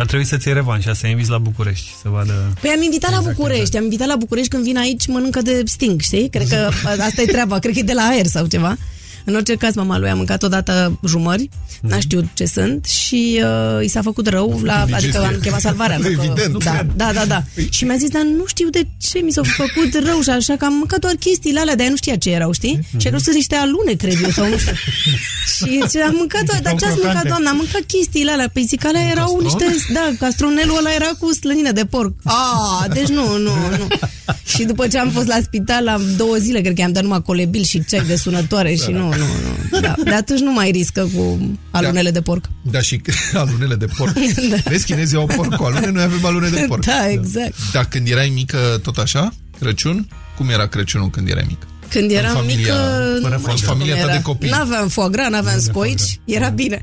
Ar trebui să ții revanșa, să inviți la București, să vadă...
Păi am invitat
Exact,
la București, am invitat la București când vin aici mănâncă de sting, știi? Cred că asta e treaba, cred că e de la aer sau ceva. În orice caz, mama lui a mâncat odată jumări, n-a știut ce sunt și uh, i s-a făcut rău, la, adică
indigestie.
am chemat salvarea. nu că-
Evident.
Da, da, da, da. Și mi-a zis, dar nu știu de ce mi s-a făcut rău și așa că am mâncat doar chestiile alea, de aia nu știa ce erau, știi? Și a crezut că sunt niște alune, cred eu, sau nu știu. și ce am mâncat, doar, dar ce ați mâncat, doamna? Am mâncat chestiile alea, pe zic, alea erau
Castron?
niște, da, castronelul ăla era cu slănină de porc. Ah, deci nu, nu, nu. Și după ce am fost la spital, la două zile, cred că am dat numai colebil și ceai de sunătoare și nu, nu, nu. Da. De atunci nu mai riscă cu alunele de porc.
Da, și alunele de porc.
Da.
Vezi, chinezii au porc cu alune, noi avem alune de porc.
Da, exact.
Dar când erai mică, tot așa, Crăciun, cum era Crăciunul când erai mic?
Când eram
familia-
mică,
fără
nu mai știu
familia
cum
ta
era.
de copii.
N-aveam foie gras, n-aveam scoici, era bine.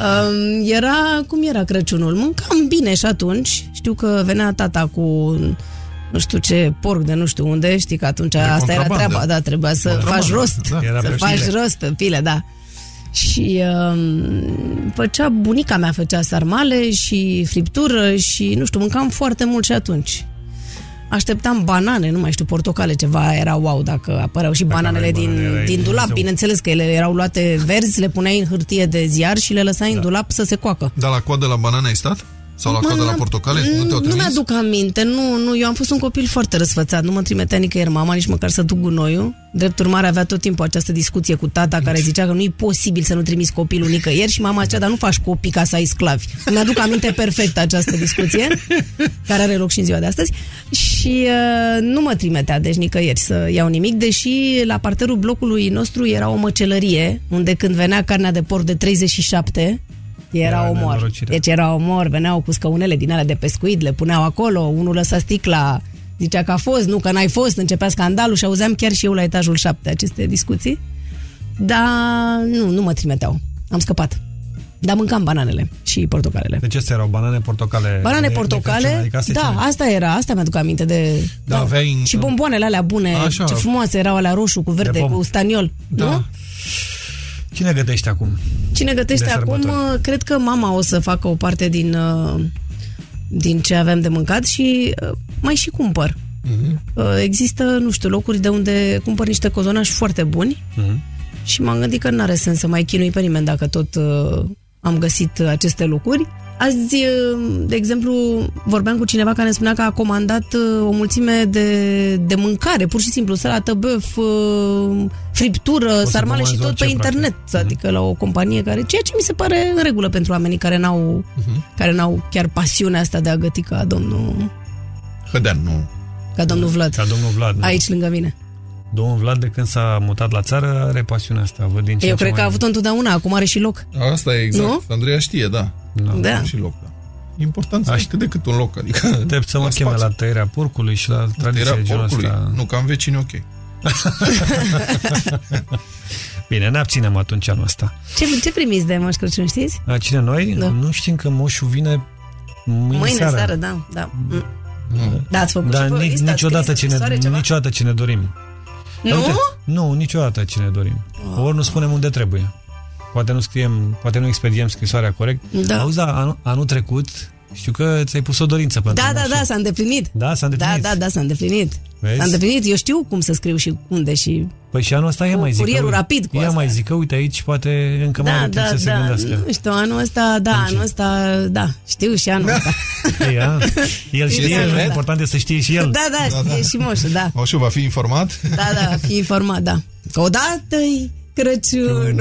um, era, cum era Crăciunul? Mâncam bine și atunci. Știu că venea tata cu nu știu ce porc de nu știu unde, știi că atunci asta era
contrabandă.
treaba, da, trebuia să
Contrabandă,
faci rost,
da. Era
să
pe
faci
file.
rost pe pile, da. Și um, făcea, bunica mea făcea sarmale și friptură și, nu știu, mâncam foarte mult și atunci. Așteptam banane, nu mai știu, portocale, ceva era wow dacă apăreau și bananele
aveai
din,
banane, erai
din dulap.
Dumnezeu.
Bineînțeles că ele erau luate verzi, le puneai în hârtie de ziar și le lăsai în dulap să se coacă.
Dar la coadă la banane ai stat? Sau la
Mă,
coadă la
n-am-
portocale? Nu te-au
Nu
trimis?
mi-aduc aminte, nu, nu, eu am fost un copil foarte răsfățat, nu mă trimitea nicăieri mama, nici măcar să duc gunoiul. Drept urmare avea tot timpul această discuție cu tata care zicea că nu e posibil să nu trimiți copilul nicăieri și mama zicea, dar nu faci copii ca să ai sclavi. Mi-aduc aminte perfect această discuție, care are loc și în ziua de astăzi și uh, nu mă trimitea deci nicăieri să iau nimic, deși la parterul blocului nostru era o măcelărie, unde când venea carnea de porc de 37, era
Era
omor.
nenorocire.
Deci era omor, veneau cu scaunele din alea de pescuit, le puneau acolo, unul lăsa sticla, zicea că a fost, nu că n-ai fost, începea scandalul și auzeam chiar și eu la etajul 7 aceste discuții. Dar nu, nu mă trimiteau. Am scăpat. Dar mâncam bananele și portocalele.
Deci astea erau banane, portocale...
Banane,
de- de
portocale,
Crăciun, adică astea
da,
cele-
asta era, asta mi-aduc aminte de...
Da, aveai în-
Și bomboanele alea bune,
Așa.
ce frumoase erau alea roșu cu verde,
pom.
cu staniol.
Da.
Nu?
Cine gătește acum?
Cine gătește
De
acum,
sărbători.
uh, cred că mama o să facă o parte din, uh, din ce avem de mâncat și uh, mai și cumpăr.
Mhm.
Uh, Există, nu știu, locuri de unde cumpăr niște cozonași foarte buni
Mhm.
și m-am gândit că nu are sens să mai chinui pe nimeni dacă tot uh, am găsit uh, aceste lucruri. Azi, uh, de exemplu, vorbeam cu cineva care ne spunea că a comandat uh, o mulțime de, de mâncare, pur și simplu, salată, băf, uh, friptură,
să
sarmale și
comanzi
tot pe
orice,
internet, adică la o companie care, ceea ce mi se pare în regulă pentru oamenii care n-au, care n-au chiar pasiunea asta de a găti ca domnul,
Hădean, nu.
ca domnul Vlad,
Ca domnul Vlad. nu?
aici lângă mine.
Domnul Vlad, de când s-a mutat la țară, are pasiunea asta. Văd din ce
Eu
în ce
cred că a
mai-
avut-o întotdeauna, acum are și loc.
Asta e exact.
Nu?
Andreea știe, da.
Da.
Am și loc, da. Important să ai cât de cât un loc, adică...
Aștept să mă cheme la tăierea porcului și la tradiția
Era
de genul
porcului.
ăsta.
Nu, că am vecini ok.
Bine, ne abținem atunci anul ăsta.
Ce, ce primiți de Moș Crăciun, știți?
La cine noi?
Da.
Nu știm că moșul vine mâine,
Mâine
seară.
seară, da. da. Mm. Da, ați făcut
Dar
și voi o
nici,
listă, ați
niciodată,
scris
ce ne,
scrisoare, ceva?
niciodată ce ne dorim.
Nu?
Dar uite, nu, niciodată ce ne dorim. Ori nu spunem unde trebuie. Poate nu scriem, poate nu expediem scrisoarea corect.
Da.
Auzi, da, anul, anul trecut știu că ți-ai pus o dorință pentru
Da, da,
moșul.
da, s-a îndeplinit.
Da, s-a îndeplinit.
Da, da, da, s-a îndeplinit.
Vezi?
S-a îndeplinit. Eu știu cum să scriu și unde și...
Păi și anul ăsta ia
Cu
mai zic.
curierul
uite,
rapid cu
Ia
asta.
mai zic că uite aici poate încă mai
da,
are timp
da,
să se
da.
gândească.
Nu știu, anul ăsta, da, anul ăsta, da, știu și anul ăsta.
Ia. El știe,
Exact.
important e să știe și el.
Da, da, știe și moșul, da.
Moșul va fi informat?
Da, da, fi informat, da. Că odată-i Crăciunul.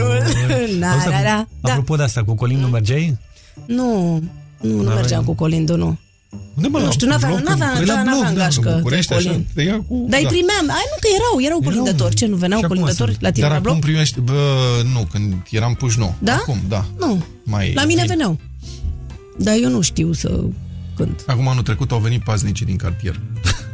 Na,
Auzi,
na, na. Da.
Apropo de asta, cu Colin nu mergeai?
Nu, nu, nu
N-aveai-
mergeam cu Colindul, nu.
Unde mă,
Nu
la
știu, n-aveam,
bloc,
n-aveam,
în-
da,
la bloc,
n-aveam
da,
gașcă
în București,
de
așa,
Colin.
te ia cu...
Dar îi
da.
primeam, ai nu că erau, erau colindatori, ce nu veneau
Și acum
colindatori
sunt.
la tine
Dar
la bloc?
acum primești, bă, nu, când eram puși nou.
Da?
Acum, da.
Nu,
Mai
la mine
vin.
veneau. Dar eu nu știu să cânt.
Acum anul trecut au venit paznicii din cartier.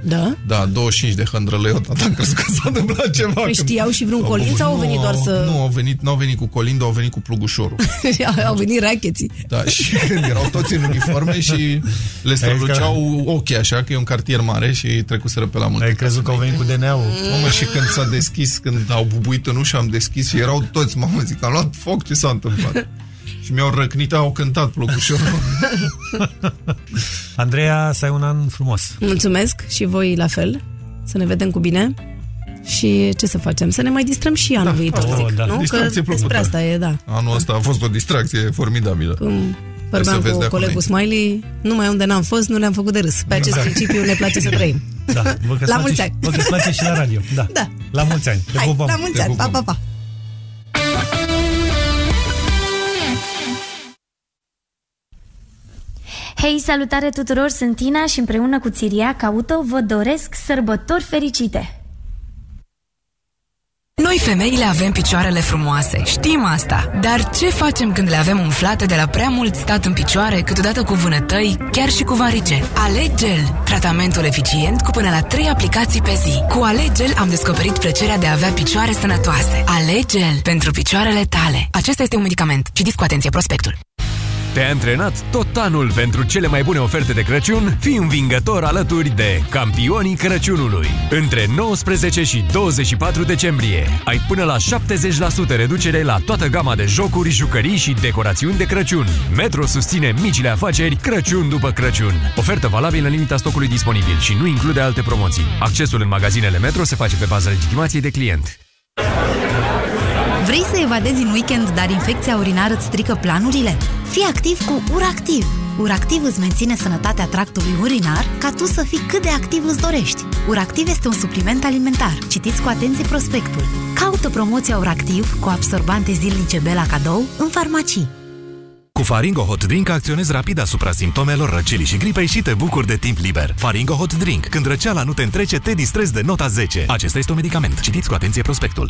Da?
Da, 25 de hândrălei odată am crezut că s-a întâmplat ceva.
Păi știau și vreun colin sau au venit doar să...
Nu, au venit, n-au venit cu colindă, au venit cu plugușorul.
au venit racheții.
Da, și când erau toți în uniforme și le străluceau ochii așa, că e un cartier mare și trecuseră pe la multe.
Ai crezut că au venit cu DNA-ul?
Mamă, și când s-a deschis, când au bubuit în ușă, am deschis și erau toți, mamă, zic, am luat foc, ce s-a întâmplat? Și mi-au răcnit, au cântat plugușorul.
Andreea, să ai un an frumos.
Mulțumesc și voi la fel. Să ne vedem cu bine. Și ce să facem? Să ne mai distrăm și anul da, viitor, zic,
da.
nu?
Distracție
Că despre asta e, da.
Anul ăsta a fost o distracție formidabilă.
Cum vorbeam cu colegul Smiley, numai unde n-am fost, nu le-am făcut de râs. Pe acest
Exact.
principiu ne place să trăim.
Da, vă că-ți
La
place
mulți
și-
ani.
Vă că-ți place și la radio. Da.
Da.
La mulți ani. Te
Hai,
pupăm.
la mulți
Te
ani. Pa,
pupăm.
pa, pa.
Hei, salutare tuturor, sunt Tina și împreună cu Țiriac Auto vă doresc sărbători fericite!
Noi femeile avem picioarele frumoase, știm asta. Dar ce facem când le avem umflate de la prea mult stat în picioare, câteodată cu vânătăi, chiar și cu varice? Alegel, tratamentul eficient cu până la 3 aplicații pe zi. Cu Alegel am descoperit plăcerea de a avea picioare sănătoase. Alegel pentru picioarele tale. Acesta este un medicament. Citiți cu atenție prospectul.
Te-ai antrenat tot anul pentru cele mai bune oferte de Crăciun? Fii învingător alături de campionii Crăciunului. Între 19 și 24 decembrie ai până la 70% reducere la toată gama de jocuri, jucării și decorațiuni de Crăciun. Metro susține micile afaceri Crăciun după Crăciun. Ofertă valabilă în limita stocului disponibil și nu include alte promoții. Accesul în magazinele Metro se face pe baza legitimației de client.
Vrei să evadezi în weekend, dar infecția urinară îți strică planurile? Fii activ cu URACTIV! URACTIV îți menține sănătatea tractului urinar ca tu să fii cât de activ îți dorești. URACTIV este un supliment alimentar. Citiți cu atenție prospectul. Caută promoția URACTIV cu absorbante zilnice Bela cadou în farmacii.
Cu Faringo Hot Drink acționezi rapid asupra simptomelor răcelii și gripei și te bucuri de timp liber. Faringo Hot Drink. Când răceala nu te întrece, te distrezi de nota 10. Acesta este un medicament. Citiți cu atenție prospectul.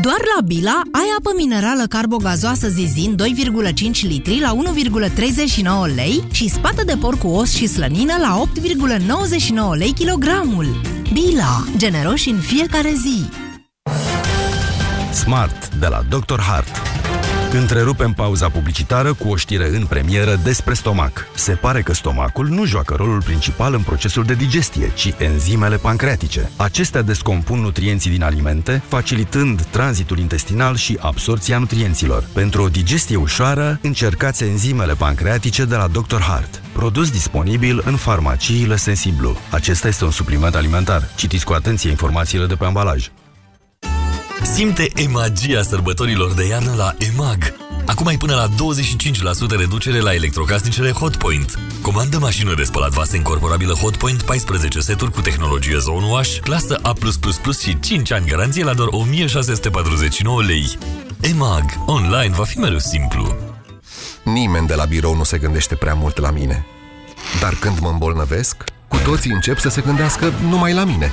Doar la Bila ai apă minerală carbogazoasă Zizin 2,5 litri la 1,39 lei și spată de porc cu os și slănină la 8,99 lei kilogramul. Bila. Generoși în fiecare zi.
Smart de la Dr. Hart. Întrerupem pauza publicitară cu o știre în premieră despre stomac. Se pare că stomacul nu joacă rolul principal în procesul de digestie, ci enzimele pancreatice. Acestea descompun nutrienții din alimente, facilitând tranzitul intestinal și absorția nutrienților. Pentru o digestie ușoară, încercați enzimele pancreatice de la Dr. Hart. Produs disponibil în farmaciile Sensiblu. Acesta este un supliment alimentar. Citiți cu atenție informațiile de pe ambalaj.
Simte emagia sărbătorilor de iarnă la EMAG. Acum ai până la 25% reducere la electrocasnicele Hotpoint. Comandă mașină de spălat vase incorporabilă Hotpoint 14 seturi cu tehnologie Zone Wash, clasă A+++ și 5 ani garanție la doar 1649 lei. EMAG. Online va fi mereu simplu.
Nimeni de la birou nu se gândește prea mult la mine. Dar când mă îmbolnăvesc, cu toții încep să se gândească numai la mine.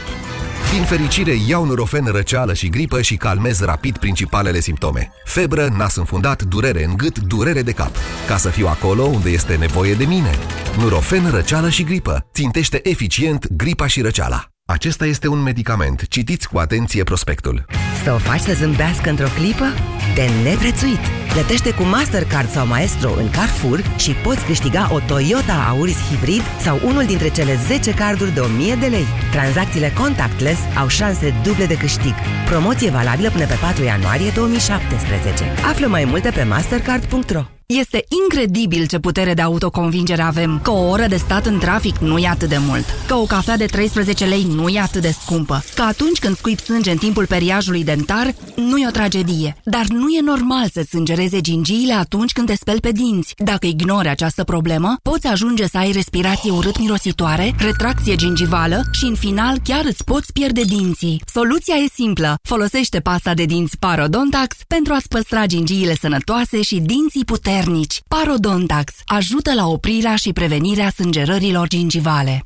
Din fericire, iau Nurofen răceală și gripă și calmez rapid principalele simptome. Febră, nas înfundat, durere în gât, durere de cap. Ca să fiu acolo unde este nevoie de mine. Nurofen răceală și gripă. Țintește eficient gripa și răceala. Acesta este un medicament. Citiți cu atenție prospectul.
Să o faci să zâmbească într-o clipă? De neprețuit! Plătește cu Mastercard sau Maestro în Carrefour și poți câștiga o Toyota Auris Hybrid sau unul dintre cele 10 carduri de 1000 de lei. Tranzacțiile contactless au șanse duble de câștig. Promoție valabilă până pe 4 ianuarie 2017. Află mai multe pe mastercard.ro
Este incredibil ce putere de autoconvingere avem. Că o oră de stat în trafic nu e atât de mult. Că o cafea de 13 lei nu e atât de scumpă. Că atunci când scuip sânge în timpul periajului dentar, nu e o tragedie. Dar nu e normal să sângereze gingiile atunci când te speli pe dinți. Dacă ignori această problemă, poți ajunge să ai respirație urât-mirositoare, retracție gingivală și în final chiar îți poți pierde dinții. Soluția e simplă. Folosește pasta de dinți Parodontax pentru a-ți păstra gingiile sănătoase și dinții puternici. Parodontax ajută la oprirea și prevenirea sângerărilor gingivale.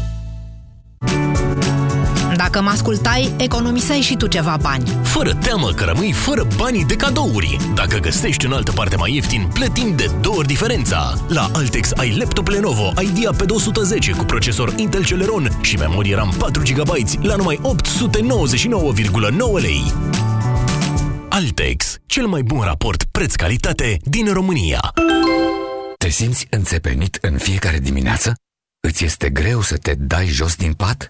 Dacă mă ascultai, economiseai și tu ceva bani.
Fără teamă că rămâi fără banii de cadouri. Dacă găsești în altă parte mai ieftin, plătim de două ori diferența. La Altex ai laptop Lenovo Idea pe 210 cu procesor Intel Celeron și memorie RAM 4 GB la numai 899,9 lei. Altex, cel mai bun raport preț-calitate din România.
Te simți înțepenit în fiecare dimineață? Îți este greu să te dai jos din pat?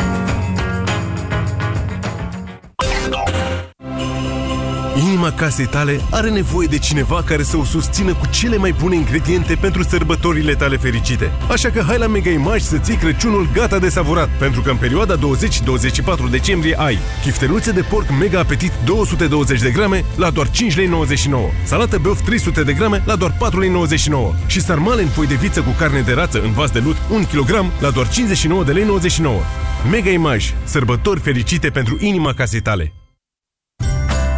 Inima casei tale are nevoie de cineva care să o susțină cu cele mai bune ingrediente pentru sărbătorile tale fericite. Așa că hai la Mega Image să ții Crăciunul gata de savurat, pentru că în perioada 20-24 decembrie ai chifteluțe de porc Mega Apetit 220 de grame la doar 5,99 lei, salată beof 300 de grame la doar 4,99 lei și sarmale în foi de viță cu carne de rață în vas de lut 1 kg la doar 59 de lei 99. Mega Image, sărbători fericite pentru inima casei tale.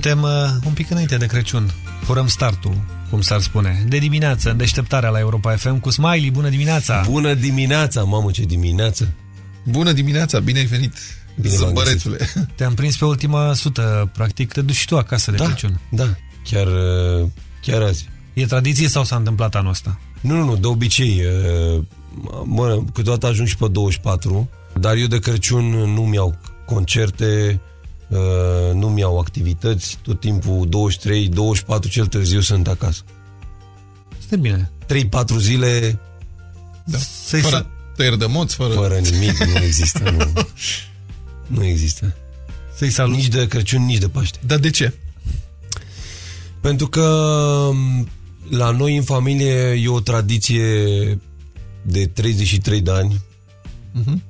Suntem uh, un pic înainte de Crăciun. Furăm startul, cum s-ar spune. De dimineață, în deșteptarea la Europa FM cu Smiley. Bună dimineața!
Bună dimineața, mamă, ce dimineață!
Bună dimineața, bine ai venit!
Bine
Zâmbărețule!
Te-am prins pe ultima sută, practic, te duci și tu acasă de
da,
Crăciun.
Da, chiar, uh, chiar azi.
E tradiție sau s-a întâmplat anul ăsta?
Nu, nu, nu, de obicei. uh, Mă, câteodată ajung și pe 24, dar eu de Crăciun nu mi-au concerte, uh, nu mi-au activități, tot timpul 23, 24 cel târziu sunt acasă.
Este bine.
3-4 zile
Da. Fără tăieri de moți, fără...
fără nimic, nu există. Nu, nu există.
Să-i salut.
Nici de Crăciun, nici de Paște.
Dar de ce?
Pentru că m, la noi în familie e o tradiție de 33 de ani
Mhm.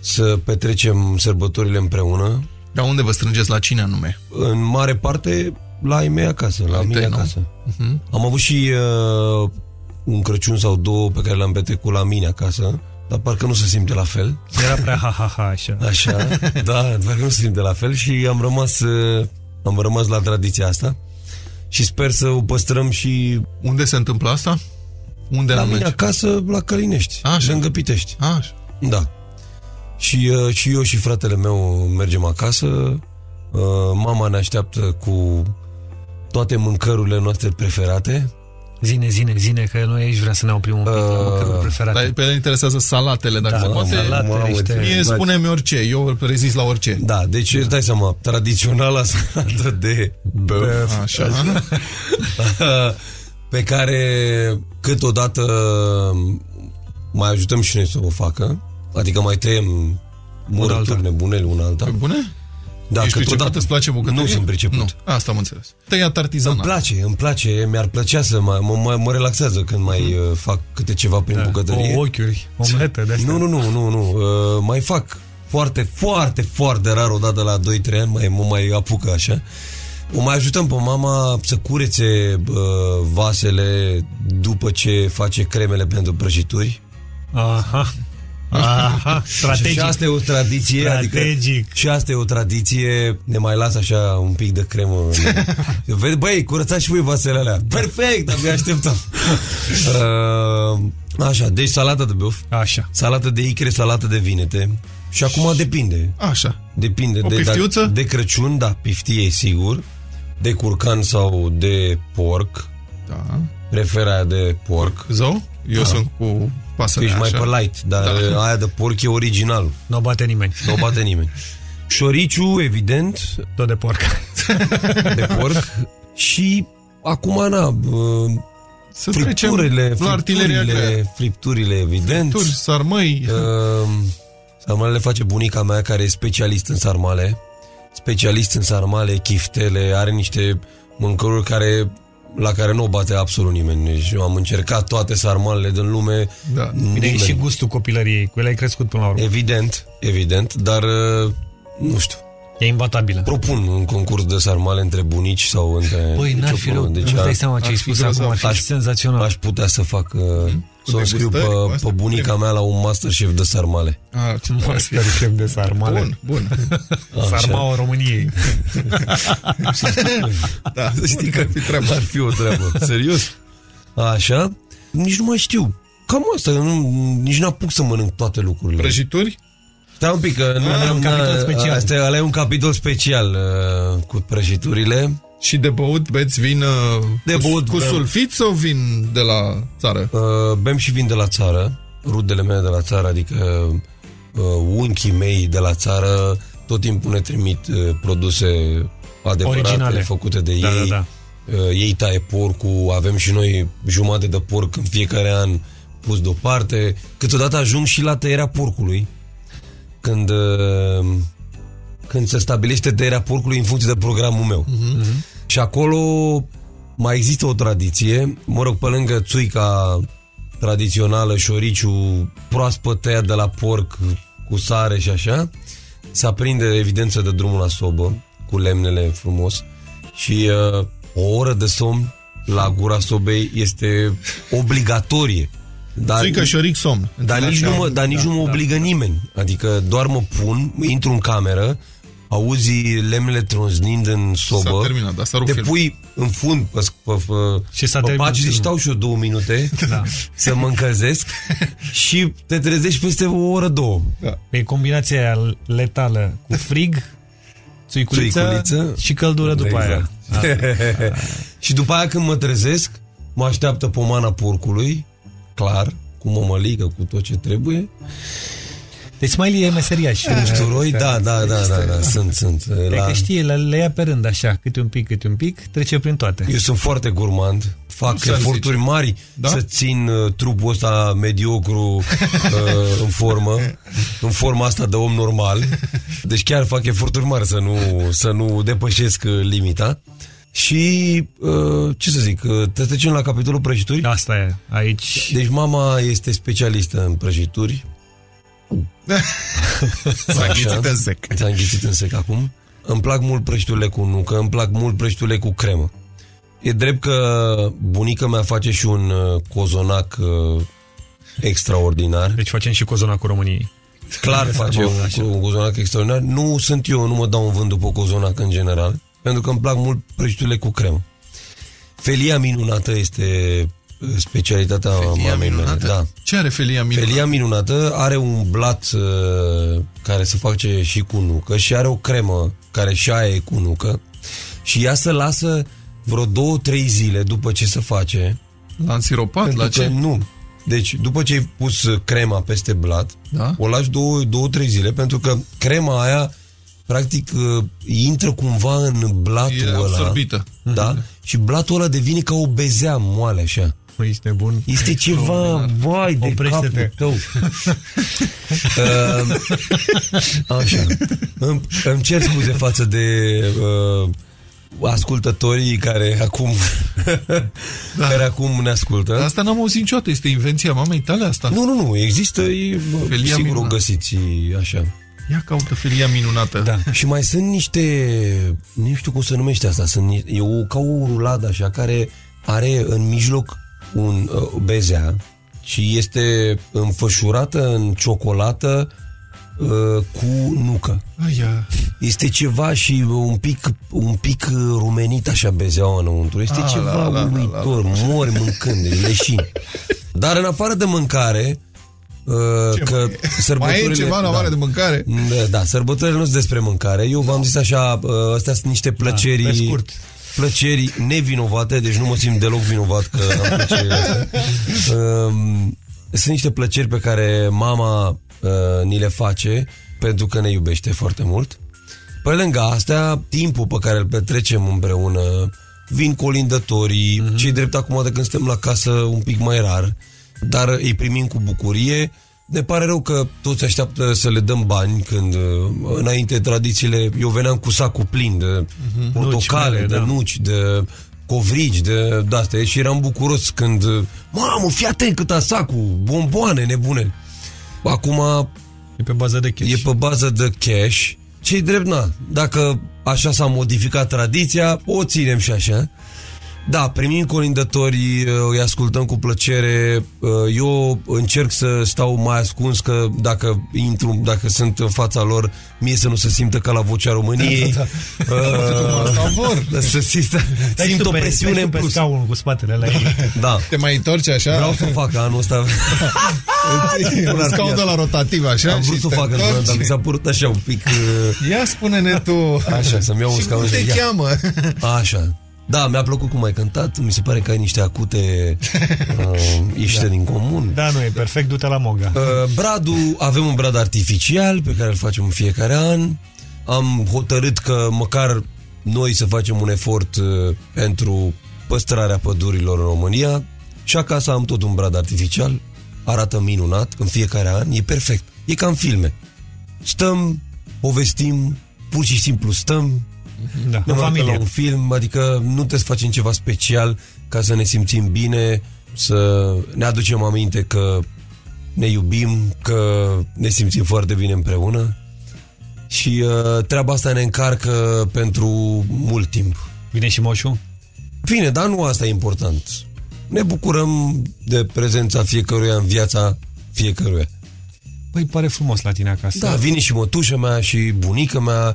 să petrecem sărbătorile împreună.
Dar unde vă strângeți la cine anume?
În mare parte la ai mei acasă, la
Ai
mine
tăi, nu?
acasă.
Mhm.
Am avut și uh, un Crăciun sau două pe care le-am petrecut la mine acasă, dar parcă nu se simte la fel.
Era prea ha-ha-ha așa.
Așa, da, parcă nu se simte la fel și am rămas, uh, am rămas la tradiția asta și sper să o păstrăm și...
Unde se întâmplă asta? Unde
La
anume?
mine acasă, la Călinești,
Așa.
lângă Pitești.
Așa.
Da. Și, uh, și eu și fratele meu mergem acasă. Uh, mama ne așteaptă cu toate mâncărurile noastre preferate.
Zine, zine, zine, că noi aici vrem să ne oprim un pic la mâncăruri preferate.
Dar pe el interesează salatele, dacă
Da,
se poate.
salate,
Mamă,
niște...
Mie spune-mi orice, eu rezist la orice.
Da, deci îți dai seama, tradiționala salată de băf,
Așa.
pe care câteodată mai ajutăm și noi să o facă. Adică mai tăiem murături nebunele una alta.
Pe bune?
Da,
Ești
câteodată.
priceput, îți place bucătărie?
Nu sunt priceput.
Nu, asta am înțeles. Tăiat artizanal.
Îmi place, îmi place, mi-ar plăcea să mă, mă, mă, mă relaxează când mai
Mhm.
uh, fac câte ceva prin
Da,
bucătărie.
o ochiuri, omletă de astea.
Nu, nu, nu, nu, nu. Uh, mai fac foarte, foarte, foarte rar odată la 2-3 ani, mai, mă mai apucă așa. O mai ajutăm pe mama să curețe uh, vasele după ce face cremele pentru prăjituri.
Aha. Aha, strategic.
Și asta e o tradiție,
Strategic.
adică și asta e o tradiție, ne mai las așa un pic de cremă. Vezi, băi, curățați și voi vasele alea. Perfect, abia așteptăm. uh, așa, deci salată de băf.
Așa.
Salată de icre, salată de vinete. Și acum depinde.
Așa.
Depinde.
O
de,
piftiuță?
de Crăciun, da, piftie sigur. De curcan sau de porc.
Da.
Prefer aia de porc.
Zău? Eu
Da.
sunt cu
Tu
pasărea
ești mai
așa.
pe light, dar
Da.
aia de porc e original.
Nu o bate nimeni.
Nu o bate nimeni. Șoriciu, evident.
Tot de porc.
De porc. Și acum, na, uh,
Să
fripturile,
trecem la artileria grea.
fripturile, fripturile, evident.
Fripturi, sarmăi.
Uh, sarmale le face bunica mea care e specialist în sarmale. Specialist în sarmale, chiftele, are niște mâncăruri care la care nu o bate absolut nimeni. Deci eu am încercat toate sarmalele din lume.
Da.
Bine, e și gustul copilăriei. Cu el ai crescut până la urmă.
Evident, evident, dar uh, nu știu.
E imbatabilă.
Propun un concurs de sarmale între bunici sau între...
Băi, n-ar fi rău. Îți dai seama ce ai spus acum, ar fi senzațional.
Aș putea să fac, uh, să o scriu pe,
degustări, cu asta
pe bunica mea la un masterchef de sarmale.
Ah, ce tare.
Master șef de sarmale.
Bun, bun.
Sarmaua României.
da,
Să știi că
ar fi treaba.
ar fi o treabă. Serios? Așa? Nici nu mai știu. Cam asta, eu nu, nici n-apuc să mănânc toate lucrurile.
Prăjituri?
Stai un pic, că nu,
Ăla e un
nu-
capitol special.
Asta e, ăla e un capitol special uh, cu prăjiturile.
Și de băut beți vin uh,
De
cu,
băut
cu
bem.
sulfit sau vin de la țară?
Uh, bem și vin de la țară, rudele mele de la țară, adică uh, unchii mei de la țară, tot timpul ne trimit uh, produse adevărate,
Originale.
făcute de
Da,
ei.
da, da.
Uh, ei taie porcul, avem și noi jumate de porc în fiecare an pus deoparte. Câteodată ajung și la tăierea porcului, când, uh, când se stabilește tăierea porcului în funcție de programul meu.
Mhm.
Și acolo mai există o tradiție, mă rog, pe lângă țuica tradițională, șoriciu proaspăt tăiat de la porc cu sare și așa, se aprinde evidență de drumul la sobă, cu lemnele frumos și uh, o oră de somn la gura sobei este obligatorie. Dar,
Țuică șoric somn.
dar nici, nu mă, dar nici
Da,
nu mă
da,
obligă nimeni. Adică doar mă pun, intru în cameră, auzi lemnele trunznind în sobă,
S-a terminat, dar s-a rupt
te
filmul.
pui în fund pe, pe, pe,
Și s-a
pe
terminat
pace și
filmul.
stau și eu două minute
Da.
să mă încălzesc și te trezești peste o oră, două.
Da.
E combinația aia letală cu frig, țuiculiță,
Țuiculiță.
și căldură după
Exact.
aia.
și după aia când mă trezesc, mă așteaptă pomana porcului, clar, cu mămăligă, cu tot ce trebuie.
Deci Smiley e meseriaș.
Usturoi, da, da, da, da, da, sunt, sunt.
Cred că știe, le, le ia pe rând așa, câte un pic, câte un pic, trece prin toate.
Eu sunt foarte gurmand, fac
să-mi
eforturi
zici.
mari
Da?
să țin uh, trupul ăsta mediocru uh, în formă, în forma asta de om normal. Deci chiar fac eforturi mari să nu, să nu depășesc uh, limita. Și, uh, ce să zic, uh, te trecem la capitolul prăjituri?
Asta e, aici...
Deci mama este specialistă în prăjituri.
S-a
Așa.
înghițit în sec.
S-a înghițit în sec acum. Îmi plac mult prăjiturile cu nucă, îmi plac mult prăjiturile cu cremă. E drept că bunica mea face și un uh, cozonac uh, extraordinar.
Deci facem și cozonacul României.
Clar face un,
Așa.
un cozonac extraordinar. Nu sunt eu, nu mă dau un vânt după cozonac în general, pentru că îmi plac mult prăjiturile cu cremă. Felia minunată este uh, specialitatea
Felia
mamei mele.
minunată?
Da.
Ce are felia minunată?
Felia minunată are un blat uh, care se face și cu nucă și are o cremă care și aia e cu nucă și ea se lasă vreo două, trei zile după ce se face.
La însiropat?
Pentru
La
că
ce?
Nu. Deci, după ce ai pus uh, crema peste blat,
Da?
o lași două, două, trei zile, pentru că crema aia, practic, uh, intră cumva în blatul
E
ăla.
absorbită.
Da? Și blatul ăla devine ca o bezea moale, așa.
Păi, ești nebun.
Este ceva, vai de
Oprește-te.
capul tău. uh, așa. Îmi, îmi cer scuze față de uh, ascultătorii care acum da. care acum ne ascultă.
Asta n-am auzit niciodată. Este invenția mamei tale asta?
Nu, nu, nu. Există, e, bă,
Felia
sigur o
minunată.
găsiți așa.
Ia caută felia minunată.
Da.
Și mai sunt niște, nu știu cum se numește asta, sunt, ni- e o, ca o ruladă așa care are în mijloc un uh, bezea și este înfășurată în ciocolată uh, cu nucă.
Aia.
Este ceva și un pic, un pic rumenit așa bezeaua înăuntru. Este
Ah,
ceva
la, la, la,
uluitor, mori mâncând, deci leșini. Dar în afară de mâncare, uh, că
Mai e
sărbătorile...
ceva în afară de mâncare?
Da, da, sărbătorile nu sunt despre mâncare. Eu v-am zis așa, uh, astea sunt niște plăceri...
pe scurt.
Plăceri nevinovate, deci nu mă simt deloc vinovat că am plăcerile astea. Um, sunt niște plăceri pe care mama uh, ni le face pentru că ne iubește foarte mult. Pe lângă astea, timpul pe care îl petrecem împreună, vin colindătorii, mm-hmm. cei drept acum de când suntem la casă un pic mai rar, dar îi primim cu bucurie. Ne pare rău că toți așteaptă să le dăm bani când uh, înainte tradițiile, eu veneam cu sacul plin de mm-hmm. portocale,
Nuci,
de
da.
nuci, de covrigi, de de-astea și eram bucuros când uh, mamă, fii atent cât a sacul, bomboane nebune. Acum
E pe bază de cash.
E pe bază de cash. Ce-i drept, na, dacă așa s-a modificat tradiția, o ținem și așa. Da, primim colindătorii, îi ascultăm cu plăcere. Eu încerc să stau mai ascuns că dacă intru, dacă sunt în fața lor, mie să nu se simtă ca la vocea României.
Da, da, Asta vor.
Să simtă,
Stai
simt
tu
o
pe-
presiune
stai tu
în
pe
plus.
scaun cu spatele la ei.
Da.
Te mai întorci așa?
Vreau să o fac anul ăsta.
Un scaun de la rotativ așa
Am vrut
și
să o
te
fac,
întorci.
dar mi s-a părut așa un pic... uh,
Ia spune-ne tu.
Așa, să-mi iau un
Și
scaun
cum te
Ia.
cheamă?
Așa. Da, mi-a plăcut cum ai cântat. Mi se pare că ai niște acute uh, ieșite
Da.
din comun.
Da, nu, e perfect, du-te la Moga.
Uh, bradul, avem un brad artificial pe care îl facem în fiecare an. Am hotărât că măcar noi să facem un efort uh, pentru păstrarea pădurilor în România. Și acasă am tot un brad artificial. Arată minunat în fiecare an. E perfect. E ca în filme. Stăm, povestim, pur și simplu stăm,
Da,
ne
în
mai uităm
familie.
la un film, adică nu trebuie să facem ceva special ca să ne simțim bine, să ne aducem aminte că ne iubim, că ne simțim foarte bine împreună și uh, treaba asta ne încarcă pentru mult timp.
Vine și moșul?
Bine, dar nu asta e important. Ne bucurăm de prezența fiecăruia în viața fiecăruia.
Păi pare frumos la tine acasă.
Da, vine și mătușa mea și bunica mea, uh,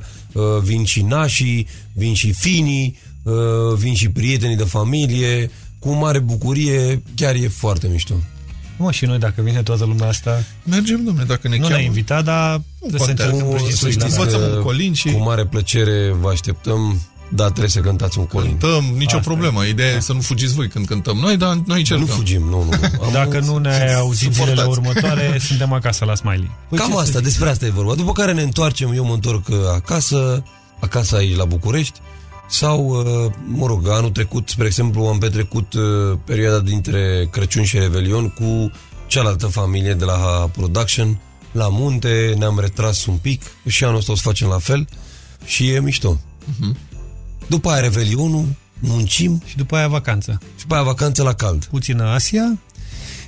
vin și nașii, vin și finii, uh, vin și prietenii de familie, cu mare bucurie, chiar e foarte mișto.
Mă, și noi dacă vine toată lumea asta...
Mergem, domnule, dacă ne
Nu
cheamă.
ne-ai invitat, dar trebuie să
contează.
încercăm
Cu-
prăjituri
să știți,
din astea.
învățăm un colin și-
Cu mare plăcere vă așteptăm, dar trebuie să cântați un colin.
Cântăm, nicio
Asta
problemă. Ideea e să nu fugiți voi când cântăm noi, dar noi încercăm.
Nu fugim, nu, nu.
Dacă nu ne-ai auzit zilele
Suportați.
următoare, suntem acasă la Smiley.
Păi Cam
ce să
asta,
zic?
despre asta e vorba. După care ne întoarcem, eu mă întorc uh, acasă, acasă aici la București, sau, uh, mă rog, anul trecut, spre exemplu, am petrecut uh, perioada dintre Crăciun și Revelion cu cealaltă familie de la Production, la munte, ne-am retras un pic și anul ăsta o să facem la fel și e mișto. După aia Revelionul, muncim.
Și după aia vacanță.
Și după aia vacanță la cald.
Puțină Asia.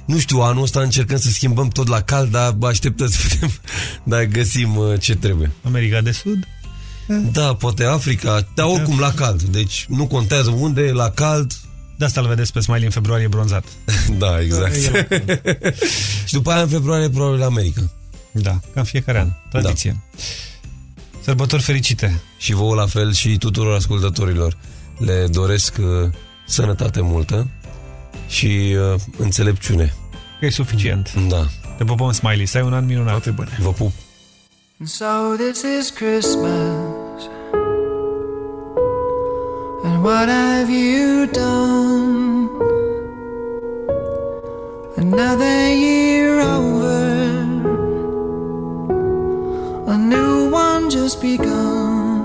Nu știu, anul ăsta încercăm să schimbăm tot la cald, dar așteptăm să vedem dacă găsim uh, ce trebuie.
America de Sud?
Da, poate Africa, dar oricum la cald. Deci nu contează unde, la cald.
De asta îl vedeți pe Smiley în februarie bronzat.
Da, exact. și după aia în februarie probabil America.
Da, ca în fiecare an. Tradiție. Da. Sărbători fericite.
Și vouă la fel și tuturor ascultătorilor. Le doresc uh, sănătate multă și uh, înțelepciune.
Că e suficient.
Da.
Te pupăm, Smiley. Să ai un an minunat. Toate
bune.
Vă pup.
And so this is Christmas. And what have you done? Another year begun.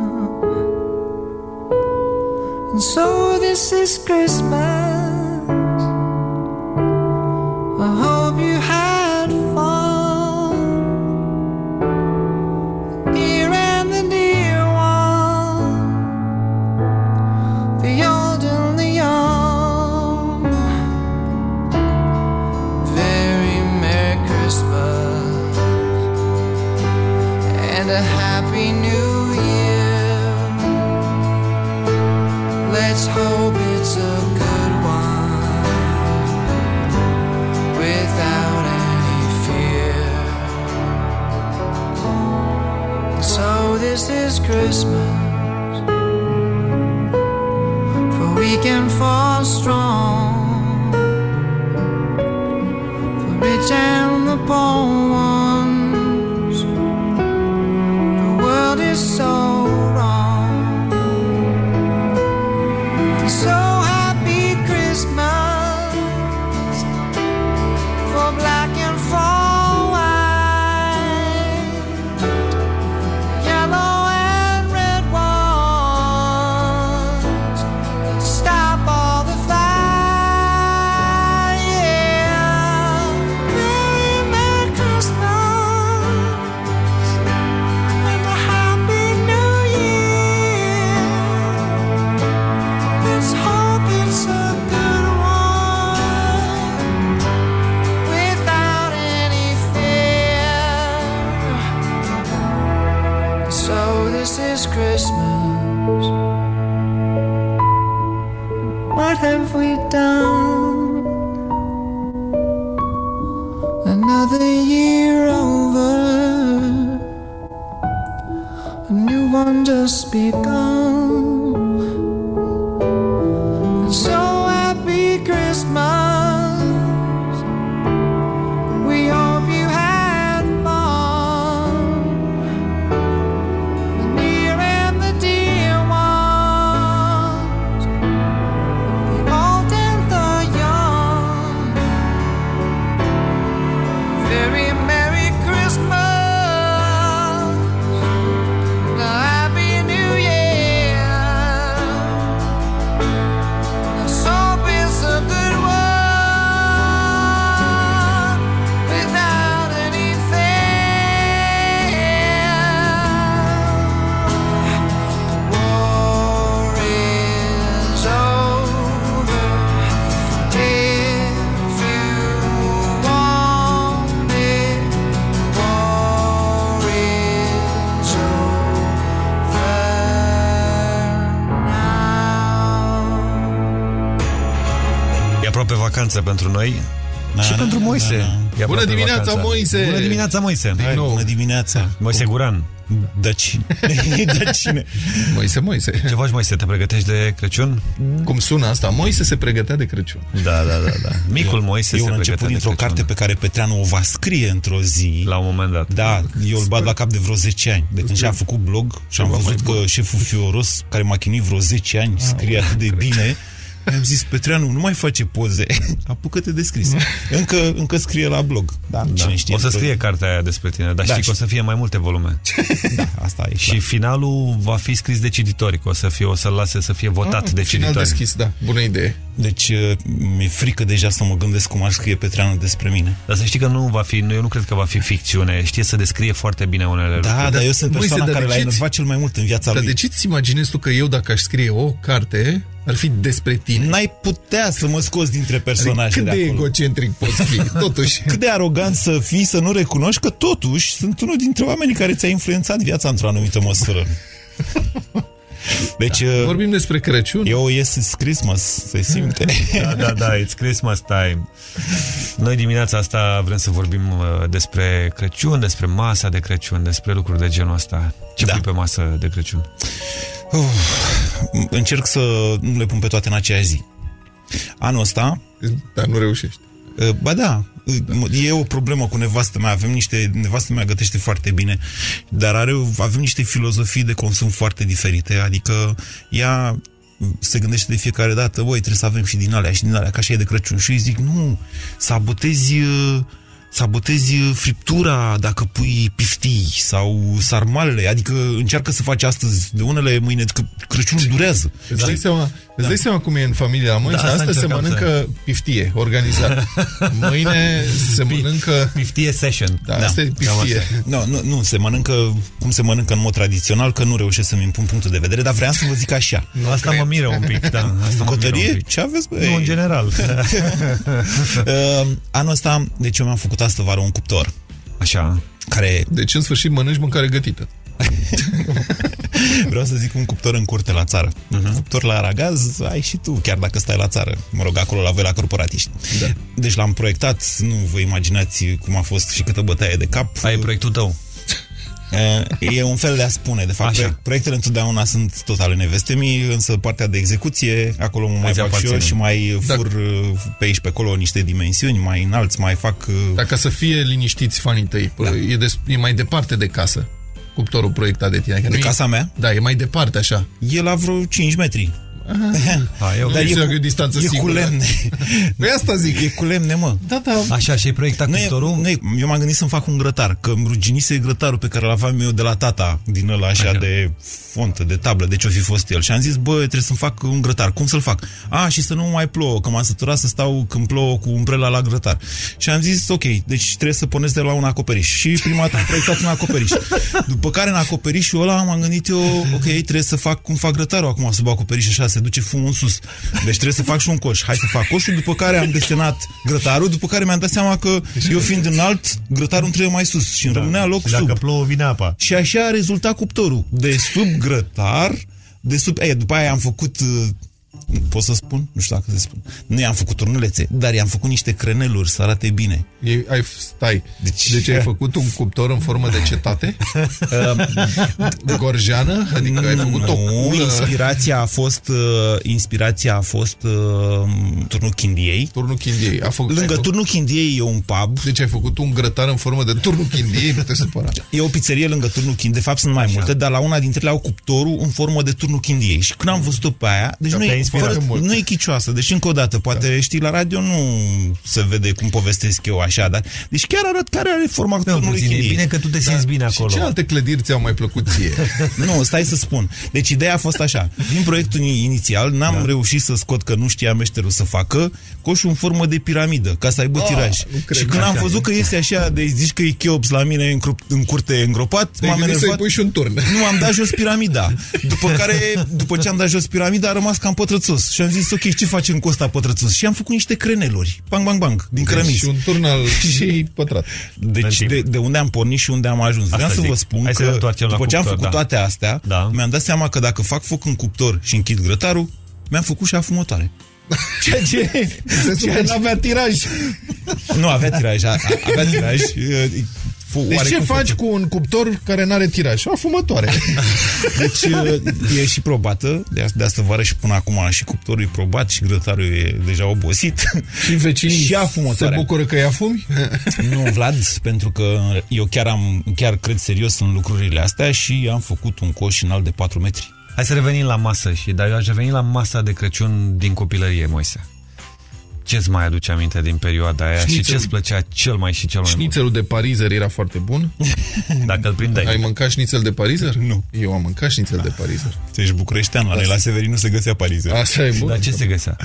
And so this is Christmas. Christmas
vacanță pentru noi. și pentru Moise. Ia
Bună
aproape
dimineața,
vacanța.
Moise!
Bună dimineața, Moise!
Din nou.
Bună dimineața.
Moise Guran.
Da cine? da cine?
Moise, Moise.
Ce faci, Moise? Te pregătești de Crăciun?
Cum sună asta? Moise se pregătea de Crăciun.
Da, da, da. da. Micul Moise
Eu
se
am început
pregătea de
dintr-o
Crăciun.
carte pe care Petreanu o va scrie într-o zi.
La un moment dat.
Da, eu îl bat la cap de vreo 10 ani. De când și-a făcut blog și am
Ceva mai
văzut că
bun.
șeful Fioros, care m-a chinuit vreo 10 ani, scrie atât de bine. Mi-am zis, Petreanu, nu mai face poze. Apucă-te de scris. Încă, încă scrie la blog. Da,
Da.
cine știe.
O să scrie cartea aia despre tine, dar
Da,
știi că
și-
o să fie mai multe volume.
Da, asta e
Și finalul va fi scris de cititori, că o să fie, o să-l lase să fie votat
Ah,
de
final
cititori.
deschis, da. Bună idee.
Deci uh, mi-e frică deja să mă gândesc cum ar scrie Petreanu despre mine.
Dar să știi că nu va fi, nu, eu nu cred că va fi ficțiune. Știe să descrie foarte bine unele
Da,
lucruri.
dar eu sunt
Moise,
persoana
dar
care
de
l-a
ce
enervat cel mai mult în viața
Dar
lui.
de ce ți imaginezi tu că eu, dacă aș scrie o carte, ar fi despre tine?
N-ai putea să mă scoți dintre personaje
Adică cât
de
de
acolo.
egocentric poți fi, totuși.
Cât de arogant să fii să nu recunoști că totuși sunt unul dintre oamenii care ți-a influențat viața într-o anumită măsură. Deci, da.
Vorbim despre Crăciun.
Eu yes, it's Christmas, se simte.
Da, da, da, it's Christmas time. Noi dimineața asta vrem să vorbim uh, despre Crăciun, despre masa de Crăciun, despre lucruri de genul ăsta. Ce da. pui pe masă de Crăciun?
Uh, încerc să nu le pun pe toate în aceeași zi. Anul ăsta...
Dar nu reușești.
Uh, Ba da, uh, e o problemă cu nevastă mea. Avem niște, nevastă mea gătește foarte bine, dar are, avem niște filozofii de consum foarte diferite. Adică ea se gândește de fiecare dată, voi trebuie să avem și din alea și din alea, ca și e de Crăciun. Și eu îi zic, nu, sabotezi uh, sabotezi friptura dacă pui piftii sau sarmalele, adică încearcă să faci astăzi de unele mâine, că Crăciunul durează.
Îți dai, seama, îți dai seama cum e în familia Moise?
Da,
Da,
asta
Astăzi se
încercam
mănâncă piftie, organizat. Mâine se mănâncă...
Piftie session.
Da, asta e piftie.
Nu, nu, nu, se mănâncă cum se mănâncă în mod tradițional, că nu reușesc să-mi impun punctul de vedere, dar vreau să vă zic așa.
Nu, asta mă miră un pic, da. Asta mă miră un
Cotărie?
pic.
Ce aveți, bă?
Nu, în general.
uh, anul ăsta, deci eu mi-am făcut astă vară un cuptor.
Așa.
Care...
Deci în sfârșit mănânci mâncare gătită.
Vreau să zic un cuptor în curte la țară. Uh-huh. Cuptor la aragaz ai și tu, chiar dacă stai la țară. Mă rog, acolo la voi la corporatiști. Da. Deci l-am proiectat, nu vă imaginați cum a fost și câtă bătaie de cap.
Ai proiectul tău.
E un fel de a spune, de fapt. Așa. Proiectele întotdeauna sunt totale nevestemii, însă partea de execuție, acolo mă mai
Îți
fac și eu
aparține.
și mai fur uh, pe aici pe acolo niște dimensiuni, mai înalți, mai fac... uh,
Dacă să fie liniștiți fanii tăi, da. e, de, e mai departe de casă cuptorul proiectat de tine. Adică
De
nu e-
casa mea?
Da, e mai departe așa.
E la vreo 5 metri.
A, eu,
Dar e,
știu
cu,
că e o distanță
e cu
sigură.
lemne.
Păi asta zic.
E cu lemne, mă.
Da, da.
Așa, și ai proiectat
Nu e,
cuptorul?
nu e, eu m-am gândit să-mi fac un grătar, că îmi ruginise grătarul pe care l-aveam eu de la tata, din ăla așa,
Așa.
de fontă, de tablă, de ce-o fi fost el. Și am zis, bă, trebuie să-mi fac un grătar. Cum să-l fac? A, și să nu mai plouă, că m-am săturat să stau când plouă cu umbrela la grătar. Și am zis, ok, deci trebuie să pornesc de la un acoperiș. Și prima dată am proiectat un acoperiș. După care în acoperișul ăla m-am gândit eu, ok, trebuie să fac cum fac grătarul acum sub acoperiș așa, se duce fumul în sus. Deci trebuie să fac și un coș. Hai să fac coșul, după care am desenat grătarul, după care mi-am dat seama că eu fiind înalt, grătarul îmi trebuie mai sus și îmi rămânea loc
Și dacă
sub.
plouă, vine apa.
Și așa a rezultat cuptorul. De sub grătar, de sub... Ei, după aia am făcut... uh, Pot să spun? Nu știu dacă se spun. Nu i-am făcut turnulețe, dar i-am făcut niște creneluri să arate bine.
Ei, ai, stai, deci, deci ai făcut un cuptor în formă de cetate? de gorjeană? Adică ai făcut o
Nu,
culă?
inspirația a fost, uh, inspirația a fost uh, turnul Chindiei.
Turnul Chindiei. A făcut,
Lângă
ai
turnul Chindiei e un pub.
Deci ai făcut un grătar în formă de turnul Chindiei, nu te supăra.
E o pizzerie lângă turnul Chindiei. De fapt sunt mai multe, dar la una dintre ele au cuptorul în formă de turnul Chindiei. Și când am văzut-o pe aia, deci
Da,
nu
te-a
e,
inspirat
fără,
mult.
nu e chicioasă. Deci încă o dată, poate știi, la radio nu se vede cum povestesc eu așa, dar deci chiar arăt care are forma turnului
puțin, e
Chindiei.
bine că tu te simți bine
Și
acolo.
ce alte clădiri ți-au mai plăcut ție?
Nu, stai să spun. Deci ideea a fost așa. Din proiectul inițial n-am da. reușit să scot că nu știa meșterul să facă coșul în formă de piramidă, ca să aibă
Ah,
tiraj.
nu cred
Și când
așa.
am văzut că este așa, de zici că e Cheops la mine în, crup, în curte îngropat,
Te-ai
m-am
gândit să-i
enervat.
pui și un turn.
Nu, am dat jos piramida. După care, după ce am dat jos piramida, a rămas cam pătrățos. Și am zis, ok, ce facem cu ăsta pătrățos? Și am făcut niște creneluri. Bang, bang, bang, din
Deci
cărămizi.
și un turn al și pătrat.
Deci de, de unde am pornit și unde am ajuns. Vreau
Asta
să
zic.
vă spun
Hai să
că
ne întoarcem la
după ce am
cuptor,
făcut
da.
toate astea,
Da.
mi-am dat seama că dacă fac foc în cuptor și închid grătarul, mi-am făcut și afumătoare. Ceea ce...
sensul că n-avea tiraj.
Nu, avea tiraj, a- a- avea tiraj. uh, fu-
Deci ce
oarecum
faci
făcut.
cu un cuptor care n-are tiraj? O fumătoare.
Deci uh, e și probată, de, asta- de asta vară și până acum și cuptorul e probat și grătarul e deja obosit.
Și vecinii
și a
se
fumătoarea.
bucură că ea fumi?
Nu, Vlad, pentru că eu chiar, am, chiar cred serios în lucrurile astea și am făcut un coș înalt de 4 metri.
Hai să revenim la masă și dar eu aș reveni la masa de Crăciun din copilărie, Moise. Ce-ți mai aduce aminte din perioada aia și
Șnițel-
ce-ți plăcea cel mai și cel mai mult?
Șnițelul de parizer era foarte bun.
Dacă îl prindeai.
Ai mâncat șnițel de parizer?
Nu.
Eu am mâncat șnițel de parizer.
Tu ești bucureștean, la noi la Severin nu se găsea parizer.
Așa e bun.
Dar ce se găsea?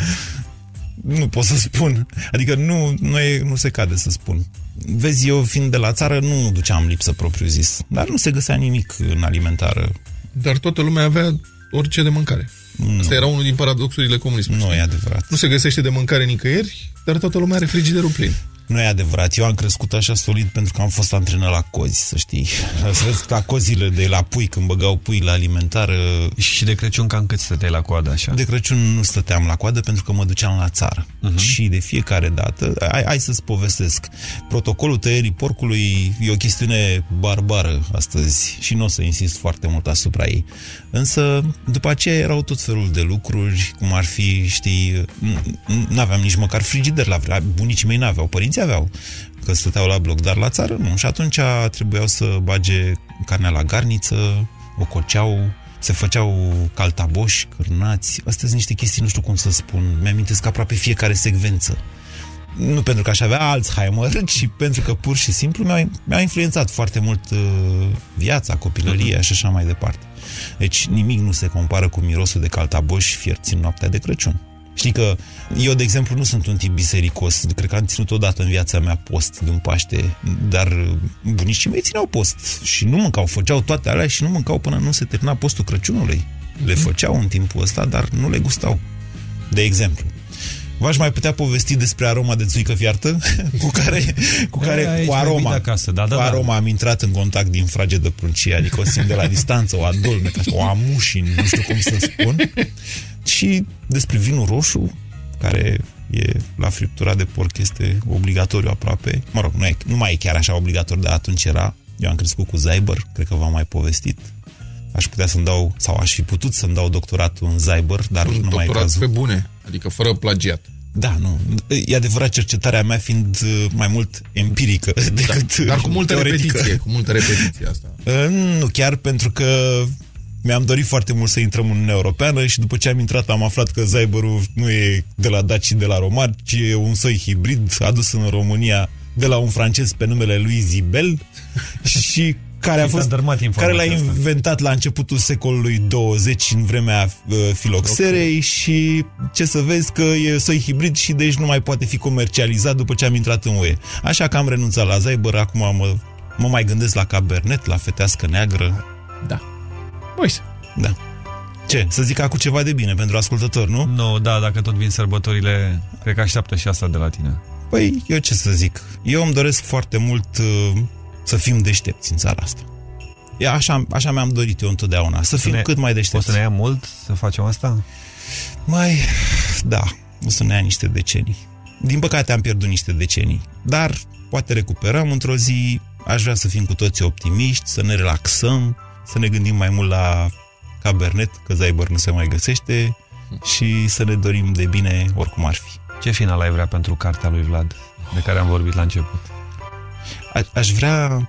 Nu pot să spun. Adică nu, nu, e, nu se cade să spun. Vezi, eu fiind de la țară nu duceam lipsă propriu zis. Dar nu se găsea nimic în alimentară.
Dar toată lumea avea orice de mâncare.
Nu.
Asta era unul din paradoxurile comunismului.
Nu e adevărat.
Nu se găsește de mâncare nicăieri, dar toată lumea are frigiderul plin.
Nu e adevărat. Eu am crescut așa solid pentru că am fost antrenat la cozi, să știi. Să vezi ca cozile de la pui, când băgau pui la alimentară.
Și de Crăciun cam cât stăteai la coadă așa?
De Crăciun nu stăteam la coadă pentru că mă duceam la țară.
Mhm.
Și de fiecare dată, hai, hai să-ți povestesc, protocolul tăierii porcului e o chestiune barbară astăzi și nu o să insist foarte mult asupra ei. Însă, după aceea erau tot felul de lucruri, cum ar fi, știi, n- n-aveam nici măcar frigider la vremea, bunicii mei n-aveau, părinții aveau, că stăteau la bloc, dar la țară nu. Și atunci trebuiau să bage carnea la garniță, o coceau, se făceau caltaboși, cârnați. Astea sunt niște chestii, nu știu cum să spun. Mi-amintesc aproape fiecare secvență. Nu pentru că aș avea Alzheimer, ci pentru că pur și simplu mi-a, mi-a influențat foarte mult uh, viața, copilăria și așa mai departe. Deci nimic nu se compară cu mirosul de caltaboși fierți în noaptea de Crăciun. Știi că eu, de exemplu, nu sunt un tip bisericos. Cred că am ținut odată în viața mea post de un Paște, dar bunicii mei țineau post și nu mâncau, făceau toate alea și nu mâncau până nu se termina postul Crăciunului. Le făceau în timpul ăsta, dar nu le gustau. De exemplu. V-aș mai putea povesti despre aroma de țuică fiartă cu care, cu,
Da,
care,
ești
cu
mai
aroma,
bine acasă, da, da,
cu
da.
aroma am intrat în contact din frage de pruncie, adică o simt de la distanță, o adulme, ca o amușin, nu știu cum să spun. Și despre vinul roșu, care e la friptura de porc, este obligatoriu aproape. Mă rog, nu, e, nu mai e chiar așa obligatoriu, dar atunci era. Eu am crescut cu Zyber, cred că v-am mai povestit. Aș putea să-mi dau, sau aș fi putut să-mi dau doctoratul în Zyber, dar
Un
nu mai e
doctorat
cazul.
pe bune, adică fără plagiat.
Da, nu. E adevărat cercetarea mea fiind uh, mai mult empirică decât
Da. Dar cu multă
teoretică.
repetiție, cu multă repetiție asta.
Uh, Nu chiar pentru că mi-am dorit foarte mult să intrăm în Uniunea Europeană și după ce am intrat am aflat că Zyberul nu e de la daci și de la romani, ci e un soi hibrid adus în România de la un francez pe numele lui Zibel și care a
Și s-a
fost
dărmat
care
informația
l-a
asta.
inventat la începutul secolului 20 în vremea uh, filoxerei și ce să vezi că e soi hibrid și deci nu mai poate fi comercializat după ce am intrat în UE. Așa că am renunțat la Zyber, acum mă, mă mai gândesc la Cabernet, la fetească neagră.
Da. Moise.
Da. Ce? Să zic acum ceva de bine pentru ascultător, nu?
Nu, da, dacă tot vin sărbătorile, cred că așteaptă și asta de la tine.
Păi, eu ce să zic? Eu îmi doresc foarte mult uh, să fim deștepți în țara asta. E așa, așa mi-am dorit eu întotdeauna, să fim
ne-
cât mai deștepți.
O să ne ia mult să facem asta?
Mai, da, o să ne ia niște decenii. Din păcate am pierdut niște decenii, dar poate recuperăm într-o zi, aș vrea să fim cu toții optimiști, să ne relaxăm, să ne gândim mai mult la Cabernet, că Zyber nu se mai găsește și să ne dorim de bine oricum ar fi.
Ce final ai vrea pentru cartea lui Vlad, de care am vorbit la început?
A- aș vrea,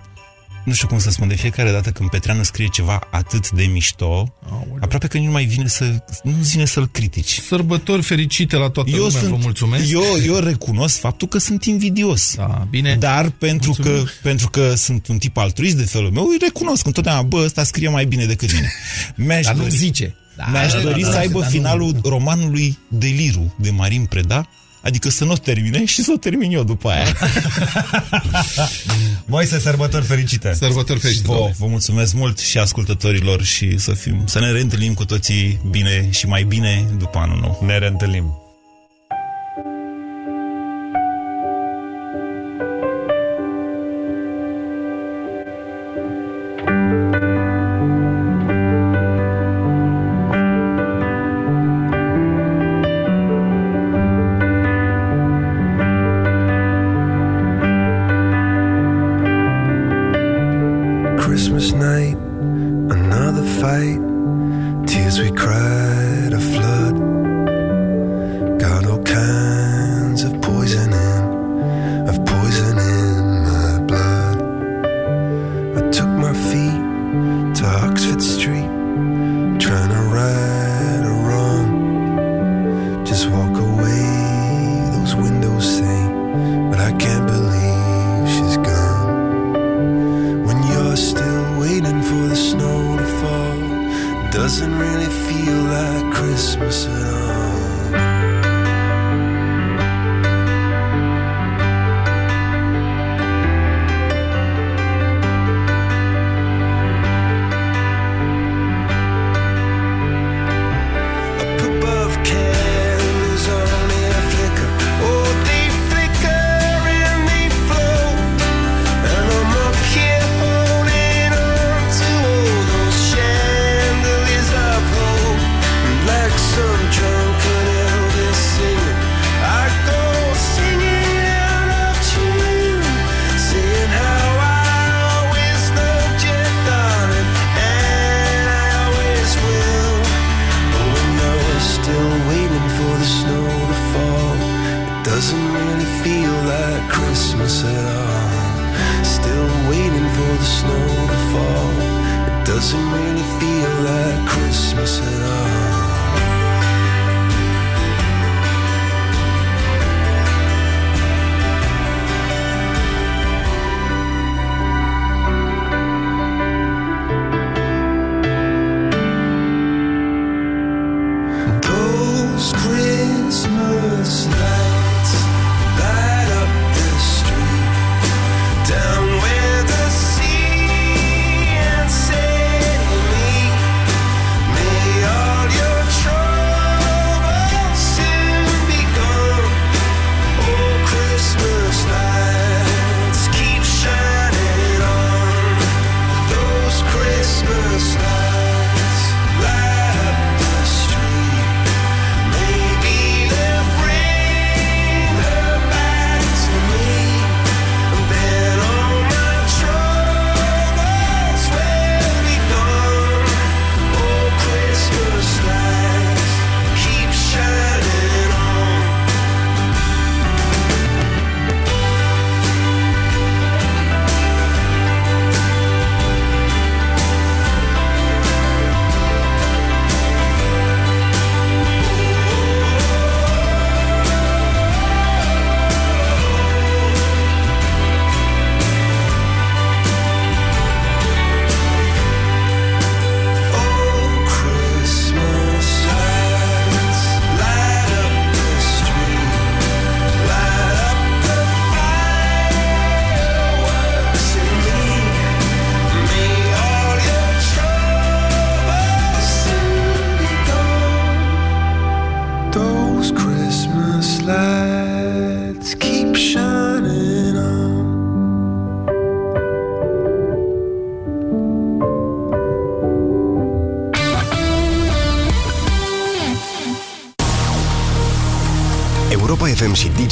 nu știu cum să spun, de fiecare dată când Petreanu scrie ceva atât de mișto, aproape că nu mai vine să, nu vine să-l critici.
Sărbători fericite la toată lumea, vă mulțumesc.
Eu, eu recunosc faptul că sunt invidios.
Da, bine.
Dar pentru că, pentru că sunt un tip altruist de felul meu, îi recunosc întotdeauna, bă, ăsta scrie mai bine decât mine. Mi-aș
Dar nu
dori,
zice. Da,
mi-aș
da,
dori
da,
să
da,
aibă
dar nu-
finalul romanului Deliru de Marin Preda, adică să nu o termine și să o termin eu după aia.
Moise, sărbători fericite!
Sărbători fericite.
Vă, vă mulțumesc mult și ascultătorilor și să fim, să ne reîntâlnim cu toții bine și mai bine după anul nou.
Ne reîntâlnim!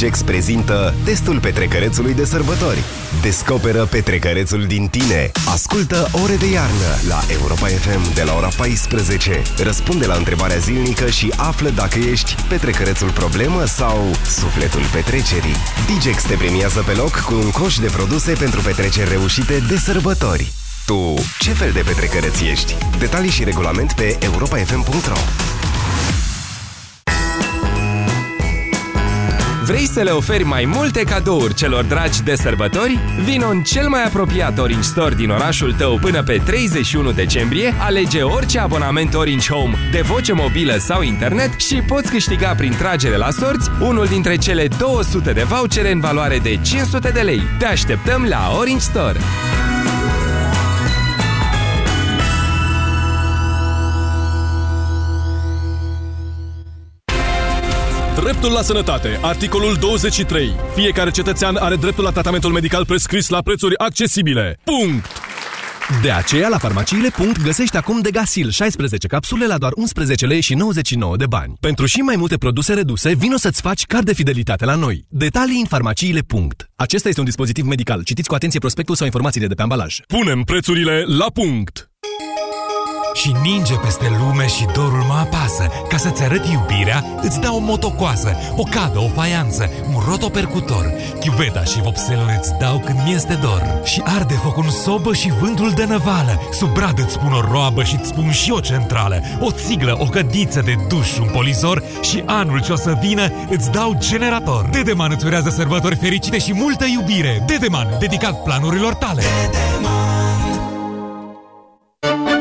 FM și Digex prezintă testul petrecărețului de sărbători. Descoperă petrecărețul din tine. Ascultă ore de iarnă la Europa FM de la ora 14. Răspunde la întrebarea zilnică și află dacă ești petrecărețul problemă sau sufletul petrecerii. Digex te premiază pe loc cu un coș de produse pentru petreceri reușite de sărbători. Tu, ce fel de petrecăreț ești? Detalii și regulament pe europafm.ro
Vrei să le oferi mai multe cadouri celor dragi de sărbători? Vino în cel mai apropiat Orange Store din orașul tău până pe 31 decembrie, alege orice abonament Orange Home de voce mobilă sau internet și poți câștiga prin tragere la sorți unul dintre cele 200 de vouchere în valoare de 500 de lei. Te așteptăm la Orange Store!
Dreptul la sănătate. Articolul 23. Fiecare cetățean are dreptul la tratamentul medical prescris la prețuri accesibile. Punct!
De aceea, la farmaciile. găsești acum Degasil 16 capsule la doar 11 lei și 99 de bani. Pentru și mai multe produse reduse, vino să-ți faci card de fidelitate la noi. Detalii în farmaciile. Acesta este un dispozitiv medical. Citiți cu atenție prospectul sau informațiile de pe ambalaj.
Punem prețurile la punct!
Și ninge peste lume și dorul mă apasă. Ca să-ți arăt iubirea, îți dau o motocoasă, o cadă, o faianță, un rotopercutor. Chiuveta și vopselul îți dau când mi-este dor. Și arde focul în sobă și vântul de năvală. Sub brad îți spun o roabă și îți spun și o centrală. O țiglă, o cădiță de duș, un polizor și anul ce o să vină îți dau generator. Dedeman îți urează sărbători fericite și multă iubire. Dedeman, dedicat planurilor tale.
Produs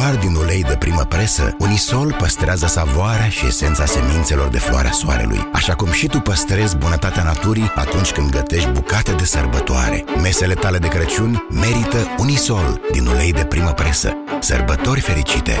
doar din ulei de primă presă, Unisol păstrează savoarea și esența semințelor de floarea soarelui, așa cum și tu păstrezi bunătatea naturii atunci când gătești bucate de sărbătoare. Mesele tale de Crăciun merită Unisol din ulei de primă presă. Sărbători fericite!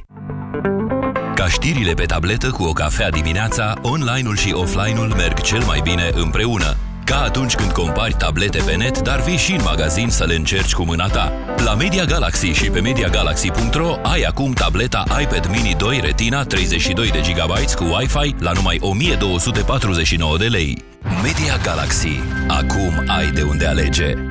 Ca știrile pe tabletă cu o cafea dimineața, online-ul și offline-ul merg cel mai bine împreună. Ca atunci când compari tablete pe net, dar vii și în magazin să le încerci cu mâna ta. La Media Galaxy și pe MediaGalaxy.ro ai acum tableta iPad Mini 2 Retina 32 de GB cu Wi-Fi la numai 1249 de lei. Media Galaxy. Acum ai de unde alege.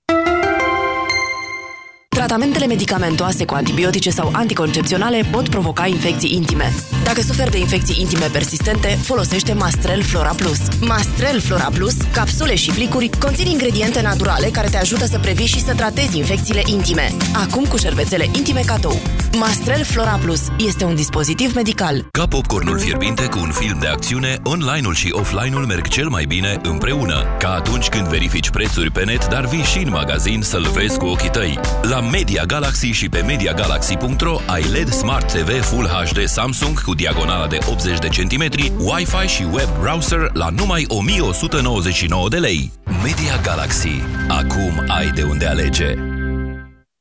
Tratamentele medicamentoase cu antibiotice sau anticoncepționale pot provoca infecții intime. Dacă suferi de infecții intime persistente, folosește Mastrel Flora Plus. Mastrel Flora Plus, capsule și plicuri, conțin ingrediente naturale care te ajută să previi și să tratezi infecțiile intime. Acum cu șervețele intime cadou. Mastrel Flora Plus este un dispozitiv medical.
Ca popcornul fierbinte cu un film de acțiune, online-ul și offline-ul merg cel mai bine împreună. Ca atunci când verifici prețuri pe net, dar vii și în magazin să-l vezi cu ochii tăi. La Media Galaxy și pe MediaGalaxy.ro ai LED Smart TV Full HD Samsung cu diagonala de 80 de centimetri, Wi-Fi și web browser la numai 1199 de lei. Media Galaxy. Acum ai de unde alege.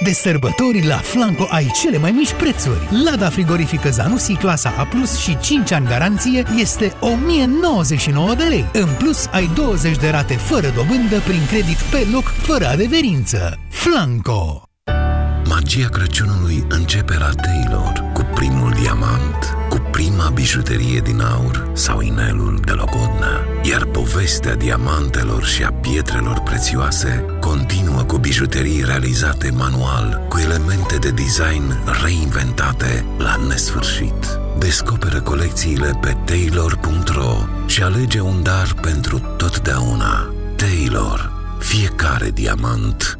De sărbători la Flanco ai cele mai mici prețuri. Lada frigorifică Zanussi clasa A+, și 5 ani garanție este 1099 de lei. În plus, ai 20 de rate fără dobândă prin credit pe loc, fără adeverință. Flanco!
Magia Crăciunului începe la Taylor cu primul diamant, cu prima bijuterie din aur sau inelul de logodnă. Iar povestea diamantelor și a pietrelor prețioase continuă cu bijuterii realizate manual, cu elemente de design reinventate la nesfârșit. Descoperă colecțiile pe taylor.ro și alege un dar pentru totdeauna. Taylor. Fiecare diamant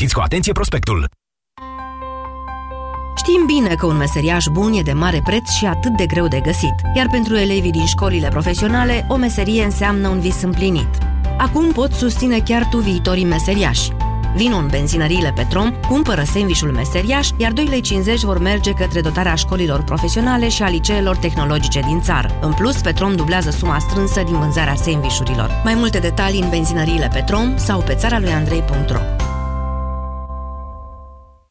cu atenție prospectul.
Știm bine că un meseriaș bun e de mare preț și atât de greu de găsit, iar pentru elevii din școlile profesionale, o meserie înseamnă un vis împlinit. Acum poți susține chiar tu viitorii meseriași. Vino în benzinăriile Petrom, cumpără sandvișul meseriaș, iar 2,50 lei vor merge către dotarea școlilor profesionale și a liceelor tehnologice din țară. În plus, Petrom dublează suma strânsă din vânzarea sandvișurilor. Mai multe detalii în benzinăriile Petrom sau pe țara lui Andrei.ro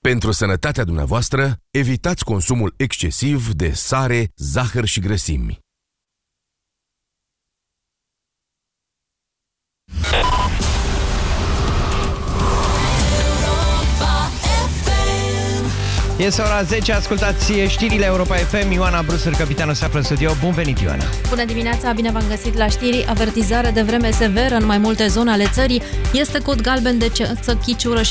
Pentru sănătatea dumneavoastră, evitați consumul excesiv de sare, zahăr și grăsimi.
Este ora 10, ascultați știrile Europa FM. Ioana Brusăr, capitanul, se află în studio. Bun venit, Ioana!
Bună dimineața, bine v-am găsit la știri. Avertizare de vreme severă în mai multe zone ale țării. Este cod galben de ceață, chiciură și